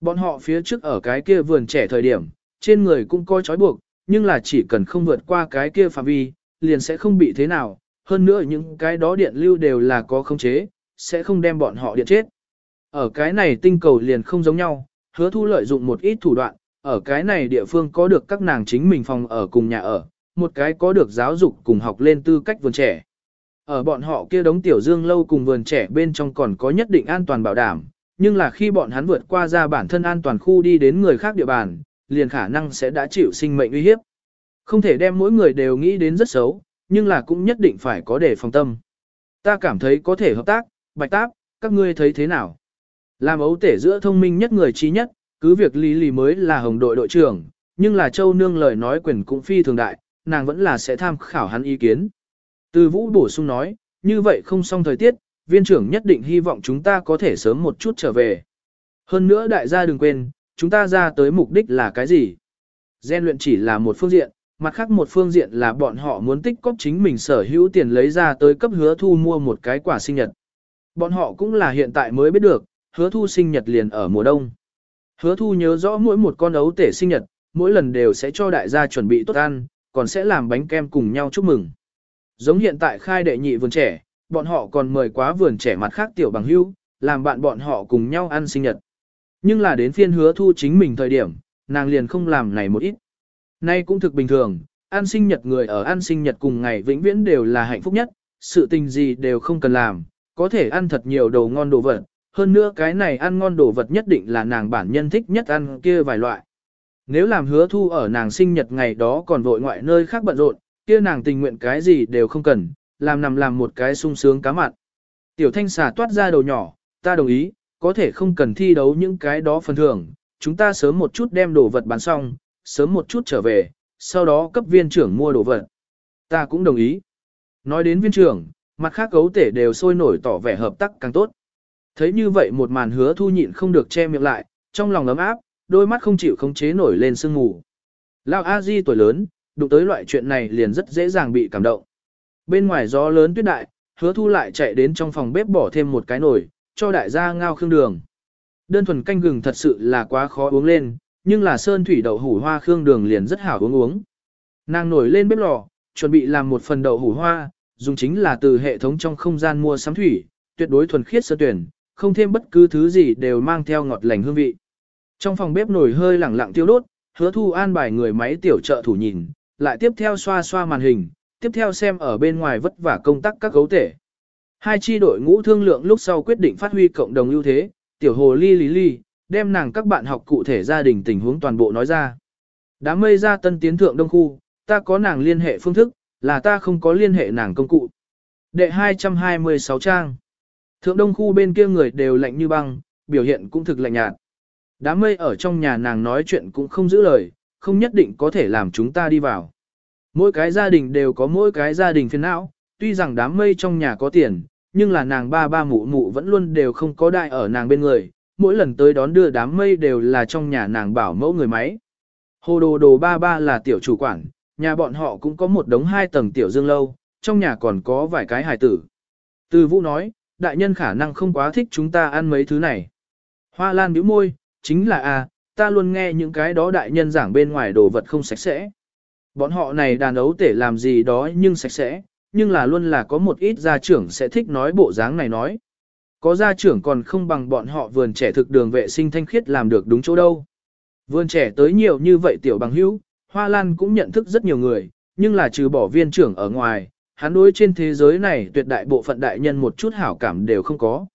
Bọn họ phía trước ở cái kia vườn trẻ thời điểm, trên người cũng coi trói buộc, nhưng là chỉ cần không vượt qua cái kia phạm vi, liền sẽ không bị thế nào, hơn nữa những cái đó điện lưu đều là có khống chế, sẽ không đem bọn họ điện chết. Ở cái này tinh cầu liền không giống nhau, hứa thu lợi dụng một ít thủ đoạn, ở cái này địa phương có được các nàng chính mình phòng ở cùng nhà ở, một cái có được giáo dục cùng học lên tư cách vườn trẻ. Ở bọn họ kia đống tiểu dương lâu cùng vườn trẻ bên trong còn có nhất định an toàn bảo đảm, nhưng là khi bọn hắn vượt qua ra bản thân an toàn khu đi đến người khác địa bàn, liền khả năng sẽ đã chịu sinh mệnh uy hiếp. Không thể đem mỗi người đều nghĩ đến rất xấu, nhưng là cũng nhất định phải có để phòng tâm. Ta cảm thấy có thể hợp tác, bạch táp, các ngươi thấy thế nào? Làm ấu tể giữa thông minh nhất người trí nhất, cứ việc Lý Lý mới là hồng đội đội trưởng, nhưng là Châu Nương lời nói quyền cũng phi thường đại, nàng vẫn là sẽ tham khảo hắn ý kiến. Từ Vũ bổ sung nói, như vậy không xong thời tiết, viên trưởng nhất định hy vọng chúng ta có thể sớm một chút trở về. Hơn nữa đại gia đừng quên, chúng ta ra tới mục đích là cái gì? Gen luyện chỉ là một phương diện, mặt khác một phương diện là bọn họ muốn tích cóp chính mình sở hữu tiền lấy ra tới cấp hứa thu mua một cái quả sinh nhật. Bọn họ cũng là hiện tại mới biết được, hứa thu sinh nhật liền ở mùa đông. Hứa thu nhớ rõ mỗi một con ấu tể sinh nhật, mỗi lần đều sẽ cho đại gia chuẩn bị tốt ăn, còn sẽ làm bánh kem cùng nhau chúc mừng. Giống hiện tại khai đệ nhị vườn trẻ, bọn họ còn mời quá vườn trẻ mặt khác tiểu bằng hữu, làm bạn bọn họ cùng nhau ăn sinh nhật. Nhưng là đến phiên hứa thu chính mình thời điểm, nàng liền không làm này một ít. Nay cũng thực bình thường, ăn sinh nhật người ở ăn sinh nhật cùng ngày vĩnh viễn đều là hạnh phúc nhất, sự tình gì đều không cần làm, có thể ăn thật nhiều đồ ngon đồ vật, hơn nữa cái này ăn ngon đồ vật nhất định là nàng bản nhân thích nhất ăn kia vài loại. Nếu làm hứa thu ở nàng sinh nhật ngày đó còn vội ngoại nơi khác bận rộn, kia nàng tình nguyện cái gì đều không cần, làm nằm làm một cái sung sướng cá mặn. Tiểu thanh xà toát ra đầu nhỏ, ta đồng ý, có thể không cần thi đấu những cái đó phần thưởng, chúng ta sớm một chút đem đồ vật bán xong, sớm một chút trở về, sau đó cấp viên trưởng mua đồ vật. Ta cũng đồng ý. Nói đến viên trưởng, mặt khác gấu tể đều sôi nổi tỏ vẻ hợp tác càng tốt. Thấy như vậy một màn hứa thu nhịn không được che miệng lại, trong lòng ấm áp, đôi mắt không chịu khống chế nổi lên sương mù. Lao A Di tuổi lớn, đụng tới loại chuyện này liền rất dễ dàng bị cảm động. Bên ngoài gió lớn tuyết đại, hứa thu lại chạy đến trong phòng bếp bỏ thêm một cái nồi, cho đại gia ngao khương đường. Đơn thuần canh gừng thật sự là quá khó uống lên, nhưng là sơn thủy đậu hủ hoa khương đường liền rất hảo uống uống. Nàng nổi lên bếp lò, chuẩn bị làm một phần đậu hủ hoa, dùng chính là từ hệ thống trong không gian mua sắm thủy, tuyệt đối thuần khiết sơ tuyển, không thêm bất cứ thứ gì đều mang theo ngọt lành hương vị. Trong phòng bếp nổi hơi lẳng lặng tiêu đốt, hứa thu an bài người máy tiểu trợ thủ nhìn, lại tiếp theo xoa xoa màn hình, tiếp theo xem ở bên ngoài vất vả công tác các gấu tể. Hai chi đội ngũ thương lượng lúc sau quyết định phát huy cộng đồng ưu thế, tiểu hồ ly lý ly, đem nàng các bạn học cụ thể gia đình tình huống toàn bộ nói ra. Đám mây ra tân tiến thượng đông khu, ta có nàng liên hệ phương thức, là ta không có liên hệ nàng công cụ. Đệ 226 trang. Thượng đông khu bên kia người đều lạnh như băng, biểu hiện cũng thực lạnh nhạt. Đám mây ở trong nhà nàng nói chuyện cũng không giữ lời, không nhất định có thể làm chúng ta đi vào. Mỗi cái gia đình đều có mỗi cái gia đình phiền não, tuy rằng đám mây trong nhà có tiền, nhưng là nàng ba ba mụ mụ vẫn luôn đều không có đại ở nàng bên người, mỗi lần tới đón đưa đám mây đều là trong nhà nàng bảo mẫu người máy. Hồ đồ đồ ba ba là tiểu chủ quản, nhà bọn họ cũng có một đống hai tầng tiểu dương lâu, trong nhà còn có vài cái hài tử. Từ vũ nói, đại nhân khả năng không quá thích chúng ta ăn mấy thứ này. Hoa lan bĩu môi, chính là a, ta luôn nghe những cái đó đại nhân giảng bên ngoài đồ vật không sạch sẽ. Bọn họ này đàn ấu tể làm gì đó nhưng sạch sẽ, nhưng là luôn là có một ít gia trưởng sẽ thích nói bộ dáng này nói. Có gia trưởng còn không bằng bọn họ vườn trẻ thực đường vệ sinh thanh khiết làm được đúng chỗ đâu. Vườn trẻ tới nhiều như vậy tiểu bằng hữu, Hoa Lan cũng nhận thức rất nhiều người, nhưng là trừ bỏ viên trưởng ở ngoài, hắn đối trên thế giới này tuyệt đại bộ phận đại nhân một chút hảo cảm đều không có.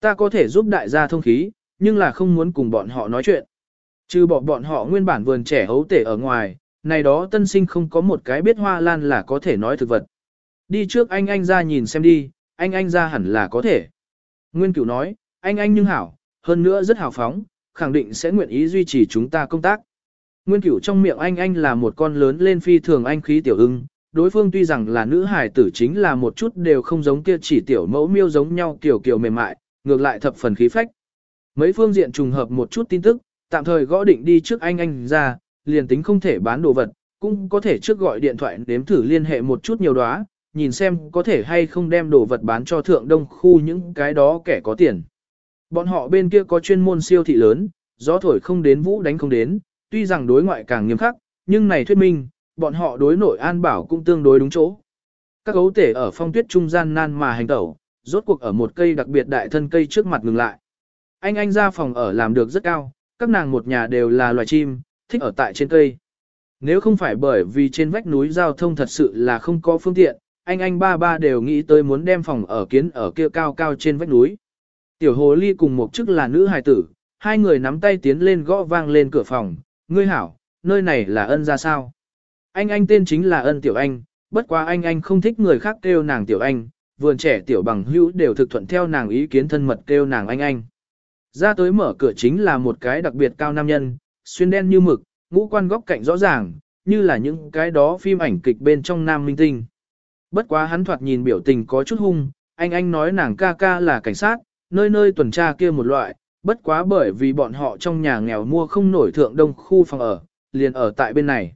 Ta có thể giúp đại gia thông khí, nhưng là không muốn cùng bọn họ nói chuyện. Trừ bỏ bọn họ nguyên bản vườn trẻ hấu tể ở ngoài, này đó tân sinh không có một cái biết hoa lan là có thể nói thực vật. Đi trước anh anh ra nhìn xem đi, anh anh ra hẳn là có thể. Nguyên cửu nói, anh anh nhưng hảo, hơn nữa rất hào phóng, khẳng định sẽ nguyện ý duy trì chúng ta công tác. Nguyên cửu trong miệng anh anh là một con lớn lên phi thường anh khí tiểu ưng, đối phương tuy rằng là nữ hài tử chính là một chút đều không giống kia chỉ tiểu mẫu miêu giống nhau kiểu kiểu mềm mại, ngược lại thập phần khí phách. Mấy phương diện trùng hợp một chút tin tức, tạm thời gõ định đi trước anh anh ra, liền tính không thể bán đồ vật, cũng có thể trước gọi điện thoại đếm thử liên hệ một chút nhiều đóa, nhìn xem có thể hay không đem đồ vật bán cho thượng đông khu những cái đó kẻ có tiền. Bọn họ bên kia có chuyên môn siêu thị lớn, gió thổi không đến vũ đánh không đến, tuy rằng đối ngoại càng nghiêm khắc, nhưng này thuyết minh, bọn họ đối nội an bảo cũng tương đối đúng chỗ. Các gấu tể ở phong tuyết trung gian nan mà hành tẩu, rốt cuộc ở một cây đặc biệt đại thân cây trước mặt ngừng lại. Anh anh ra phòng ở làm được rất cao, các nàng một nhà đều là loài chim, thích ở tại trên cây. Nếu không phải bởi vì trên vách núi giao thông thật sự là không có phương tiện, anh anh ba ba đều nghĩ tới muốn đem phòng ở kiến ở kia cao cao trên vách núi. Tiểu hồ ly cùng một chức là nữ hài tử, hai người nắm tay tiến lên gõ vang lên cửa phòng, ngươi hảo, nơi này là ân ra sao? Anh anh tên chính là ân tiểu anh, bất quá anh anh không thích người khác kêu nàng tiểu anh, vườn trẻ tiểu bằng hữu đều thực thuận theo nàng ý kiến thân mật kêu nàng anh anh. Ra tới mở cửa chính là một cái đặc biệt cao nam nhân, xuyên đen như mực, ngũ quan góc cạnh rõ ràng, như là những cái đó phim ảnh kịch bên trong nam minh tinh. Bất quá hắn thoạt nhìn biểu tình có chút hung, anh anh nói nàng ca ca là cảnh sát, nơi nơi tuần tra kia một loại, bất quá bởi vì bọn họ trong nhà nghèo mua không nổi thượng đông khu phòng ở, liền ở tại bên này.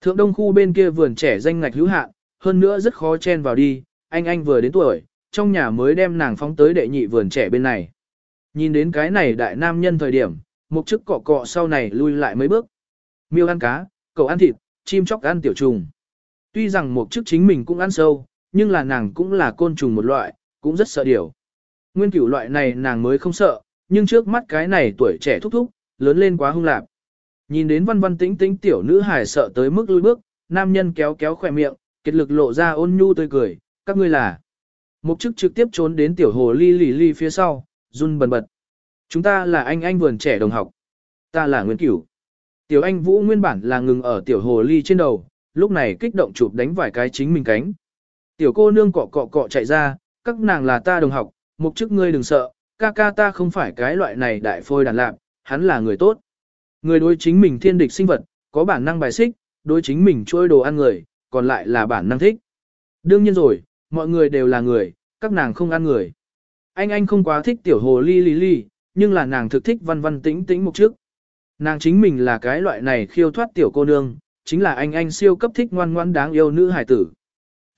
Thượng đông khu bên kia vườn trẻ danh ngạch hữu hạn, hơn nữa rất khó chen vào đi, anh anh vừa đến tuổi, trong nhà mới đem nàng phóng tới đệ nhị vườn trẻ bên này. Nhìn đến cái này đại nam nhân thời điểm, một chức cọ cọ sau này lui lại mấy bước. Miêu ăn cá, cậu ăn thịt, chim chóc ăn tiểu trùng. Tuy rằng một chức chính mình cũng ăn sâu, nhưng là nàng cũng là côn trùng một loại, cũng rất sợ điều. Nguyên cửu loại này nàng mới không sợ, nhưng trước mắt cái này tuổi trẻ thúc thúc, lớn lên quá hung lạc. Nhìn đến văn văn tĩnh tĩnh tiểu nữ hài sợ tới mức lùi bước, nam nhân kéo kéo khỏe miệng, kết lực lộ ra ôn nhu tươi cười, các ngươi là. Mục chức trực tiếp trốn đến tiểu hồ ly lì ly phía sau, run bần bật. Chúng ta là anh anh vườn trẻ đồng học. Ta là Nguyên Cửu. Tiểu anh Vũ nguyên bản là ngừng ở tiểu hồ ly trên đầu, lúc này kích động chụp đánh vài cái chính mình cánh. Tiểu cô nương cọ cọ cọ chạy ra, các nàng là ta đồng học, mục chức ngươi đừng sợ, ca ca ta không phải cái loại này đại phôi đàn lạc, hắn là người tốt. Người đối chính mình thiên địch sinh vật, có bản năng bài xích, đối chính mình trôi đồ ăn người, còn lại là bản năng thích. Đương nhiên rồi, mọi người đều là người, các nàng không ăn người. Anh anh không quá thích tiểu hồ ly ly ly, nhưng là nàng thực thích văn văn tĩnh tĩnh một trước. Nàng chính mình là cái loại này khiêu thoát tiểu cô nương, chính là anh anh siêu cấp thích ngoan ngoãn đáng yêu nữ hải tử.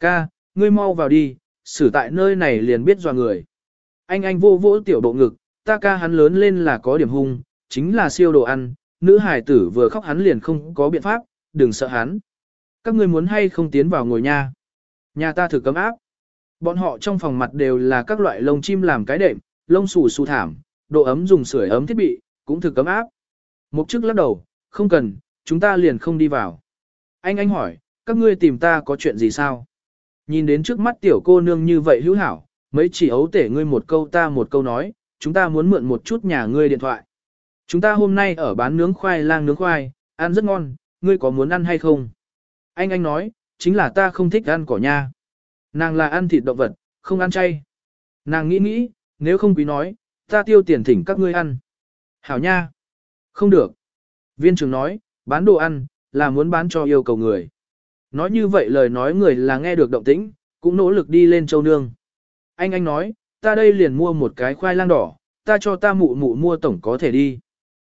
Ca, ngươi mau vào đi, xử tại nơi này liền biết dò người. Anh anh vô vỗ tiểu bộ ngực, ta ca hắn lớn lên là có điểm hung, chính là siêu đồ ăn, nữ hải tử vừa khóc hắn liền không có biện pháp, đừng sợ hắn. Các ngươi muốn hay không tiến vào ngồi nha. Nhà ta thử cấm áp. Bọn họ trong phòng mặt đều là các loại lông chim làm cái đệm, lông xù xù thảm, độ ấm dùng sưởi ấm thiết bị, cũng thử cấm áp. Mục chức lắc đầu, không cần, chúng ta liền không đi vào. Anh anh hỏi, các ngươi tìm ta có chuyện gì sao? Nhìn đến trước mắt tiểu cô nương như vậy hữu hảo, mấy chỉ ấu tể ngươi một câu ta một câu nói, chúng ta muốn mượn một chút nhà ngươi điện thoại. Chúng ta hôm nay ở bán nướng khoai lang nướng khoai, ăn rất ngon, ngươi có muốn ăn hay không? Anh anh nói, chính là ta không thích ăn cỏ nha. Nàng là ăn thịt động vật, không ăn chay. Nàng nghĩ nghĩ, nếu không quý nói, ta tiêu tiền thỉnh các ngươi ăn. Hảo nha. Không được. Viên trưởng nói, bán đồ ăn, là muốn bán cho yêu cầu người. Nói như vậy lời nói người là nghe được động tĩnh, cũng nỗ lực đi lên châu nương. Anh anh nói, ta đây liền mua một cái khoai lang đỏ, ta cho ta mụ mụ mua tổng có thể đi.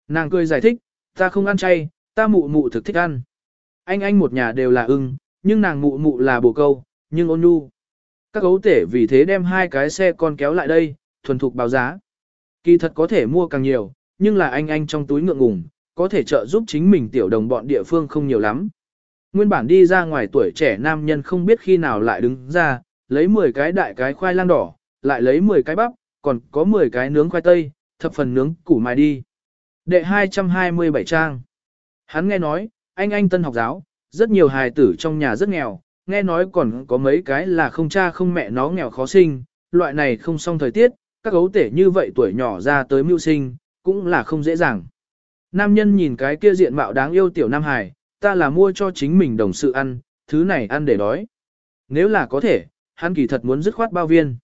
Nàng cười giải thích, ta không ăn chay, ta mụ mụ thực thích ăn. Anh anh một nhà đều là ưng, nhưng nàng mụ mụ là bồ câu, nhưng ôn nhu. Các gấu tể vì thế đem hai cái xe con kéo lại đây, thuần thục báo giá. Kỳ thật có thể mua càng nhiều, nhưng là anh anh trong túi ngượng ngùng, có thể trợ giúp chính mình tiểu đồng bọn địa phương không nhiều lắm. Nguyên bản đi ra ngoài tuổi trẻ nam nhân không biết khi nào lại đứng ra, lấy 10 cái đại cái khoai lang đỏ, lại lấy 10 cái bắp, còn có 10 cái nướng khoai tây, thập phần nướng củ mai đi. Đệ 227 trang. Hắn nghe nói, anh anh tân học giáo, rất nhiều hài tử trong nhà rất nghèo, nghe nói còn có mấy cái là không cha không mẹ nó nghèo khó sinh, loại này không xong thời tiết, các gấu tể như vậy tuổi nhỏ ra tới mưu sinh, cũng là không dễ dàng. Nam nhân nhìn cái kia diện mạo đáng yêu tiểu Nam Hải, ta là mua cho chính mình đồng sự ăn, thứ này ăn để đói. Nếu là có thể, hắn kỳ thật muốn dứt khoát bao viên.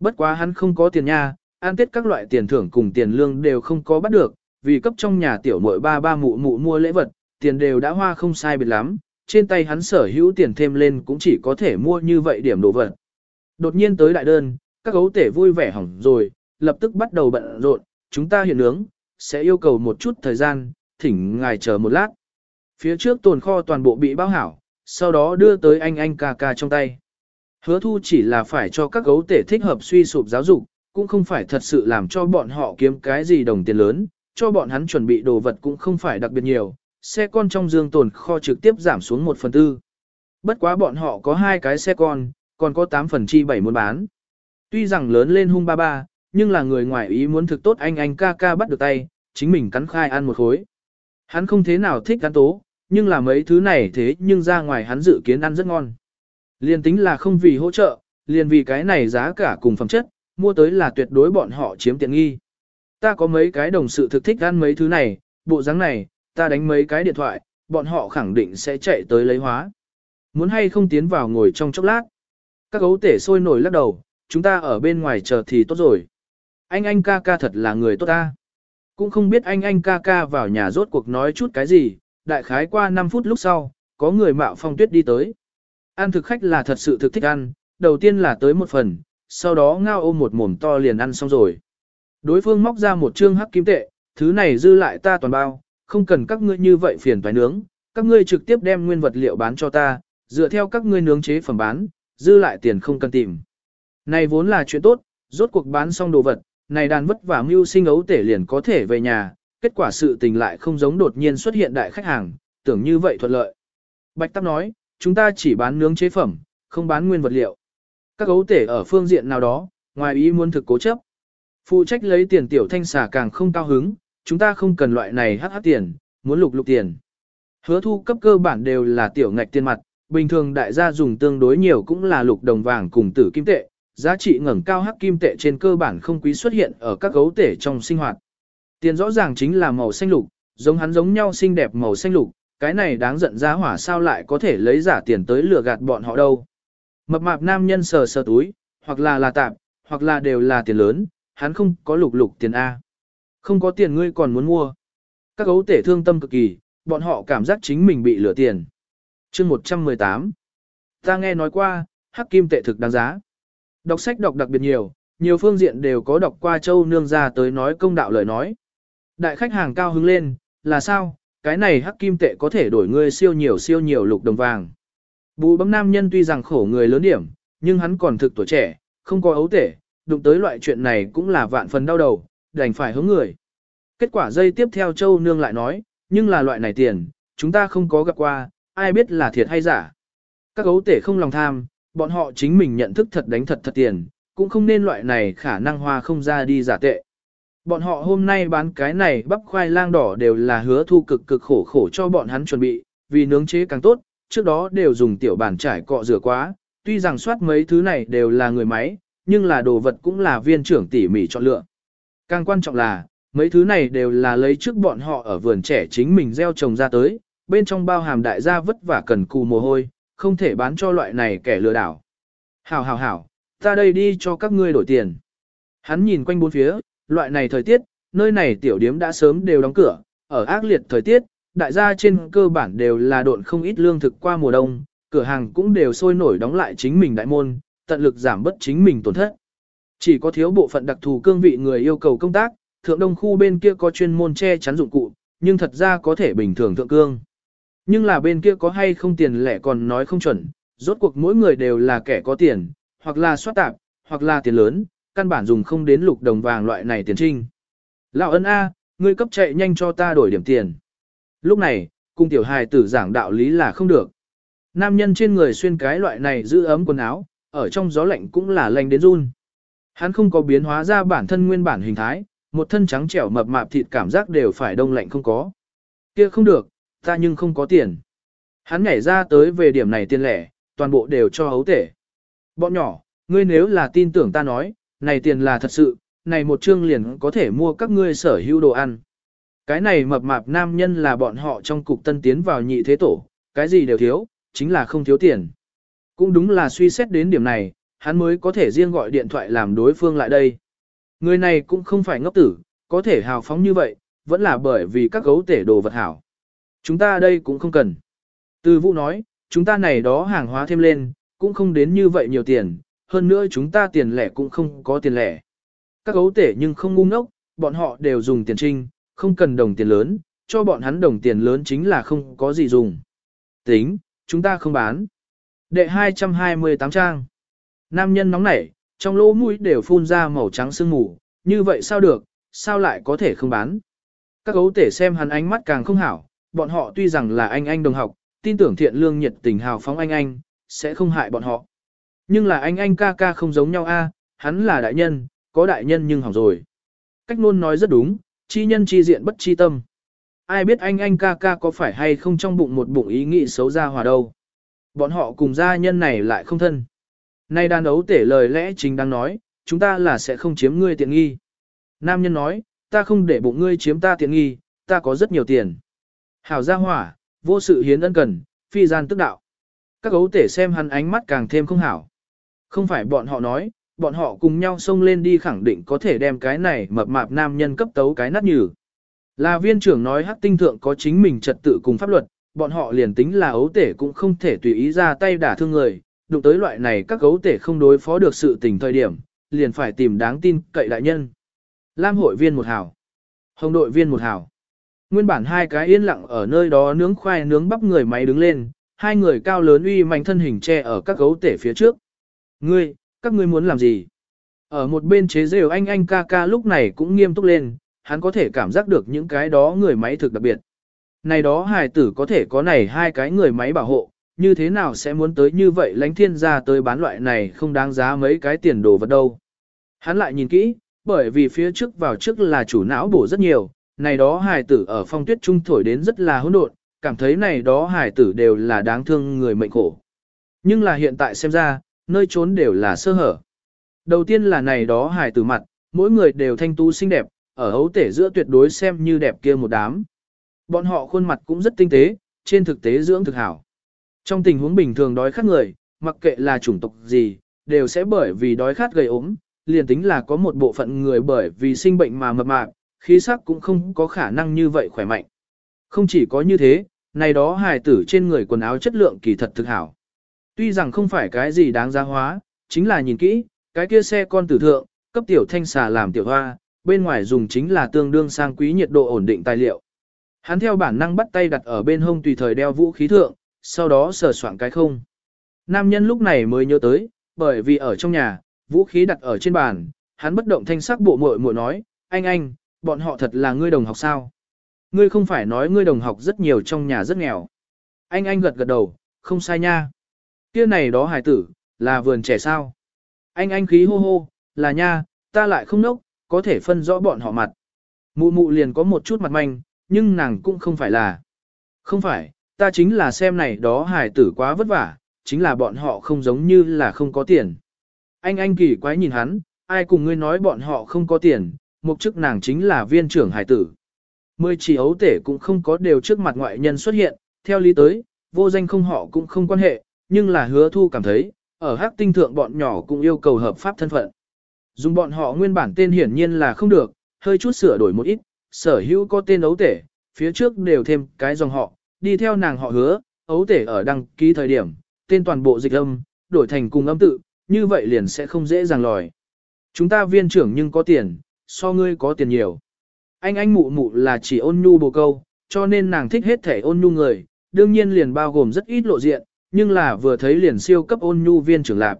Bất quá hắn không có tiền nha, ăn tết các loại tiền thưởng cùng tiền lương đều không có bắt được, vì cấp trong nhà tiểu muội ba ba mụ mụ mua lễ vật, tiền đều đã hoa không sai biệt lắm, trên tay hắn sở hữu tiền thêm lên cũng chỉ có thể mua như vậy điểm đồ vật. Đột nhiên tới đại đơn, các gấu tể vui vẻ hỏng rồi, lập tức bắt đầu bận rộn, chúng ta hiện nướng, sẽ yêu cầu một chút thời gian, thỉnh ngài chờ một lát. Phía trước tồn kho toàn bộ bị bao hảo, sau đó đưa tới anh anh ca ca trong tay. Hứa thu chỉ là phải cho các gấu tể thích hợp suy sụp giáo dục, cũng không phải thật sự làm cho bọn họ kiếm cái gì đồng tiền lớn, cho bọn hắn chuẩn bị đồ vật cũng không phải đặc biệt nhiều, xe con trong dương tồn kho trực tiếp giảm xuống 1 phần tư. Bất quá bọn họ có hai cái xe con, còn có 8 phần chi 7 muốn bán. Tuy rằng lớn lên hung ba ba, nhưng là người ngoài ý muốn thực tốt anh anh ca ca bắt được tay, chính mình cắn khai ăn một khối. Hắn không thế nào thích cắn tố, nhưng là mấy thứ này thế nhưng ra ngoài hắn dự kiến ăn rất ngon. Liên tính là không vì hỗ trợ, liền vì cái này giá cả cùng phẩm chất, mua tới là tuyệt đối bọn họ chiếm tiện nghi. Ta có mấy cái đồng sự thực thích ăn mấy thứ này, bộ dáng này, ta đánh mấy cái điện thoại, bọn họ khẳng định sẽ chạy tới lấy hóa. Muốn hay không tiến vào ngồi trong chốc lát. Các gấu tể sôi nổi lắc đầu, chúng ta ở bên ngoài chờ thì tốt rồi. Anh anh ca ca thật là người tốt ta. Cũng không biết anh anh ca ca vào nhà rốt cuộc nói chút cái gì, đại khái qua 5 phút lúc sau, có người mạo phong tuyết đi tới. Ăn thực khách là thật sự thực thích ăn, đầu tiên là tới một phần, sau đó ngao ôm một mồm to liền ăn xong rồi. Đối phương móc ra một trương hắc kim tệ, thứ này dư lại ta toàn bao, không cần các ngươi như vậy phiền phải nướng, các ngươi trực tiếp đem nguyên vật liệu bán cho ta, dựa theo các ngươi nướng chế phẩm bán, dư lại tiền không cần tìm. Này vốn là chuyện tốt, rốt cuộc bán xong đồ vật, này đàn vất vả mưu sinh ấu tể liền có thể về nhà, kết quả sự tình lại không giống đột nhiên xuất hiện đại khách hàng, tưởng như vậy thuận lợi. Bạch Tắc nói, chúng ta chỉ bán nướng chế phẩm, không bán nguyên vật liệu. Các ấu tể ở phương diện nào đó, ngoài ý muốn thực cố chấp. Phụ trách lấy tiền tiểu thanh xà càng không cao hứng, chúng ta không cần loại này hắc hắc tiền, muốn lục lục tiền. Hứa thu cấp cơ bản đều là tiểu ngạch tiền mặt, bình thường đại gia dùng tương đối nhiều cũng là lục đồng vàng cùng tử kim tệ, giá trị ngẩng cao hắc kim tệ trên cơ bản không quý xuất hiện ở các gấu tể trong sinh hoạt. Tiền rõ ràng chính là màu xanh lục, giống hắn giống nhau xinh đẹp màu xanh lục, cái này đáng giận giá hỏa sao lại có thể lấy giả tiền tới lừa gạt bọn họ đâu. Mập mạp nam nhân sờ sờ túi, hoặc là là tạm, hoặc là đều là tiền lớn, hắn không có lục lục tiền A. Không có tiền ngươi còn muốn mua. Các gấu tể thương tâm cực kỳ, bọn họ cảm giác chính mình bị lừa tiền. chương 118 Ta nghe nói qua, hắc kim tệ thực đáng giá. Đọc sách đọc đặc biệt nhiều, nhiều phương diện đều có đọc qua châu nương ra tới nói công đạo lời nói. Đại khách hàng cao hứng lên, là sao, cái này hắc kim tệ có thể đổi ngươi siêu nhiều siêu nhiều lục đồng vàng. Bù bấm nam nhân tuy rằng khổ người lớn điểm, nhưng hắn còn thực tuổi trẻ, không có ấu tể, đụng tới loại chuyện này cũng là vạn phần đau đầu, đành phải hướng người. Kết quả dây tiếp theo châu nương lại nói, nhưng là loại này tiền, chúng ta không có gặp qua, ai biết là thiệt hay giả. Các ấu tể không lòng tham, bọn họ chính mình nhận thức thật đánh thật thật tiền, cũng không nên loại này khả năng hoa không ra đi giả tệ. Bọn họ hôm nay bán cái này bắp khoai lang đỏ đều là hứa thu cực cực khổ khổ cho bọn hắn chuẩn bị, vì nướng chế càng tốt, trước đó đều dùng tiểu bản trải cọ rửa quá, tuy rằng soát mấy thứ này đều là người máy, nhưng là đồ vật cũng là viên trưởng tỉ mỉ chọn lựa. Càng quan trọng là, mấy thứ này đều là lấy trước bọn họ ở vườn trẻ chính mình gieo trồng ra tới, bên trong bao hàm đại gia vất vả cần cù mồ hôi, không thể bán cho loại này kẻ lừa đảo. Hảo hảo hảo, ta đây đi cho các ngươi đổi tiền. Hắn nhìn quanh bốn phía, loại này thời tiết, nơi này tiểu điếm đã sớm đều đóng cửa, ở ác liệt thời tiết, đại gia trên cơ bản đều là độn không ít lương thực qua mùa đông, cửa hàng cũng đều sôi nổi đóng lại chính mình đại môn, tận lực giảm bớt chính mình tổn thất. Chỉ có thiếu bộ phận đặc thù cương vị người yêu cầu công tác, thượng đông khu bên kia có chuyên môn che chắn dụng cụ, nhưng thật ra có thể bình thường thượng cương. Nhưng là bên kia có hay không tiền lẻ còn nói không chuẩn, rốt cuộc mỗi người đều là kẻ có tiền, hoặc là soát tạp, hoặc là tiền lớn, căn bản dùng không đến lục đồng vàng loại này tiền trinh. Lão ân A, ngươi cấp chạy nhanh cho ta đổi điểm tiền. Lúc này, cung tiểu hài tử giảng đạo lý là không được. Nam nhân trên người xuyên cái loại này giữ ấm quần áo, ở trong gió lạnh cũng là lạnh đến run. Hắn không có biến hóa ra bản thân nguyên bản hình thái, một thân trắng trẻo mập mạp thịt cảm giác đều phải đông lạnh không có. Kia không được, ta nhưng không có tiền. Hắn nhảy ra tới về điểm này tiền lẻ, toàn bộ đều cho hấu tể. Bọn nhỏ, ngươi nếu là tin tưởng ta nói, này tiền là thật sự, này một chương liền có thể mua các ngươi sở hữu đồ ăn. Cái này mập mạp nam nhân là bọn họ trong cục tân tiến vào nhị thế tổ, cái gì đều thiếu, chính là không thiếu tiền. Cũng đúng là suy xét đến điểm này, hắn mới có thể riêng gọi điện thoại làm đối phương lại đây. Người này cũng không phải ngốc tử, có thể hào phóng như vậy, vẫn là bởi vì các gấu tể đồ vật hảo. Chúng ta đây cũng không cần. Từ vũ nói, chúng ta này đó hàng hóa thêm lên, cũng không đến như vậy nhiều tiền, hơn nữa chúng ta tiền lẻ cũng không có tiền lẻ. Các gấu tể nhưng không ngu ngốc, bọn họ đều dùng tiền trinh, không cần đồng tiền lớn, cho bọn hắn đồng tiền lớn chính là không có gì dùng. Tính, chúng ta không bán. Đệ 228 trang. Nam nhân nóng nảy, trong lỗ mũi đều phun ra màu trắng sương mù, như vậy sao được, sao lại có thể không bán. Các gấu tể xem hắn ánh mắt càng không hảo, bọn họ tuy rằng là anh anh đồng học, tin tưởng thiện lương nhiệt tình hào phóng anh anh, sẽ không hại bọn họ. Nhưng là anh anh ca ca không giống nhau a, hắn là đại nhân, có đại nhân nhưng hỏng rồi. Cách luôn nói rất đúng, chi nhân chi diện bất chi tâm. Ai biết anh anh ca ca có phải hay không trong bụng một bụng ý nghĩ xấu ra hòa đâu. Bọn họ cùng gia nhân này lại không thân. Nay đàn ấu tể lời lẽ chính đang nói, chúng ta là sẽ không chiếm ngươi tiện nghi. Nam nhân nói, ta không để bụng ngươi chiếm ta tiện nghi, ta có rất nhiều tiền. Hảo gia hỏa, vô sự hiến ân cần, phi gian tức đạo. Các gấu tể xem hắn ánh mắt càng thêm không hảo. Không phải bọn họ nói, bọn họ cùng nhau xông lên đi khẳng định có thể đem cái này mập mạp nam nhân cấp tấu cái nát nhừ. Là viên trưởng nói hắc tinh thượng có chính mình trật tự cùng pháp luật, bọn họ liền tính là ấu tể cũng không thể tùy ý ra tay đả thương người, đụng tới loại này các gấu tể không đối phó được sự tình thời điểm, liền phải tìm đáng tin cậy đại nhân. Lam hội viên một hảo, hồng đội viên một hảo. Nguyên bản hai cái yên lặng ở nơi đó nướng khoai nướng bắp người máy đứng lên, hai người cao lớn uy mạnh thân hình che ở các gấu tể phía trước. Ngươi, các ngươi muốn làm gì? Ở một bên chế rêu anh anh ca ca lúc này cũng nghiêm túc lên, hắn có thể cảm giác được những cái đó người máy thực đặc biệt. Này đó hài tử có thể có này hai cái người máy bảo hộ, như thế nào sẽ muốn tới như vậy lánh thiên ra tới bán loại này không đáng giá mấy cái tiền đồ vật đâu. Hắn lại nhìn kỹ, bởi vì phía trước vào trước là chủ não bổ rất nhiều, này đó hài tử ở phong tuyết trung thổi đến rất là hỗn độn, cảm thấy này đó hài tử đều là đáng thương người mệnh khổ. Nhưng là hiện tại xem ra, nơi trốn đều là sơ hở. Đầu tiên là này đó hài tử mặt, mỗi người đều thanh tú xinh đẹp, ở hấu tể giữa tuyệt đối xem như đẹp kia một đám. Bọn họ khuôn mặt cũng rất tinh tế, trên thực tế dưỡng thực hảo. Trong tình huống bình thường đói khát người, mặc kệ là chủng tộc gì, đều sẽ bởi vì đói khát gây ốm, liền tính là có một bộ phận người bởi vì sinh bệnh mà mập mạp, khí sắc cũng không có khả năng như vậy khỏe mạnh. Không chỉ có như thế, này đó hài tử trên người quần áo chất lượng kỳ thật thực hảo. Tuy rằng không phải cái gì đáng giá hóa, chính là nhìn kỹ, cái kia xe con tử thượng, cấp tiểu thanh xà làm tiểu hoa, bên ngoài dùng chính là tương đương sang quý nhiệt độ ổn định tài liệu. Hắn theo bản năng bắt tay đặt ở bên hông tùy thời đeo vũ khí thượng, sau đó sờ soạn cái không. Nam nhân lúc này mới nhớ tới, bởi vì ở trong nhà, vũ khí đặt ở trên bàn, hắn bất động thanh sắc bộ muội muội nói, anh anh, bọn họ thật là ngươi đồng học sao? Ngươi không phải nói ngươi đồng học rất nhiều trong nhà rất nghèo. Anh anh gật gật đầu, không sai nha. Kia này đó hải tử, là vườn trẻ sao? Anh anh khí hô hô, là nha, ta lại không nốc, có thể phân rõ bọn họ mặt. Mụ mụ liền có một chút mặt manh, nhưng nàng cũng không phải là. Không phải, ta chính là xem này đó hải tử quá vất vả, chính là bọn họ không giống như là không có tiền. Anh anh kỳ quái nhìn hắn, ai cùng ngươi nói bọn họ không có tiền, mục chức nàng chính là viên trưởng hải tử. Mười chỉ ấu tể cũng không có đều trước mặt ngoại nhân xuất hiện, theo lý tới, vô danh không họ cũng không quan hệ, nhưng là hứa thu cảm thấy, ở hắc tinh thượng bọn nhỏ cũng yêu cầu hợp pháp thân phận. Dùng bọn họ nguyên bản tên hiển nhiên là không được, hơi chút sửa đổi một ít, sở hữu có tên ấu tể, phía trước đều thêm cái dòng họ, đi theo nàng họ hứa, ấu tể ở đăng ký thời điểm, tên toàn bộ dịch âm, đổi thành cùng âm tự, như vậy liền sẽ không dễ dàng lòi. Chúng ta viên trưởng nhưng có tiền, so ngươi có tiền nhiều. Anh anh mụ mụ là chỉ ôn nhu bồ câu, cho nên nàng thích hết thể ôn nhu người, đương nhiên liền bao gồm rất ít lộ diện, nhưng là vừa thấy liền siêu cấp ôn nhu viên trưởng lạp.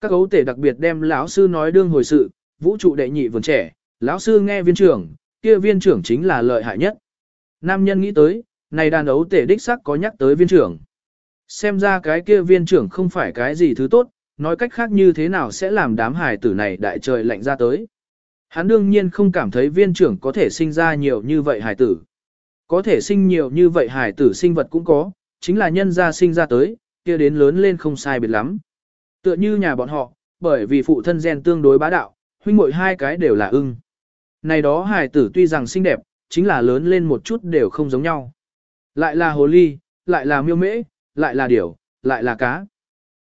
Các gấu tể đặc biệt đem lão sư nói đương hồi sự, vũ trụ đệ nhị vườn trẻ, lão sư nghe viên trưởng, kia viên trưởng chính là lợi hại nhất. Nam nhân nghĩ tới, này đàn ấu tể đích sắc có nhắc tới viên trưởng. Xem ra cái kia viên trưởng không phải cái gì thứ tốt, nói cách khác như thế nào sẽ làm đám hài tử này đại trời lạnh ra tới. Hắn đương nhiên không cảm thấy viên trưởng có thể sinh ra nhiều như vậy hải tử. Có thể sinh nhiều như vậy hải tử sinh vật cũng có, chính là nhân gia sinh ra tới, kia đến lớn lên không sai biệt lắm. Tựa như nhà bọn họ, bởi vì phụ thân gen tương đối bá đạo, huynh muội hai cái đều là ưng. Này đó hải tử tuy rằng xinh đẹp, chính là lớn lên một chút đều không giống nhau. Lại là hồ ly, lại là miêu mễ, lại là điểu, lại là cá.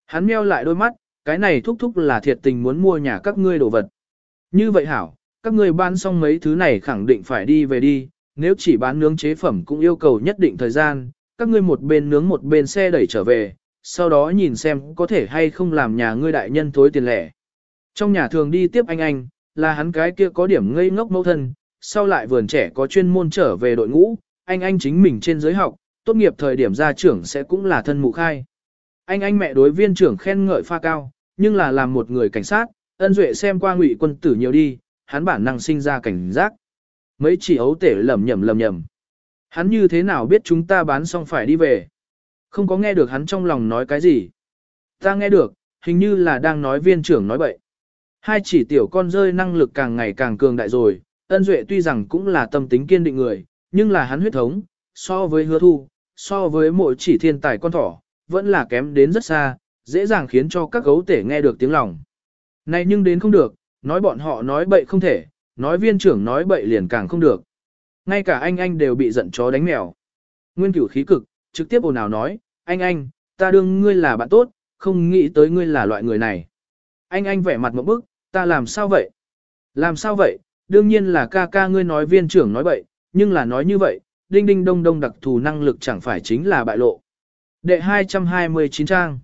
Hắn meo lại đôi mắt, cái này thúc thúc là thiệt tình muốn mua nhà các ngươi đồ vật. Như vậy hảo, các người bán xong mấy thứ này khẳng định phải đi về đi, nếu chỉ bán nướng chế phẩm cũng yêu cầu nhất định thời gian, các ngươi một bên nướng một bên xe đẩy trở về, sau đó nhìn xem có thể hay không làm nhà ngươi đại nhân thối tiền lẻ. Trong nhà thường đi tiếp anh anh, là hắn cái kia có điểm ngây ngốc mẫu thân, sau lại vườn trẻ có chuyên môn trở về đội ngũ, anh anh chính mình trên giới học, tốt nghiệp thời điểm ra trưởng sẽ cũng là thân mụ khai. Anh anh mẹ đối viên trưởng khen ngợi pha cao, nhưng là làm một người cảnh sát, ân duệ xem qua ngụy quân tử nhiều đi, hắn bản năng sinh ra cảnh giác. Mấy chỉ ấu tể lầm nhầm lầm nhầm. Hắn như thế nào biết chúng ta bán xong phải đi về? Không có nghe được hắn trong lòng nói cái gì. Ta nghe được, hình như là đang nói viên trưởng nói bậy. Hai chỉ tiểu con rơi năng lực càng ngày càng cường đại rồi, ân duệ tuy rằng cũng là tâm tính kiên định người, nhưng là hắn huyết thống, so với hứa thu, so với mỗi chỉ thiên tài con thỏ, vẫn là kém đến rất xa, dễ dàng khiến cho các gấu tể nghe được tiếng lòng. Này nhưng đến không được, nói bọn họ nói bậy không thể, nói viên trưởng nói bậy liền càng không được. Ngay cả anh anh đều bị giận chó đánh mèo. Nguyên cửu khí cực, trực tiếp ồn ào nói, anh anh, ta đương ngươi là bạn tốt, không nghĩ tới ngươi là loại người này. Anh anh vẻ mặt một bức, ta làm sao vậy? Làm sao vậy? Đương nhiên là ca ca ngươi nói viên trưởng nói bậy, nhưng là nói như vậy, đinh đinh đông đông đặc thù năng lực chẳng phải chính là bại lộ. Đệ 229 trang.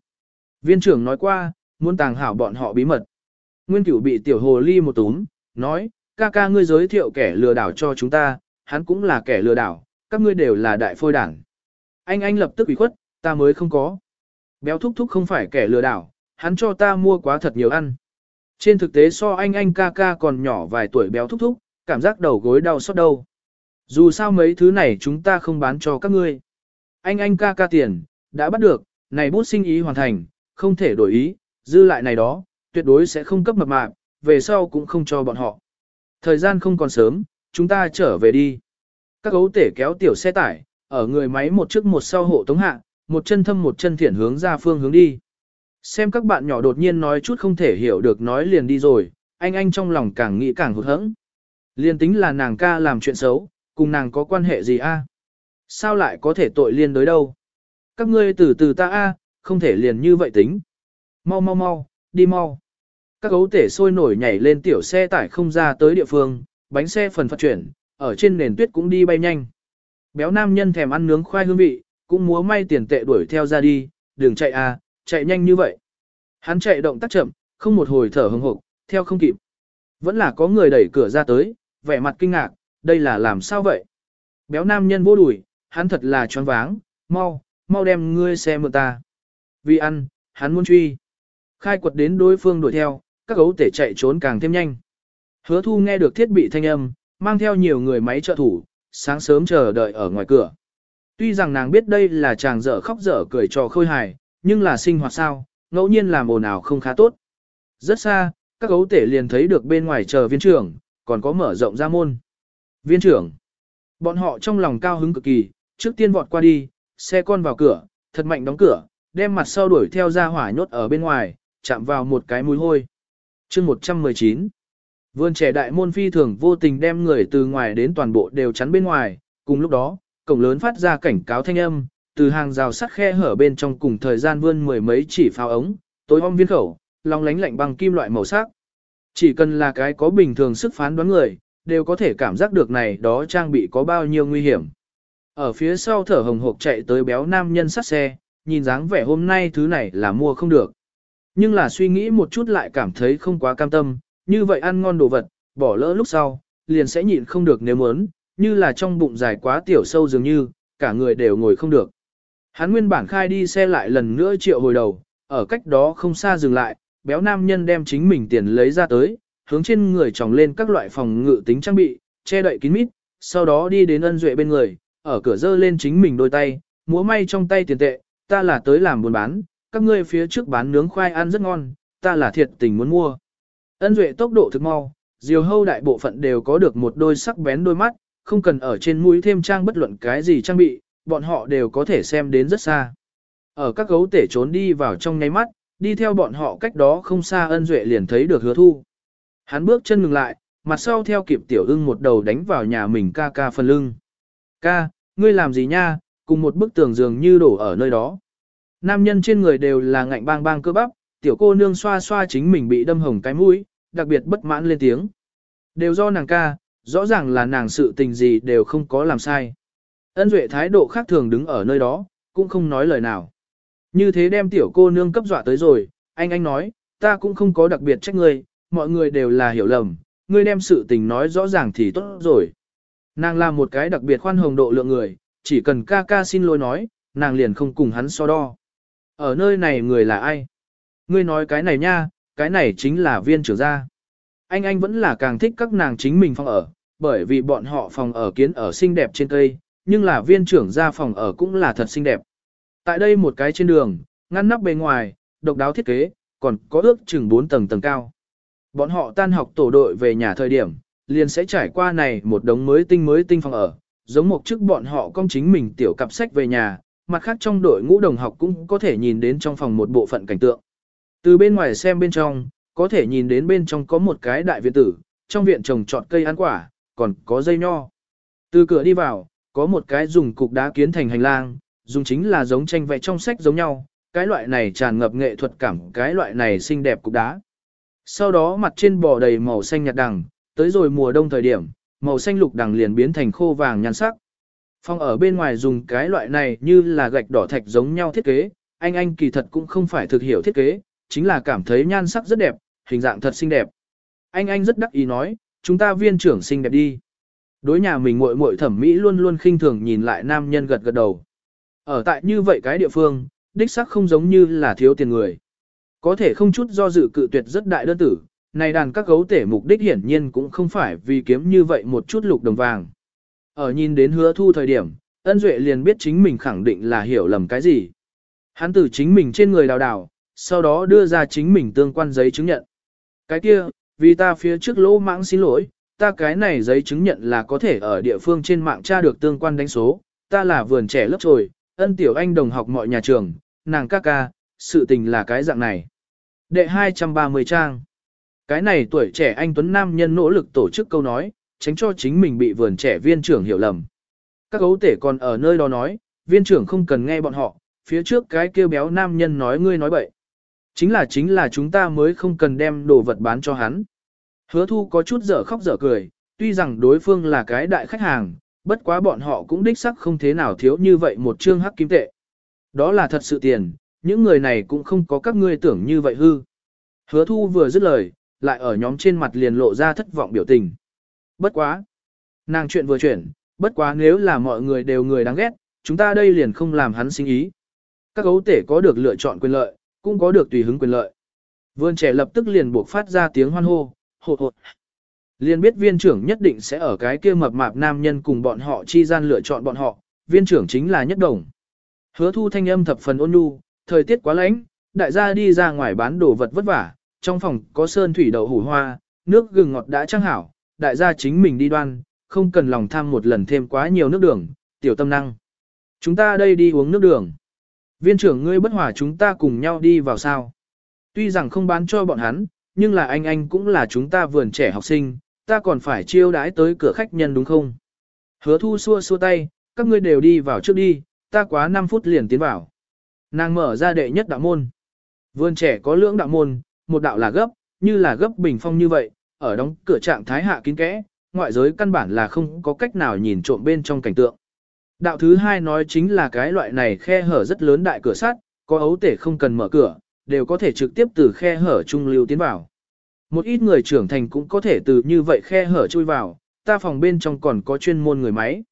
Viên trưởng nói qua, muốn tàng hảo bọn họ bí mật. Nguyên cửu bị tiểu hồ ly một túm, nói, ca ca ngươi giới thiệu kẻ lừa đảo cho chúng ta, hắn cũng là kẻ lừa đảo, các ngươi đều là đại phôi đảng. Anh anh lập tức ủy khuất, ta mới không có. Béo thúc thúc không phải kẻ lừa đảo, hắn cho ta mua quá thật nhiều ăn. Trên thực tế so anh anh ca ca còn nhỏ vài tuổi béo thúc thúc, cảm giác đầu gối đau xót đâu. Dù sao mấy thứ này chúng ta không bán cho các ngươi. Anh anh ca ca tiền, đã bắt được, này bút sinh ý hoàn thành, không thể đổi ý, dư lại này đó, tuyệt đối sẽ không cấp mập mạp, về sau cũng không cho bọn họ. Thời gian không còn sớm, chúng ta trở về đi. Các gấu tể kéo tiểu xe tải, ở người máy một trước một sau hộ tống hạ, một chân thâm một chân thiện hướng ra phương hướng đi. Xem các bạn nhỏ đột nhiên nói chút không thể hiểu được nói liền đi rồi, anh anh trong lòng càng nghĩ càng hụt hẫng. Liên tính là nàng ca làm chuyện xấu, cùng nàng có quan hệ gì a? Sao lại có thể tội liên đối đâu? Các ngươi từ từ ta a, không thể liền như vậy tính. Mau mau mau, đi mau. Các gấu tể sôi nổi nhảy lên tiểu xe tải không ra tới địa phương, bánh xe phần phát chuyển, ở trên nền tuyết cũng đi bay nhanh. Béo nam nhân thèm ăn nướng khoai hương vị, cũng múa may tiền tệ đuổi theo ra đi, đường chạy à, chạy nhanh như vậy. Hắn chạy động tác chậm, không một hồi thở hừng hộp, theo không kịp. Vẫn là có người đẩy cửa ra tới, vẻ mặt kinh ngạc, đây là làm sao vậy? Béo nam nhân vô đùi hắn thật là choáng váng, mau, mau đem ngươi xe mượn ta. Vì ăn, hắn muốn truy. Khai quật đến đối phương đuổi theo, các gấu tể chạy trốn càng thêm nhanh. Hứa thu nghe được thiết bị thanh âm, mang theo nhiều người máy trợ thủ, sáng sớm chờ đợi ở ngoài cửa. Tuy rằng nàng biết đây là chàng dở khóc dở cười trò khôi hài, nhưng là sinh hoạt sao, ngẫu nhiên làm ồn ào không khá tốt. Rất xa, các gấu tể liền thấy được bên ngoài chờ viên trưởng, còn có mở rộng ra môn. Viên trưởng, bọn họ trong lòng cao hứng cực kỳ, trước tiên vọt qua đi, xe con vào cửa, thật mạnh đóng cửa, đem mặt sau đuổi theo ra hỏa nhốt ở bên ngoài, chạm vào một cái mùi hôi chương 119 Vườn trẻ đại môn phi thường vô tình đem người từ ngoài đến toàn bộ đều chắn bên ngoài, cùng lúc đó, cổng lớn phát ra cảnh cáo thanh âm, từ hàng rào sắt khe hở bên trong cùng thời gian vươn mười mấy chỉ pháo ống, tối om viên khẩu, long lánh lạnh bằng kim loại màu sắc. Chỉ cần là cái có bình thường sức phán đoán người, đều có thể cảm giác được này đó trang bị có bao nhiêu nguy hiểm. Ở phía sau thở hồng hộc chạy tới béo nam nhân sắt xe, nhìn dáng vẻ hôm nay thứ này là mua không được. Nhưng là suy nghĩ một chút lại cảm thấy không quá cam tâm, như vậy ăn ngon đồ vật, bỏ lỡ lúc sau, liền sẽ nhịn không được nếu muốn, như là trong bụng dài quá tiểu sâu dường như, cả người đều ngồi không được. Hắn nguyên bản khai đi xe lại lần nữa triệu hồi đầu, ở cách đó không xa dừng lại, béo nam nhân đem chính mình tiền lấy ra tới, hướng trên người tròng lên các loại phòng ngự tính trang bị, che đậy kín mít, sau đó đi đến ân duệ bên người, ở cửa dơ lên chính mình đôi tay, múa may trong tay tiền tệ, ta là tới làm buôn bán, các ngươi phía trước bán nướng khoai ăn rất ngon, ta là thiệt tình muốn mua. Ân duệ tốc độ thực mau, diều hâu đại bộ phận đều có được một đôi sắc bén đôi mắt, không cần ở trên mũi thêm trang bất luận cái gì trang bị, bọn họ đều có thể xem đến rất xa. Ở các gấu tể trốn đi vào trong nháy mắt, đi theo bọn họ cách đó không xa ân duệ liền thấy được hứa thu. Hắn bước chân ngừng lại, mặt sau theo kịp tiểu ưng một đầu đánh vào nhà mình ca ca phần lưng. Ca, ngươi làm gì nha, cùng một bức tường dường như đổ ở nơi đó. Nam nhân trên người đều là ngạnh bang bang cơ bắp, tiểu cô nương xoa xoa chính mình bị đâm hồng cái mũi, đặc biệt bất mãn lên tiếng. Đều do nàng ca, rõ ràng là nàng sự tình gì đều không có làm sai. Ân Duệ thái độ khác thường đứng ở nơi đó, cũng không nói lời nào. Như thế đem tiểu cô nương cấp dọa tới rồi, anh anh nói, ta cũng không có đặc biệt trách ngươi, mọi người đều là hiểu lầm, ngươi đem sự tình nói rõ ràng thì tốt rồi. Nàng là một cái đặc biệt khoan hồng độ lượng người, chỉ cần ca ca xin lỗi nói, nàng liền không cùng hắn so đo. Ở nơi này người là ai? Ngươi nói cái này nha, cái này chính là viên trưởng gia. Anh anh vẫn là càng thích các nàng chính mình phòng ở, bởi vì bọn họ phòng ở kiến ở xinh đẹp trên cây, nhưng là viên trưởng gia phòng ở cũng là thật xinh đẹp. Tại đây một cái trên đường, ngăn nắp bề ngoài, độc đáo thiết kế, còn có ước chừng 4 tầng tầng cao. Bọn họ tan học tổ đội về nhà thời điểm, liền sẽ trải qua này một đống mới tinh mới tinh phòng ở, giống một chức bọn họ công chính mình tiểu cặp sách về nhà, mặt khác trong đội ngũ đồng học cũng có thể nhìn đến trong phòng một bộ phận cảnh tượng. Từ bên ngoài xem bên trong, có thể nhìn đến bên trong có một cái đại viện tử, trong viện trồng trọt cây ăn quả, còn có dây nho. Từ cửa đi vào, có một cái dùng cục đá kiến thành hành lang, dùng chính là giống tranh vẽ trong sách giống nhau, cái loại này tràn ngập nghệ thuật cảm, cái loại này xinh đẹp cục đá. Sau đó mặt trên bò đầy màu xanh nhạt đằng, tới rồi mùa đông thời điểm, màu xanh lục đằng liền biến thành khô vàng nhan sắc. Phòng ở bên ngoài dùng cái loại này như là gạch đỏ thạch giống nhau thiết kế, anh anh kỳ thật cũng không phải thực hiểu thiết kế, chính là cảm thấy nhan sắc rất đẹp, hình dạng thật xinh đẹp. Anh anh rất đắc ý nói, chúng ta viên trưởng xinh đẹp đi. Đối nhà mình muội muội thẩm mỹ luôn luôn khinh thường nhìn lại nam nhân gật gật đầu. Ở tại như vậy cái địa phương, đích sắc không giống như là thiếu tiền người. Có thể không chút do dự cự tuyệt rất đại đơn tử, này đàn các gấu tể mục đích hiển nhiên cũng không phải vì kiếm như vậy một chút lục đồng vàng. Ở nhìn đến hứa thu thời điểm, ân duệ liền biết chính mình khẳng định là hiểu lầm cái gì. Hắn từ chính mình trên người đào đào, sau đó đưa ra chính mình tương quan giấy chứng nhận. Cái kia, vì ta phía trước lỗ mãng xin lỗi, ta cái này giấy chứng nhận là có thể ở địa phương trên mạng tra được tương quan đánh số, ta là vườn trẻ lớp trồi, ân tiểu anh đồng học mọi nhà trường, nàng ca ca, sự tình là cái dạng này. Đệ 230 trang. Cái này tuổi trẻ anh Tuấn Nam nhân nỗ lực tổ chức câu nói, tránh cho chính mình bị vườn trẻ viên trưởng hiểu lầm. Các gấu tể còn ở nơi đó nói, viên trưởng không cần nghe bọn họ, phía trước cái kêu béo nam nhân nói ngươi nói bậy. Chính là chính là chúng ta mới không cần đem đồ vật bán cho hắn. Hứa thu có chút dở khóc dở cười, tuy rằng đối phương là cái đại khách hàng, bất quá bọn họ cũng đích sắc không thế nào thiếu như vậy một chương hắc kim tệ. Đó là thật sự tiền, những người này cũng không có các ngươi tưởng như vậy hư. Hứa thu vừa dứt lời, lại ở nhóm trên mặt liền lộ ra thất vọng biểu tình. Bất quá. Nàng chuyện vừa chuyển, bất quá nếu là mọi người đều người đáng ghét, chúng ta đây liền không làm hắn sinh ý. Các gấu tể có được lựa chọn quyền lợi, cũng có được tùy hứng quyền lợi. Vươn trẻ lập tức liền buộc phát ra tiếng hoan hô, hột hột. Liền biết viên trưởng nhất định sẽ ở cái kia mập mạp nam nhân cùng bọn họ chi gian lựa chọn bọn họ, viên trưởng chính là nhất đồng. Hứa thu thanh âm thập phần ôn nhu, thời tiết quá lạnh, đại gia đi ra ngoài bán đồ vật vất vả, trong phòng có sơn thủy đậu hủ hoa, nước gừng ngọt đã trang hảo, đại gia chính mình đi đoan, không cần lòng tham một lần thêm quá nhiều nước đường, tiểu tâm năng. Chúng ta đây đi uống nước đường. Viên trưởng ngươi bất hòa chúng ta cùng nhau đi vào sao. Tuy rằng không bán cho bọn hắn, nhưng là anh anh cũng là chúng ta vườn trẻ học sinh, ta còn phải chiêu đãi tới cửa khách nhân đúng không? Hứa thu xua xua tay, các ngươi đều đi vào trước đi, ta quá 5 phút liền tiến vào. Nàng mở ra đệ nhất đạo môn. Vườn trẻ có lưỡng đạo môn, một đạo là gấp, như là gấp bình phong như vậy, ở đóng cửa trạng thái hạ kín kẽ, ngoại giới căn bản là không có cách nào nhìn trộm bên trong cảnh tượng. Đạo thứ hai nói chính là cái loại này khe hở rất lớn đại cửa sắt, có ấu tể không cần mở cửa, đều có thể trực tiếp từ khe hở trung lưu tiến vào. Một ít người trưởng thành cũng có thể từ như vậy khe hở chui vào, ta phòng bên trong còn có chuyên môn người máy.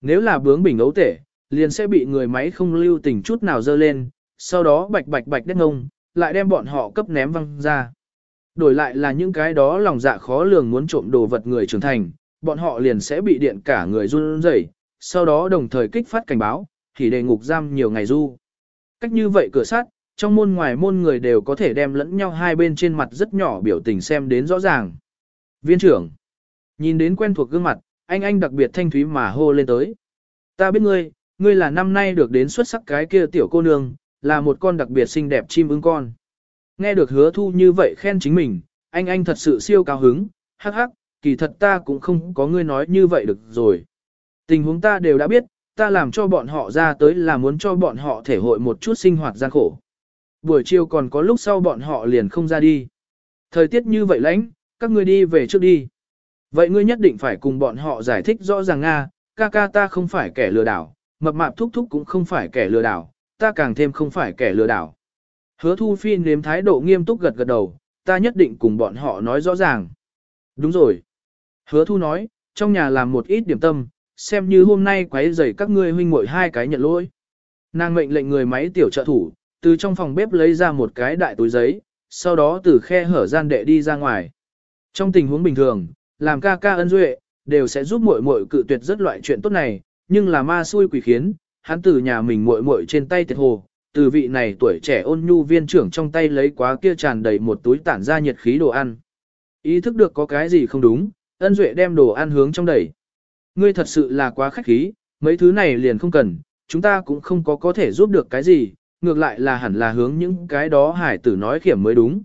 Nếu là bướng bình ấu tể, liền sẽ bị người máy không lưu tình chút nào dơ lên, sau đó bạch bạch bạch đất ngông, lại đem bọn họ cấp ném văng ra. Đổi lại là những cái đó lòng dạ khó lường muốn trộm đồ vật người trưởng thành, bọn họ liền sẽ bị điện cả người run rẩy, sau đó đồng thời kích phát cảnh báo, thì đề ngục giam nhiều ngày du. Cách như vậy cửa sắt, trong môn ngoài môn người đều có thể đem lẫn nhau hai bên trên mặt rất nhỏ biểu tình xem đến rõ ràng. Viên trưởng, nhìn đến quen thuộc gương mặt, anh anh đặc biệt thanh thúy mà hô lên tới. Ta biết ngươi, ngươi là năm nay được đến xuất sắc cái kia tiểu cô nương, là một con đặc biệt xinh đẹp chim ưng con. Nghe được hứa thu như vậy khen chính mình, anh anh thật sự siêu cao hứng, hắc hắc, kỳ thật ta cũng không có ngươi nói như vậy được rồi. Tình huống ta đều đã biết, ta làm cho bọn họ ra tới là muốn cho bọn họ thể hội một chút sinh hoạt gian khổ. Buổi chiều còn có lúc sau bọn họ liền không ra đi. Thời tiết như vậy lãnh, các ngươi đi về trước đi. Vậy ngươi nhất định phải cùng bọn họ giải thích rõ ràng Nga, ca ca ta không phải kẻ lừa đảo, mập mạp thúc thúc cũng không phải kẻ lừa đảo, ta càng thêm không phải kẻ lừa đảo. Hứa thu phi nếm thái độ nghiêm túc gật gật đầu, ta nhất định cùng bọn họ nói rõ ràng. Đúng rồi. Hứa thu nói, trong nhà làm một ít điểm tâm, xem như hôm nay quấy rầy các ngươi huynh muội hai cái nhận lỗi. Nàng mệnh lệnh người máy tiểu trợ thủ, từ trong phòng bếp lấy ra một cái đại túi giấy, sau đó từ khe hở gian đệ đi ra ngoài. Trong tình huống bình thường, làm ca ca ân duệ, đều sẽ giúp muội muội cự tuyệt rất loại chuyện tốt này, nhưng là ma xui quỷ khiến, hắn từ nhà mình muội muội trên tay tiệt hồ, từ vị này tuổi trẻ ôn nhu viên trưởng trong tay lấy quá kia tràn đầy một túi tản ra nhiệt khí đồ ăn. Ý thức được có cái gì không đúng, ân duệ đem đồ ăn hướng trong đẩy. Ngươi thật sự là quá khách khí, mấy thứ này liền không cần, chúng ta cũng không có có thể giúp được cái gì, ngược lại là hẳn là hướng những cái đó hải tử nói khiểm mới đúng.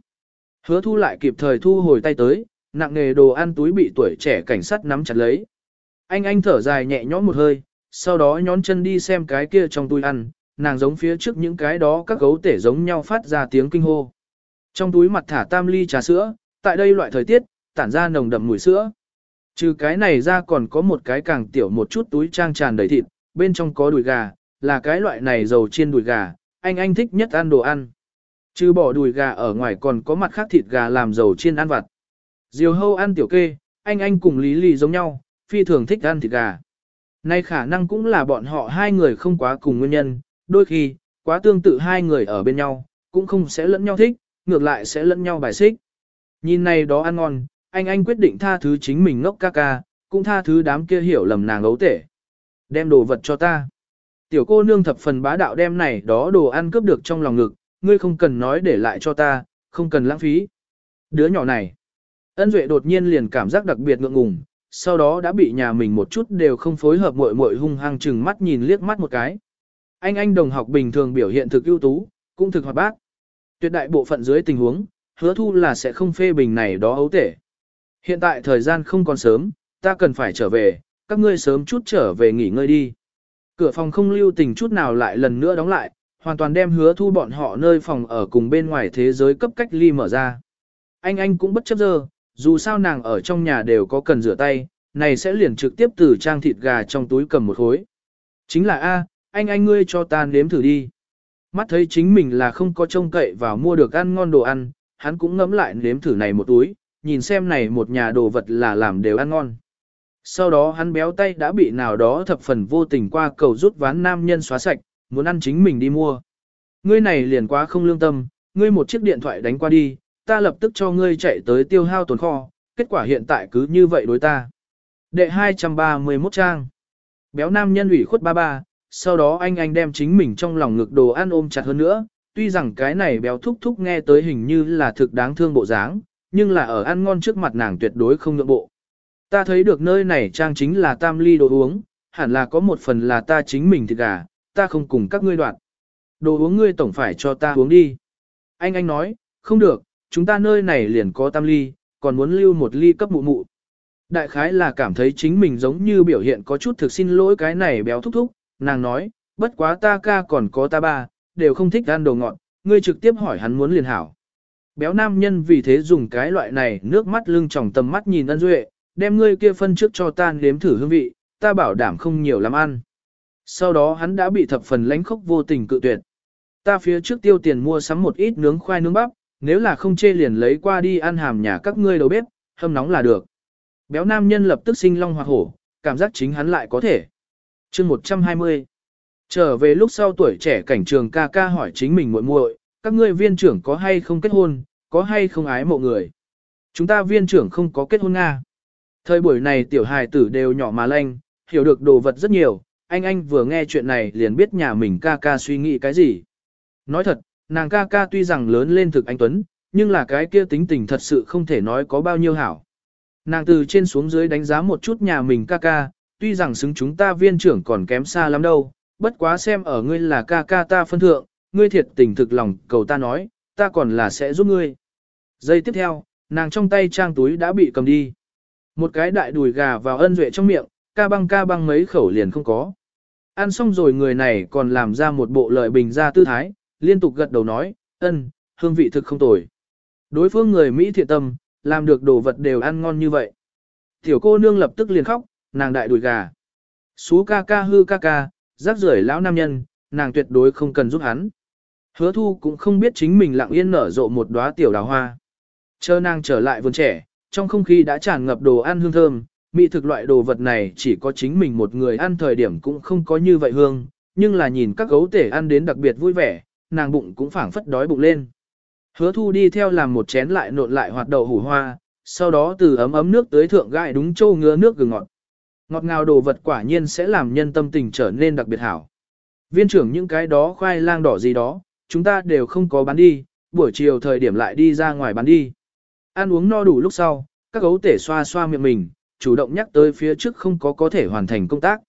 Hứa thu lại kịp thời thu hồi tay tới, nặng nghề đồ ăn túi bị tuổi trẻ cảnh sát nắm chặt lấy. Anh anh thở dài nhẹ nhõm một hơi, sau đó nhón chân đi xem cái kia trong túi ăn, nàng giống phía trước những cái đó các gấu tể giống nhau phát ra tiếng kinh hô. Trong túi mặt thả tam ly trà sữa, tại đây loại thời tiết, tản ra nồng đậm mùi sữa. Trừ cái này ra còn có một cái càng tiểu một chút túi trang tràn đầy thịt, bên trong có đùi gà, là cái loại này dầu chiên đùi gà, anh anh thích nhất ăn đồ ăn. Trừ bỏ đùi gà ở ngoài còn có mặt khác thịt gà làm dầu chiên ăn vặt. Diều hâu ăn tiểu kê, anh anh cùng Lý Lì giống nhau, phi thường thích ăn thịt gà. Nay khả năng cũng là bọn họ hai người không quá cùng nguyên nhân, đôi khi, quá tương tự hai người ở bên nhau, cũng không sẽ lẫn nhau thích, ngược lại sẽ lẫn nhau bài xích. Nhìn này đó ăn ngon, anh anh quyết định tha thứ chính mình ngốc ca ca, cũng tha thứ đám kia hiểu lầm nàng ấu tể. Đem đồ vật cho ta. Tiểu cô nương thập phần bá đạo đem này đó đồ ăn cướp được trong lòng ngực, ngươi không cần nói để lại cho ta, không cần lãng phí. Đứa nhỏ này. Ân Duệ đột nhiên liền cảm giác đặc biệt ngượng ngùng, sau đó đã bị nhà mình một chút đều không phối hợp muội muội hung hăng chừng mắt nhìn liếc mắt một cái. Anh anh đồng học bình thường biểu hiện thực ưu tú, cũng thực hoạt bát. Tuyệt đại bộ phận dưới tình huống, hứa thu là sẽ không phê bình này đó ấu tể. Hiện tại thời gian không còn sớm, ta cần phải trở về, các ngươi sớm chút trở về nghỉ ngơi đi. Cửa phòng không lưu tình chút nào lại lần nữa đóng lại, hoàn toàn đem hứa thu bọn họ nơi phòng ở cùng bên ngoài thế giới cấp cách ly mở ra. Anh anh cũng bất chấp giờ, dù sao nàng ở trong nhà đều có cần rửa tay, này sẽ liền trực tiếp từ trang thịt gà trong túi cầm một khối. Chính là A, anh anh ngươi cho ta nếm thử đi. Mắt thấy chính mình là không có trông cậy vào mua được ăn ngon đồ ăn, hắn cũng ngẫm lại nếm thử này một túi, nhìn xem này một nhà đồ vật là làm đều ăn ngon. Sau đó hắn béo tay đã bị nào đó thập phần vô tình qua cầu rút ván nam nhân xóa sạch, muốn ăn chính mình đi mua. Ngươi này liền quá không lương tâm, ngươi một chiếc điện thoại đánh qua đi, ta lập tức cho ngươi chạy tới tiêu hao tồn kho, kết quả hiện tại cứ như vậy đối ta. Đệ 231 trang. Béo nam nhân ủy khuất ba ba, sau đó anh anh đem chính mình trong lòng ngực đồ ăn ôm chặt hơn nữa, tuy rằng cái này béo thúc thúc nghe tới hình như là thực đáng thương bộ dáng, nhưng là ở ăn ngon trước mặt nàng tuyệt đối không nhượng bộ. Ta thấy được nơi này trang chính là tam ly đồ uống, hẳn là có một phần là ta chính mình thịt gà, ta không cùng các ngươi đoạn. Đồ uống ngươi tổng phải cho ta uống đi. Anh anh nói, không được, chúng ta nơi này liền có tam ly, còn muốn lưu một ly cấp mụ mụ. Đại khái là cảm thấy chính mình giống như biểu hiện có chút thực xin lỗi cái này béo thúc thúc, nàng nói, bất quá ta ca còn có ta ba, đều không thích ăn đồ ngọt, ngươi trực tiếp hỏi hắn muốn liền hảo. Béo nam nhân vì thế dùng cái loại này nước mắt lưng tròng tầm mắt nhìn ân duệ, đem ngươi kia phân trước cho ta nếm thử hương vị, ta bảo đảm không nhiều lắm ăn. Sau đó hắn đã bị thập phần lánh khốc vô tình cự tuyệt. Ta phía trước tiêu tiền mua sắm một ít nướng khoai nướng bắp, nếu là không chê liền lấy qua đi ăn hàm nhà các ngươi đầu bếp, hâm nóng là được. Béo nam nhân lập tức sinh long hoa hổ, cảm giác chính hắn lại có thể chương 120 Trở về lúc sau tuổi trẻ cảnh trường ca ca hỏi chính mình muội muội, các ngươi viên trưởng có hay không kết hôn, có hay không ái mộ người. Chúng ta viên trưởng không có kết hôn Nga. Thời buổi này tiểu hài tử đều nhỏ mà lanh, hiểu được đồ vật rất nhiều, anh anh vừa nghe chuyện này liền biết nhà mình ca ca suy nghĩ cái gì. Nói thật, nàng ca ca tuy rằng lớn lên thực anh Tuấn, nhưng là cái kia tính tình thật sự không thể nói có bao nhiêu hảo. Nàng từ trên xuống dưới đánh giá một chút nhà mình ca ca, tuy rằng xứng chúng ta viên trưởng còn kém xa lắm đâu, bất quá xem ở ngươi là ca ca ta phân thượng, ngươi thiệt tình thực lòng cầu ta nói, ta còn là sẽ giúp ngươi. Giây tiếp theo, nàng trong tay trang túi đã bị cầm đi. Một cái đại đùi gà vào ân duệ trong miệng, ca băng ca băng mấy khẩu liền không có. Ăn xong rồi người này còn làm ra một bộ lợi bình ra tư thái, liên tục gật đầu nói, ân, hương vị thực không tồi. Đối phương người Mỹ thiện tâm, làm được đồ vật đều ăn ngon như vậy. Tiểu cô nương lập tức liền khóc, nàng đại đùi gà. Xú ca ca hư ca ca, rác rưởi lão nam nhân, nàng tuyệt đối không cần giúp hắn. Hứa thu cũng không biết chính mình lặng yên nở rộ một đóa tiểu đào hoa. Chờ nàng trở lại vườn trẻ, trong không khí đã tràn ngập đồ ăn hương thơm, mỹ thực loại đồ vật này chỉ có chính mình một người ăn thời điểm cũng không có như vậy hương, nhưng là nhìn các gấu tể ăn đến đặc biệt vui vẻ, nàng bụng cũng phảng phất đói bụng lên. Hứa thu đi theo làm một chén lại nộn lại hoạt đậu hủ hoa, sau đó từ ấm ấm nước tới thượng gai đúng châu ngứa nước gừng ngọt. Ngọt ngào đồ vật quả nhiên sẽ làm nhân tâm tình trở nên đặc biệt hảo. Viên trưởng những cái đó khoai lang đỏ gì đó, chúng ta đều không có bán đi, buổi chiều thời điểm lại đi ra ngoài bán đi. Ăn uống no đủ lúc sau, các gấu tể xoa xoa miệng mình, chủ động nhắc tới phía trước không có có thể hoàn thành công tác.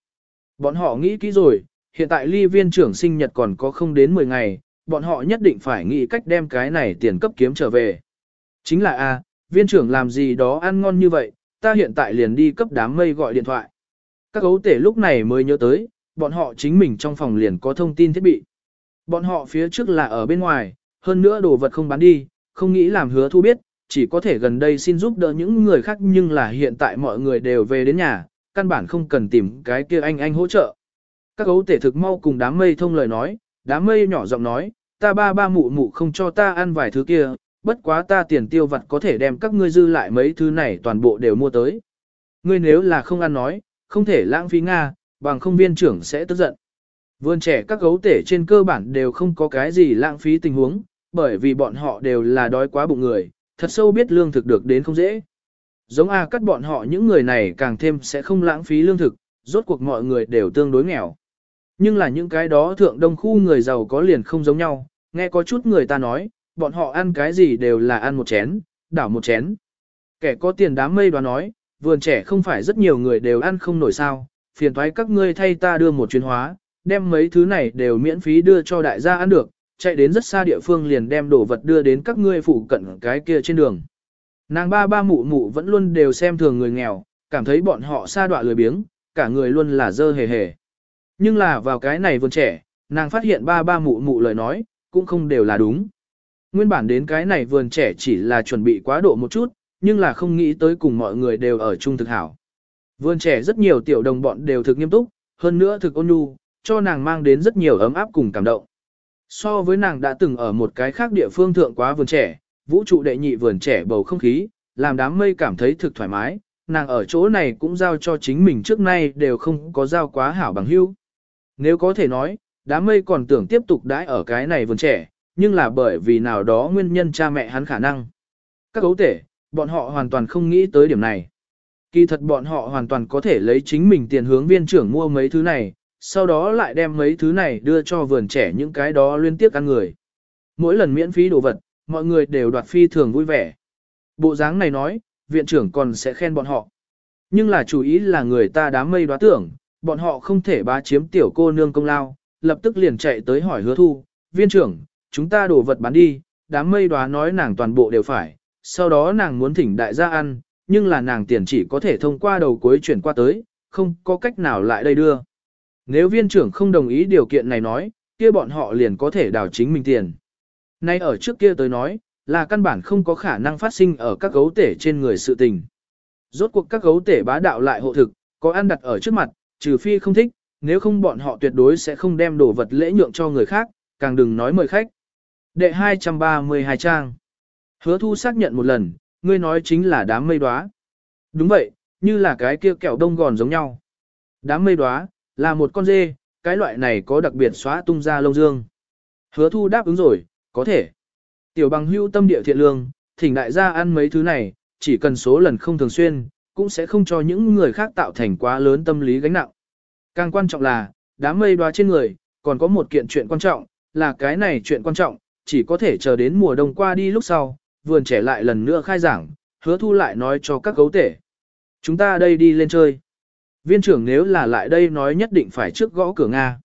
Bọn họ nghĩ kỹ rồi, hiện tại ly viên trưởng sinh nhật còn có không đến 10 ngày, bọn họ nhất định phải nghĩ cách đem cái này tiền cấp kiếm trở về. Chính là A, viên trưởng làm gì đó ăn ngon như vậy, ta hiện tại liền đi cấp đám mây gọi điện thoại. Các gấu tể lúc này mới nhớ tới, bọn họ chính mình trong phòng liền có thông tin thiết bị. Bọn họ phía trước là ở bên ngoài, hơn nữa đồ vật không bán đi, không nghĩ làm hứa thu biết, chỉ có thể gần đây xin giúp đỡ những người khác nhưng là hiện tại mọi người đều về đến nhà, căn bản không cần tìm cái kia anh anh hỗ trợ. Các gấu tể thực mau cùng đám mây thông lời nói, đám mây nhỏ giọng nói, ta ba ba mụ mụ không cho ta ăn vài thứ kia, bất quá ta tiền tiêu vặt có thể đem các ngươi dư lại mấy thứ này toàn bộ đều mua tới. Ngươi nếu là không ăn nói, không thể lãng phí Nga, bằng không viên trưởng sẽ tức giận. Vườn trẻ các gấu tể trên cơ bản đều không có cái gì lãng phí tình huống, bởi vì bọn họ đều là đói quá bụng người, thật sâu biết lương thực được đến không dễ. Giống A cắt bọn họ những người này càng thêm sẽ không lãng phí lương thực, rốt cuộc mọi người đều tương đối nghèo. Nhưng là những cái đó thượng đông khu người giàu có liền không giống nhau, nghe có chút người ta nói, bọn họ ăn cái gì đều là ăn một chén, đảo một chén. Kẻ có tiền đám mây đoán nói, vườn trẻ không phải rất nhiều người đều ăn không nổi sao, phiền thoái các ngươi thay ta đưa một chuyến hóa, đem mấy thứ này đều miễn phí đưa cho đại gia ăn được, chạy đến rất xa địa phương liền đem đồ vật đưa đến các ngươi phụ cận cái kia trên đường. Nàng ba ba mụ mụ vẫn luôn đều xem thường người nghèo, cảm thấy bọn họ xa đọa lười biếng, cả người luôn là dơ hề hề. Nhưng là vào cái này vườn trẻ, nàng phát hiện ba ba mụ mụ lời nói, cũng không đều là đúng. Nguyên bản đến cái này vườn trẻ chỉ là chuẩn bị quá độ một chút, nhưng là không nghĩ tới cùng mọi người đều ở chung thực hảo. Vườn trẻ rất nhiều tiểu đồng bọn đều thực nghiêm túc, hơn nữa thực ôn nhu, cho nàng mang đến rất nhiều ấm áp cùng cảm động. So với nàng đã từng ở một cái khác địa phương thượng quá vườn trẻ, vũ trụ đệ nhị vườn trẻ bầu không khí, làm đám mây cảm thấy thực thoải mái, nàng ở chỗ này cũng giao cho chính mình trước nay đều không có giao quá hảo bằng hữu. Nếu có thể nói, đám mây còn tưởng tiếp tục đãi ở cái này vườn trẻ, nhưng là bởi vì nào đó nguyên nhân cha mẹ hắn khả năng. Các cấu tể, bọn họ hoàn toàn không nghĩ tới điểm này. Kỳ thật bọn họ hoàn toàn có thể lấy chính mình tiền hướng viên trưởng mua mấy thứ này, sau đó lại đem mấy thứ này đưa cho vườn trẻ những cái đó liên tiếp ăn người. Mỗi lần miễn phí đồ vật, mọi người đều đoạt phi thường vui vẻ. Bộ dáng này nói, viện trưởng còn sẽ khen bọn họ. Nhưng là chủ ý là người ta đám mây đoá tưởng, bọn họ không thể bá chiếm tiểu cô nương công lao, lập tức liền chạy tới hỏi hứa thu, viên trưởng, chúng ta đổ vật bán đi, đám mây đoá nói nàng toàn bộ đều phải, sau đó nàng muốn thỉnh đại gia ăn, nhưng là nàng tiền chỉ có thể thông qua đầu cuối chuyển qua tới, không có cách nào lại đây đưa. Nếu viên trưởng không đồng ý điều kiện này nói, kia bọn họ liền có thể đào chính mình tiền. Nay ở trước kia tới nói, là căn bản không có khả năng phát sinh ở các gấu tể trên người sự tình. Rốt cuộc các gấu tể bá đạo lại hộ thực, có ăn đặt ở trước mặt, trừ phi không thích, nếu không bọn họ tuyệt đối sẽ không đem đồ vật lễ nhượng cho người khác, càng đừng nói mời khách. Đệ 232 trang. Hứa thu xác nhận một lần, ngươi nói chính là đám mây đóa. Đúng vậy, như là cái kia kẹo đông gòn giống nhau. Đám mây đóa, là một con dê, cái loại này có đặc biệt xóa tung ra lông dương. Hứa thu đáp ứng rồi, có thể. Tiểu bằng hưu tâm địa thiện lương, thỉnh đại gia ăn mấy thứ này, chỉ cần số lần không thường xuyên, cũng sẽ không cho những người khác tạo thành quá lớn tâm lý gánh nặng. Càng quan trọng là, đám mây đoá trên người, còn có một kiện chuyện quan trọng, là cái này chuyện quan trọng, chỉ có thể chờ đến mùa đông qua đi lúc sau, vườn trẻ lại lần nữa khai giảng, hứa thu lại nói cho các gấu tể. Chúng ta đây đi lên chơi. Viên trưởng nếu là lại đây nói nhất định phải trước gõ cửa Nga.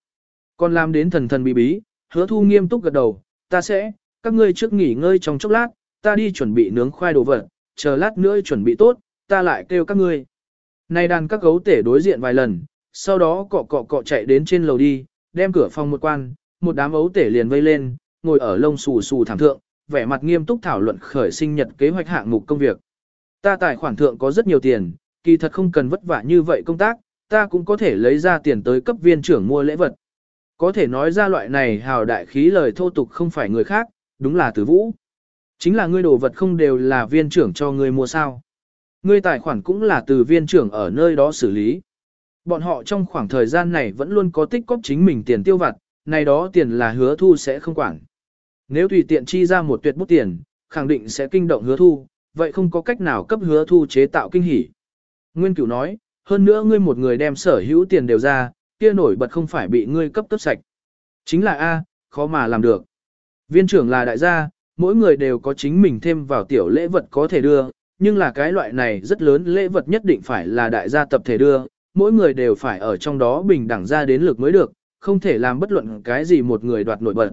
Còn làm đến thần thần bí bí, hứa thu nghiêm túc gật đầu, ta sẽ, các ngươi trước nghỉ ngơi trong chốc lát, ta đi chuẩn bị nướng khoai đồ vật, chờ lát nữa chuẩn bị tốt, ta lại kêu các ngươi. Này đàn các gấu tể đối diện vài lần, sau đó cọ cọ cọ chạy đến trên lầu đi, đem cửa phòng một quan, một đám ấu tể liền vây lên, ngồi ở lông xù xù thảm thượng, vẻ mặt nghiêm túc thảo luận khởi sinh nhật kế hoạch hạng mục công việc. Ta tài khoản thượng có rất nhiều tiền, kỳ thật không cần vất vả như vậy công tác, ta cũng có thể lấy ra tiền tới cấp viên trưởng mua lễ vật. Có thể nói ra loại này hào đại khí lời thô tục không phải người khác, đúng là tử vũ. Chính là ngươi đồ vật không đều là viên trưởng cho ngươi mua sao. Ngươi tài khoản cũng là từ viên trưởng ở nơi đó xử lý. Bọn họ trong khoảng thời gian này vẫn luôn có tích cóp chính mình tiền tiêu vặt, này đó tiền là hứa thu sẽ không quản. Nếu tùy tiện chi ra một tuyệt bút tiền, khẳng định sẽ kinh động hứa thu, vậy không có cách nào cấp hứa thu chế tạo kinh hỉ. Nguyên cửu nói, hơn nữa ngươi một người đem sở hữu tiền đều ra, kia nổi bật không phải bị ngươi cấp cấp sạch. Chính là A, khó mà làm được. Viên trưởng là đại gia, mỗi người đều có chính mình thêm vào tiểu lễ vật có thể đưa, nhưng là cái loại này rất lớn lễ vật nhất định phải là đại gia tập thể đưa, mỗi người đều phải ở trong đó bình đẳng ra đến lực mới được, không thể làm bất luận cái gì một người đoạt nổi bật.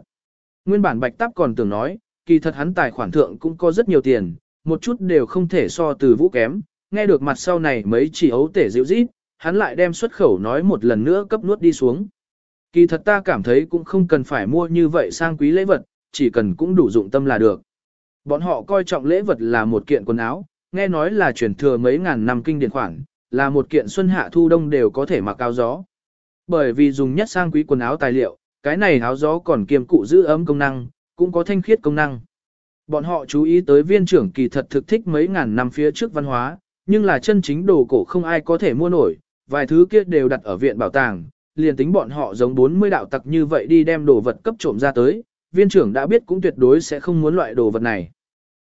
Nguyên bản Bạch Táp còn tưởng nói, kỳ thật hắn tài khoản thượng cũng có rất nhiều tiền, một chút đều không thể so từ vũ kém, nghe được mặt sau này mấy chỉ ấu tể dịu rít, hắn lại đem xuất khẩu nói một lần nữa cấp nuốt đi xuống. Kỳ thật ta cảm thấy cũng không cần phải mua như vậy sang quý lễ vật, chỉ cần cũng đủ dụng tâm là được. Bọn họ coi trọng lễ vật là một kiện quần áo, nghe nói là truyền thừa mấy ngàn năm kinh điển khoản, là một kiện xuân hạ thu đông đều có thể mặc cao gió. Bởi vì dùng nhất sang quý quần áo tài liệu, cái này áo gió còn kiềm cụ giữ ấm công năng, cũng có thanh khiết công năng. Bọn họ chú ý tới viên trưởng kỳ thật thực thích mấy ngàn năm phía trước văn hóa, nhưng là chân chính đồ cổ không ai có thể mua nổi, vài thứ kia đều đặt ở viện bảo tàng, liền tính bọn họ giống 40 đạo tặc như vậy đi đem đồ vật cấp trộm ra tới, viên trưởng đã biết cũng tuyệt đối sẽ không muốn loại đồ vật này.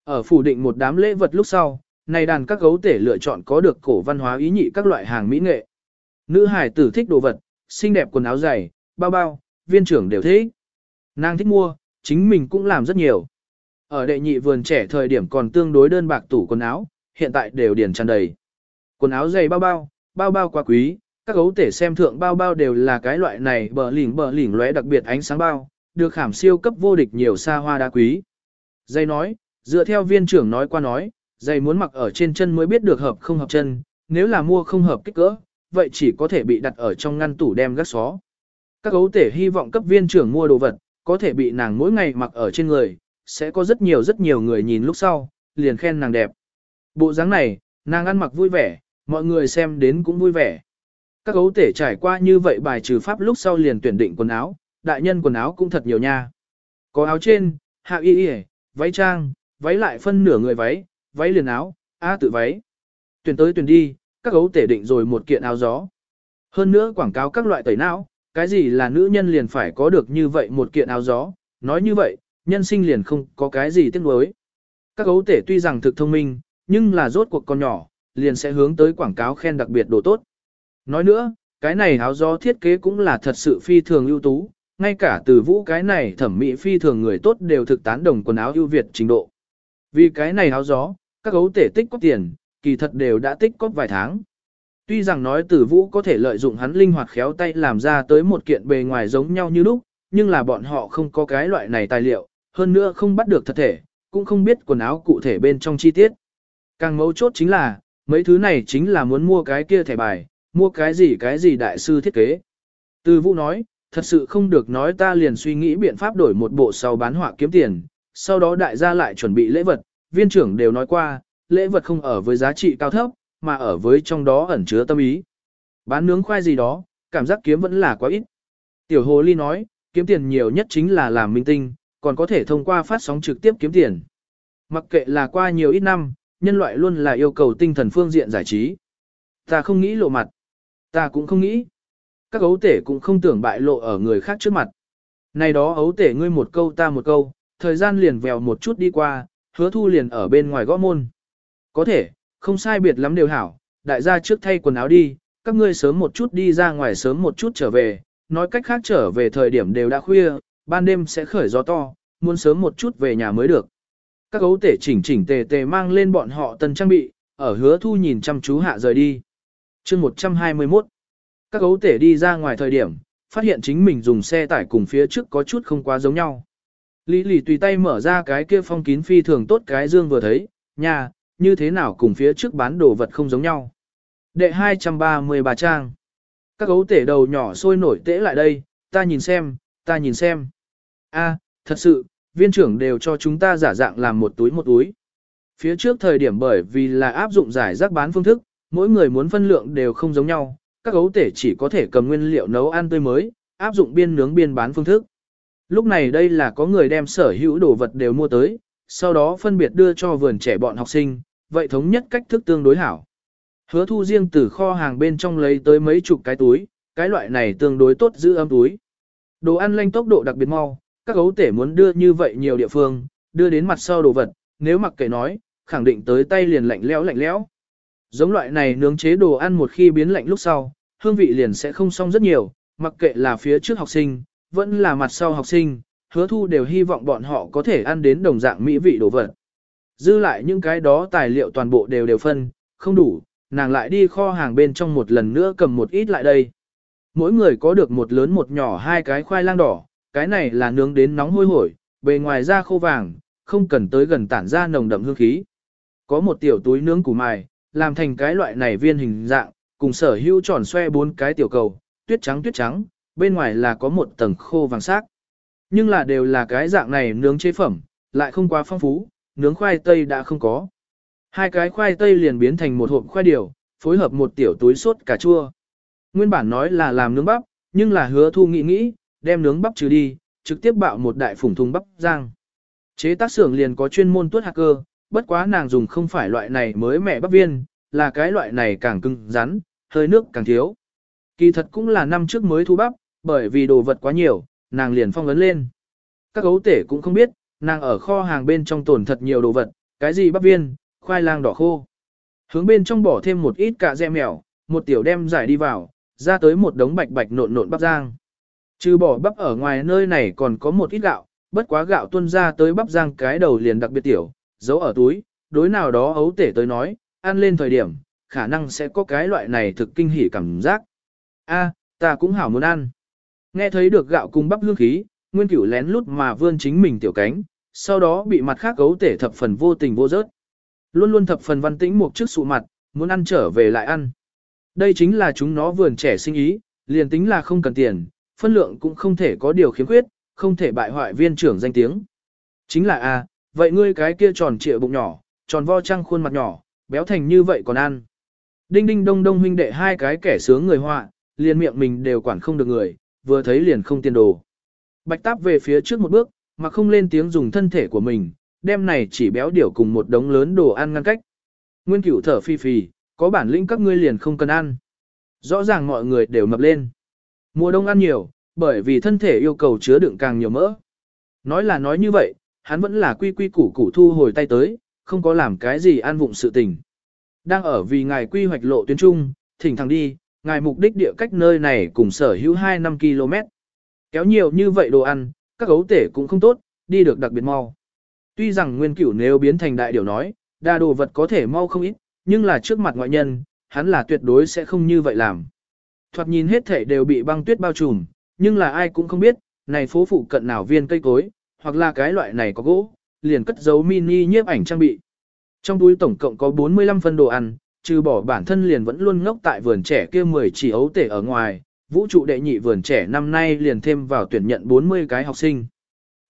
Ở phủ định một đám lễ vật lúc sau, này đàn các gấu tể lựa chọn có được cổ văn hóa ý nhị các loại hàng mỹ nghệ. Nữ hải tử thích đồ vật, xinh đẹp quần áo dày, bao bao, viên trưởng đều thích. Nàng thích mua, chính mình cũng làm rất nhiều. Ở đệ nhị vườn trẻ thời điểm còn tương đối đơn bạc tủ quần áo, hiện tại đều điền tràn đầy. Quần áo dày bao bao, bao bao quá quý, các gấu tể xem thượng bao bao đều là cái loại này bờ lỉnh bờ lỉnh lóe đặc biệt ánh sáng bao, được khảm siêu cấp vô địch nhiều xa hoa đá quý. Dây nói, dựa theo viên trưởng nói qua nói, dây muốn mặc ở trên chân mới biết được hợp không hợp chân, nếu là mua không hợp kích cỡ, vậy chỉ có thể bị đặt ở trong ngăn tủ đem gác xó. Các gấu tể hy vọng cấp viên trưởng mua đồ vật, có thể bị nàng mỗi ngày mặc ở trên người, sẽ có rất nhiều rất nhiều người nhìn lúc sau, liền khen nàng đẹp. Bộ dáng này, nàng ăn mặc vui vẻ, mọi người xem đến cũng vui vẻ. Các gấu tể trải qua như vậy bài trừ pháp lúc sau liền tuyển định quần áo, đại nhân quần áo cũng thật nhiều nha. Có áo trên, hạ y y, váy trang, váy lại phân nửa người váy, váy liền áo, a tự váy. Tuyển tới tuyển đi, các gấu tể định rồi một kiện áo gió. Hơn nữa quảng cáo các loại tẩy não, cái gì là nữ nhân liền phải có được như vậy một kiện áo gió, nói như vậy, nhân sinh liền không có cái gì tiếc nuối. Các gấu tể tuy rằng thực thông minh, nhưng là rốt cuộc con nhỏ, liền sẽ hướng tới quảng cáo khen đặc biệt đồ tốt. Nói nữa, cái này áo gió thiết kế cũng là thật sự phi thường ưu tú, ngay cả từ vũ cái này thẩm mỹ phi thường người tốt đều thực tán đồng quần áo ưu việt trình độ. Vì cái này áo gió, các gấu tể tích có tiền, kỳ thật đều đã tích có vài tháng. Tuy rằng nói tử vũ có thể lợi dụng hắn linh hoạt khéo tay làm ra tới một kiện bề ngoài giống nhau như lúc, nhưng là bọn họ không có cái loại này tài liệu, hơn nữa không bắt được thật thể, cũng không biết quần áo cụ thể bên trong chi tiết. Càng mấu chốt chính là, mấy thứ này chính là muốn mua cái kia thẻ bài, mua cái gì cái gì đại sư thiết kế. Từ vũ nói, thật sự không được nói ta liền suy nghĩ biện pháp đổi một bộ sau bán họa kiếm tiền, sau đó đại gia lại chuẩn bị lễ vật, viên trưởng đều nói qua, lễ vật không ở với giá trị cao thấp, mà ở với trong đó ẩn chứa tâm ý. Bán nướng khoai gì đó, cảm giác kiếm vẫn là quá ít. Tiểu Hồ Ly nói, kiếm tiền nhiều nhất chính là làm minh tinh, còn có thể thông qua phát sóng trực tiếp kiếm tiền. Mặc kệ là qua nhiều ít năm, nhân loại luôn là yêu cầu tinh thần phương diện giải trí. Ta không nghĩ lộ mặt. Ta cũng không nghĩ. Các ấu tể cũng không tưởng bại lộ ở người khác trước mặt. Này đó ấu tể ngươi một câu ta một câu, thời gian liền vèo một chút đi qua, hứa thu liền ở bên ngoài gõ môn. Có thể, không sai biệt lắm đều hảo, đại gia trước thay quần áo đi, các ngươi sớm một chút đi ra ngoài sớm một chút trở về, nói cách khác trở về thời điểm đều đã khuya, ban đêm sẽ khởi gió to, muốn sớm một chút về nhà mới được. Các gấu tể chỉnh chỉnh tề tề mang lên bọn họ tân trang bị, ở hứa thu nhìn chăm chú hạ rời đi. chương 121 Các gấu tể đi ra ngoài thời điểm, phát hiện chính mình dùng xe tải cùng phía trước có chút không quá giống nhau. Lý lì tùy tay mở ra cái kia phong kín phi thường tốt cái dương vừa thấy, nhà, như thế nào cùng phía trước bán đồ vật không giống nhau. Đệ 233 trang. Các gấu tể đầu nhỏ sôi nổi tễ lại đây, ta nhìn xem, ta nhìn xem. a thật sự, viên trưởng đều cho chúng ta giả dạng làm một túi một túi. Phía trước thời điểm bởi vì là áp dụng giải rác bán phương thức, mỗi người muốn phân lượng đều không giống nhau, các gấu tể chỉ có thể cầm nguyên liệu nấu ăn tươi mới, áp dụng biên nướng biên bán phương thức. Lúc này đây là có người đem sở hữu đồ vật đều mua tới, sau đó phân biệt đưa cho vườn trẻ bọn học sinh, vậy thống nhất cách thức tương đối hảo. Hứa thu riêng từ kho hàng bên trong lấy tới mấy chục cái túi, cái loại này tương đối tốt giữ ấm túi. Đồ ăn lanh tốc độ đặc biệt mau, các gấu tể muốn đưa như vậy nhiều địa phương, đưa đến mặt sau đồ vật, nếu mặc kệ nói, khẳng định tới tay liền lạnh lẽo lạnh lẽo. Giống loại này nướng chế đồ ăn một khi biến lạnh lúc sau, hương vị liền sẽ không xong rất nhiều, mặc kệ là phía trước học sinh, vẫn là mặt sau học sinh, hứa thu đều hy vọng bọn họ có thể ăn đến đồng dạng mỹ vị đồ vật. Dư lại những cái đó tài liệu toàn bộ đều đều phân, không đủ, nàng lại đi kho hàng bên trong một lần nữa cầm một ít lại đây. Mỗi người có được một lớn một nhỏ hai cái khoai lang đỏ, cái này là nướng đến nóng hôi hổi, bề ngoài da khô vàng, không cần tới gần tản ra nồng đậm hương khí. Có một tiểu túi nướng củ mài, làm thành cái loại này viên hình dạng, cùng sở hữu tròn xoe bốn cái tiểu cầu, tuyết trắng tuyết trắng, bên ngoài là có một tầng khô vàng sắc. Nhưng là đều là cái dạng này nướng chế phẩm, lại không quá phong phú, nướng khoai tây đã không có. Hai cái khoai tây liền biến thành một hộp khoai điều, phối hợp một tiểu túi sốt cà chua. Nguyên bản nói là làm nướng bắp, nhưng là hứa thu nghĩ nghĩ, đem nướng bắp trừ đi, trực tiếp bạo một đại phủng thùng bắp rang. Chế tác xưởng liền có chuyên môn tuốt hacker, bất quá nàng dùng không phải loại này mới mẹ bắp viên, là cái loại này càng cứng rắn, hơi nước càng thiếu. Kỳ thật cũng là năm trước mới thu bắp, bởi vì đồ vật quá nhiều, nàng liền phong ấn lên. Các gấu tể cũng không biết, nàng ở kho hàng bên trong tồn thật nhiều đồ vật, cái gì bắp viên, khoai lang đỏ khô. Hướng bên trong bỏ thêm một ít cà dẹ mèo, một tiểu đem giải đi vào, ra tới một đống bạch bạch nộn nộn bắp rang. Trừ bỏ bắp ở ngoài nơi này còn có một ít gạo, bất quá gạo tuôn ra tới bắp rang cái đầu liền đặc biệt tiểu, giấu ở túi, đối nào đó ấu tể tới nói, ăn lên thời điểm, khả năng sẽ có cái loại này thực kinh hỉ cảm giác. A, ta cũng hảo muốn ăn. Nghe thấy được gạo cùng bắp hương khí, Nguyên Cửu lén lút mà vươn chính mình tiểu cánh, sau đó bị mặt khác ấu tể thập phần vô tình vô rớt. Luôn luôn thập phần văn tĩnh một trước sụ mặt, muốn ăn trở về lại ăn. Đây chính là chúng nó vườn trẻ sinh ý, liền tính là không cần tiền, phân lượng cũng không thể có điều khiếm khuyết, không thể bại hoại viên trưởng danh tiếng. Chính là a, vậy ngươi cái kia tròn trịa bụng nhỏ, tròn vo trăng khuôn mặt nhỏ, béo thành như vậy còn ăn. Đinh đinh đông đông huynh đệ hai cái kẻ sướng người họa, liền miệng mình đều quản không được người, vừa thấy liền không tiền đồ. Bạch táp về phía trước một bước, mà không lên tiếng dùng thân thể của mình, đem này chỉ béo điểu cùng một đống lớn đồ ăn ngăn cách. Nguyên cửu thở phi phì, có bản lĩnh các ngươi liền không cần ăn. Rõ ràng mọi người đều mập lên. Mùa đông ăn nhiều, bởi vì thân thể yêu cầu chứa đựng càng nhiều mỡ. Nói là nói như vậy, hắn vẫn là quy quy củ củ thu hồi tay tới, không có làm cái gì ăn vụng sự tình. Đang ở vì ngài quy hoạch lộ tuyến trung, thỉnh thẳng đi, ngài mục đích địa cách nơi này cùng sở hữu 2 năm km. Kéo nhiều như vậy đồ ăn, các gấu tể cũng không tốt, đi được đặc biệt mau. Tuy rằng nguyên cửu nếu biến thành đại điều nói, đa đồ vật có thể mau không ít, nhưng là trước mặt ngoại nhân, hắn là tuyệt đối sẽ không như vậy làm. Thoạt nhìn hết thể đều bị băng tuyết bao trùm, nhưng là ai cũng không biết, này phố phụ cận nào viên cây cối, hoặc là cái loại này có gỗ, liền cất giấu mini nhiếp ảnh trang bị. Trong túi tổng cộng có 45 phân đồ ăn, trừ bỏ bản thân liền vẫn luôn ngốc tại vườn trẻ kia 10 chỉ ấu tể ở ngoài, vũ trụ đệ nhị vườn trẻ năm nay liền thêm vào tuyển nhận 40 cái học sinh.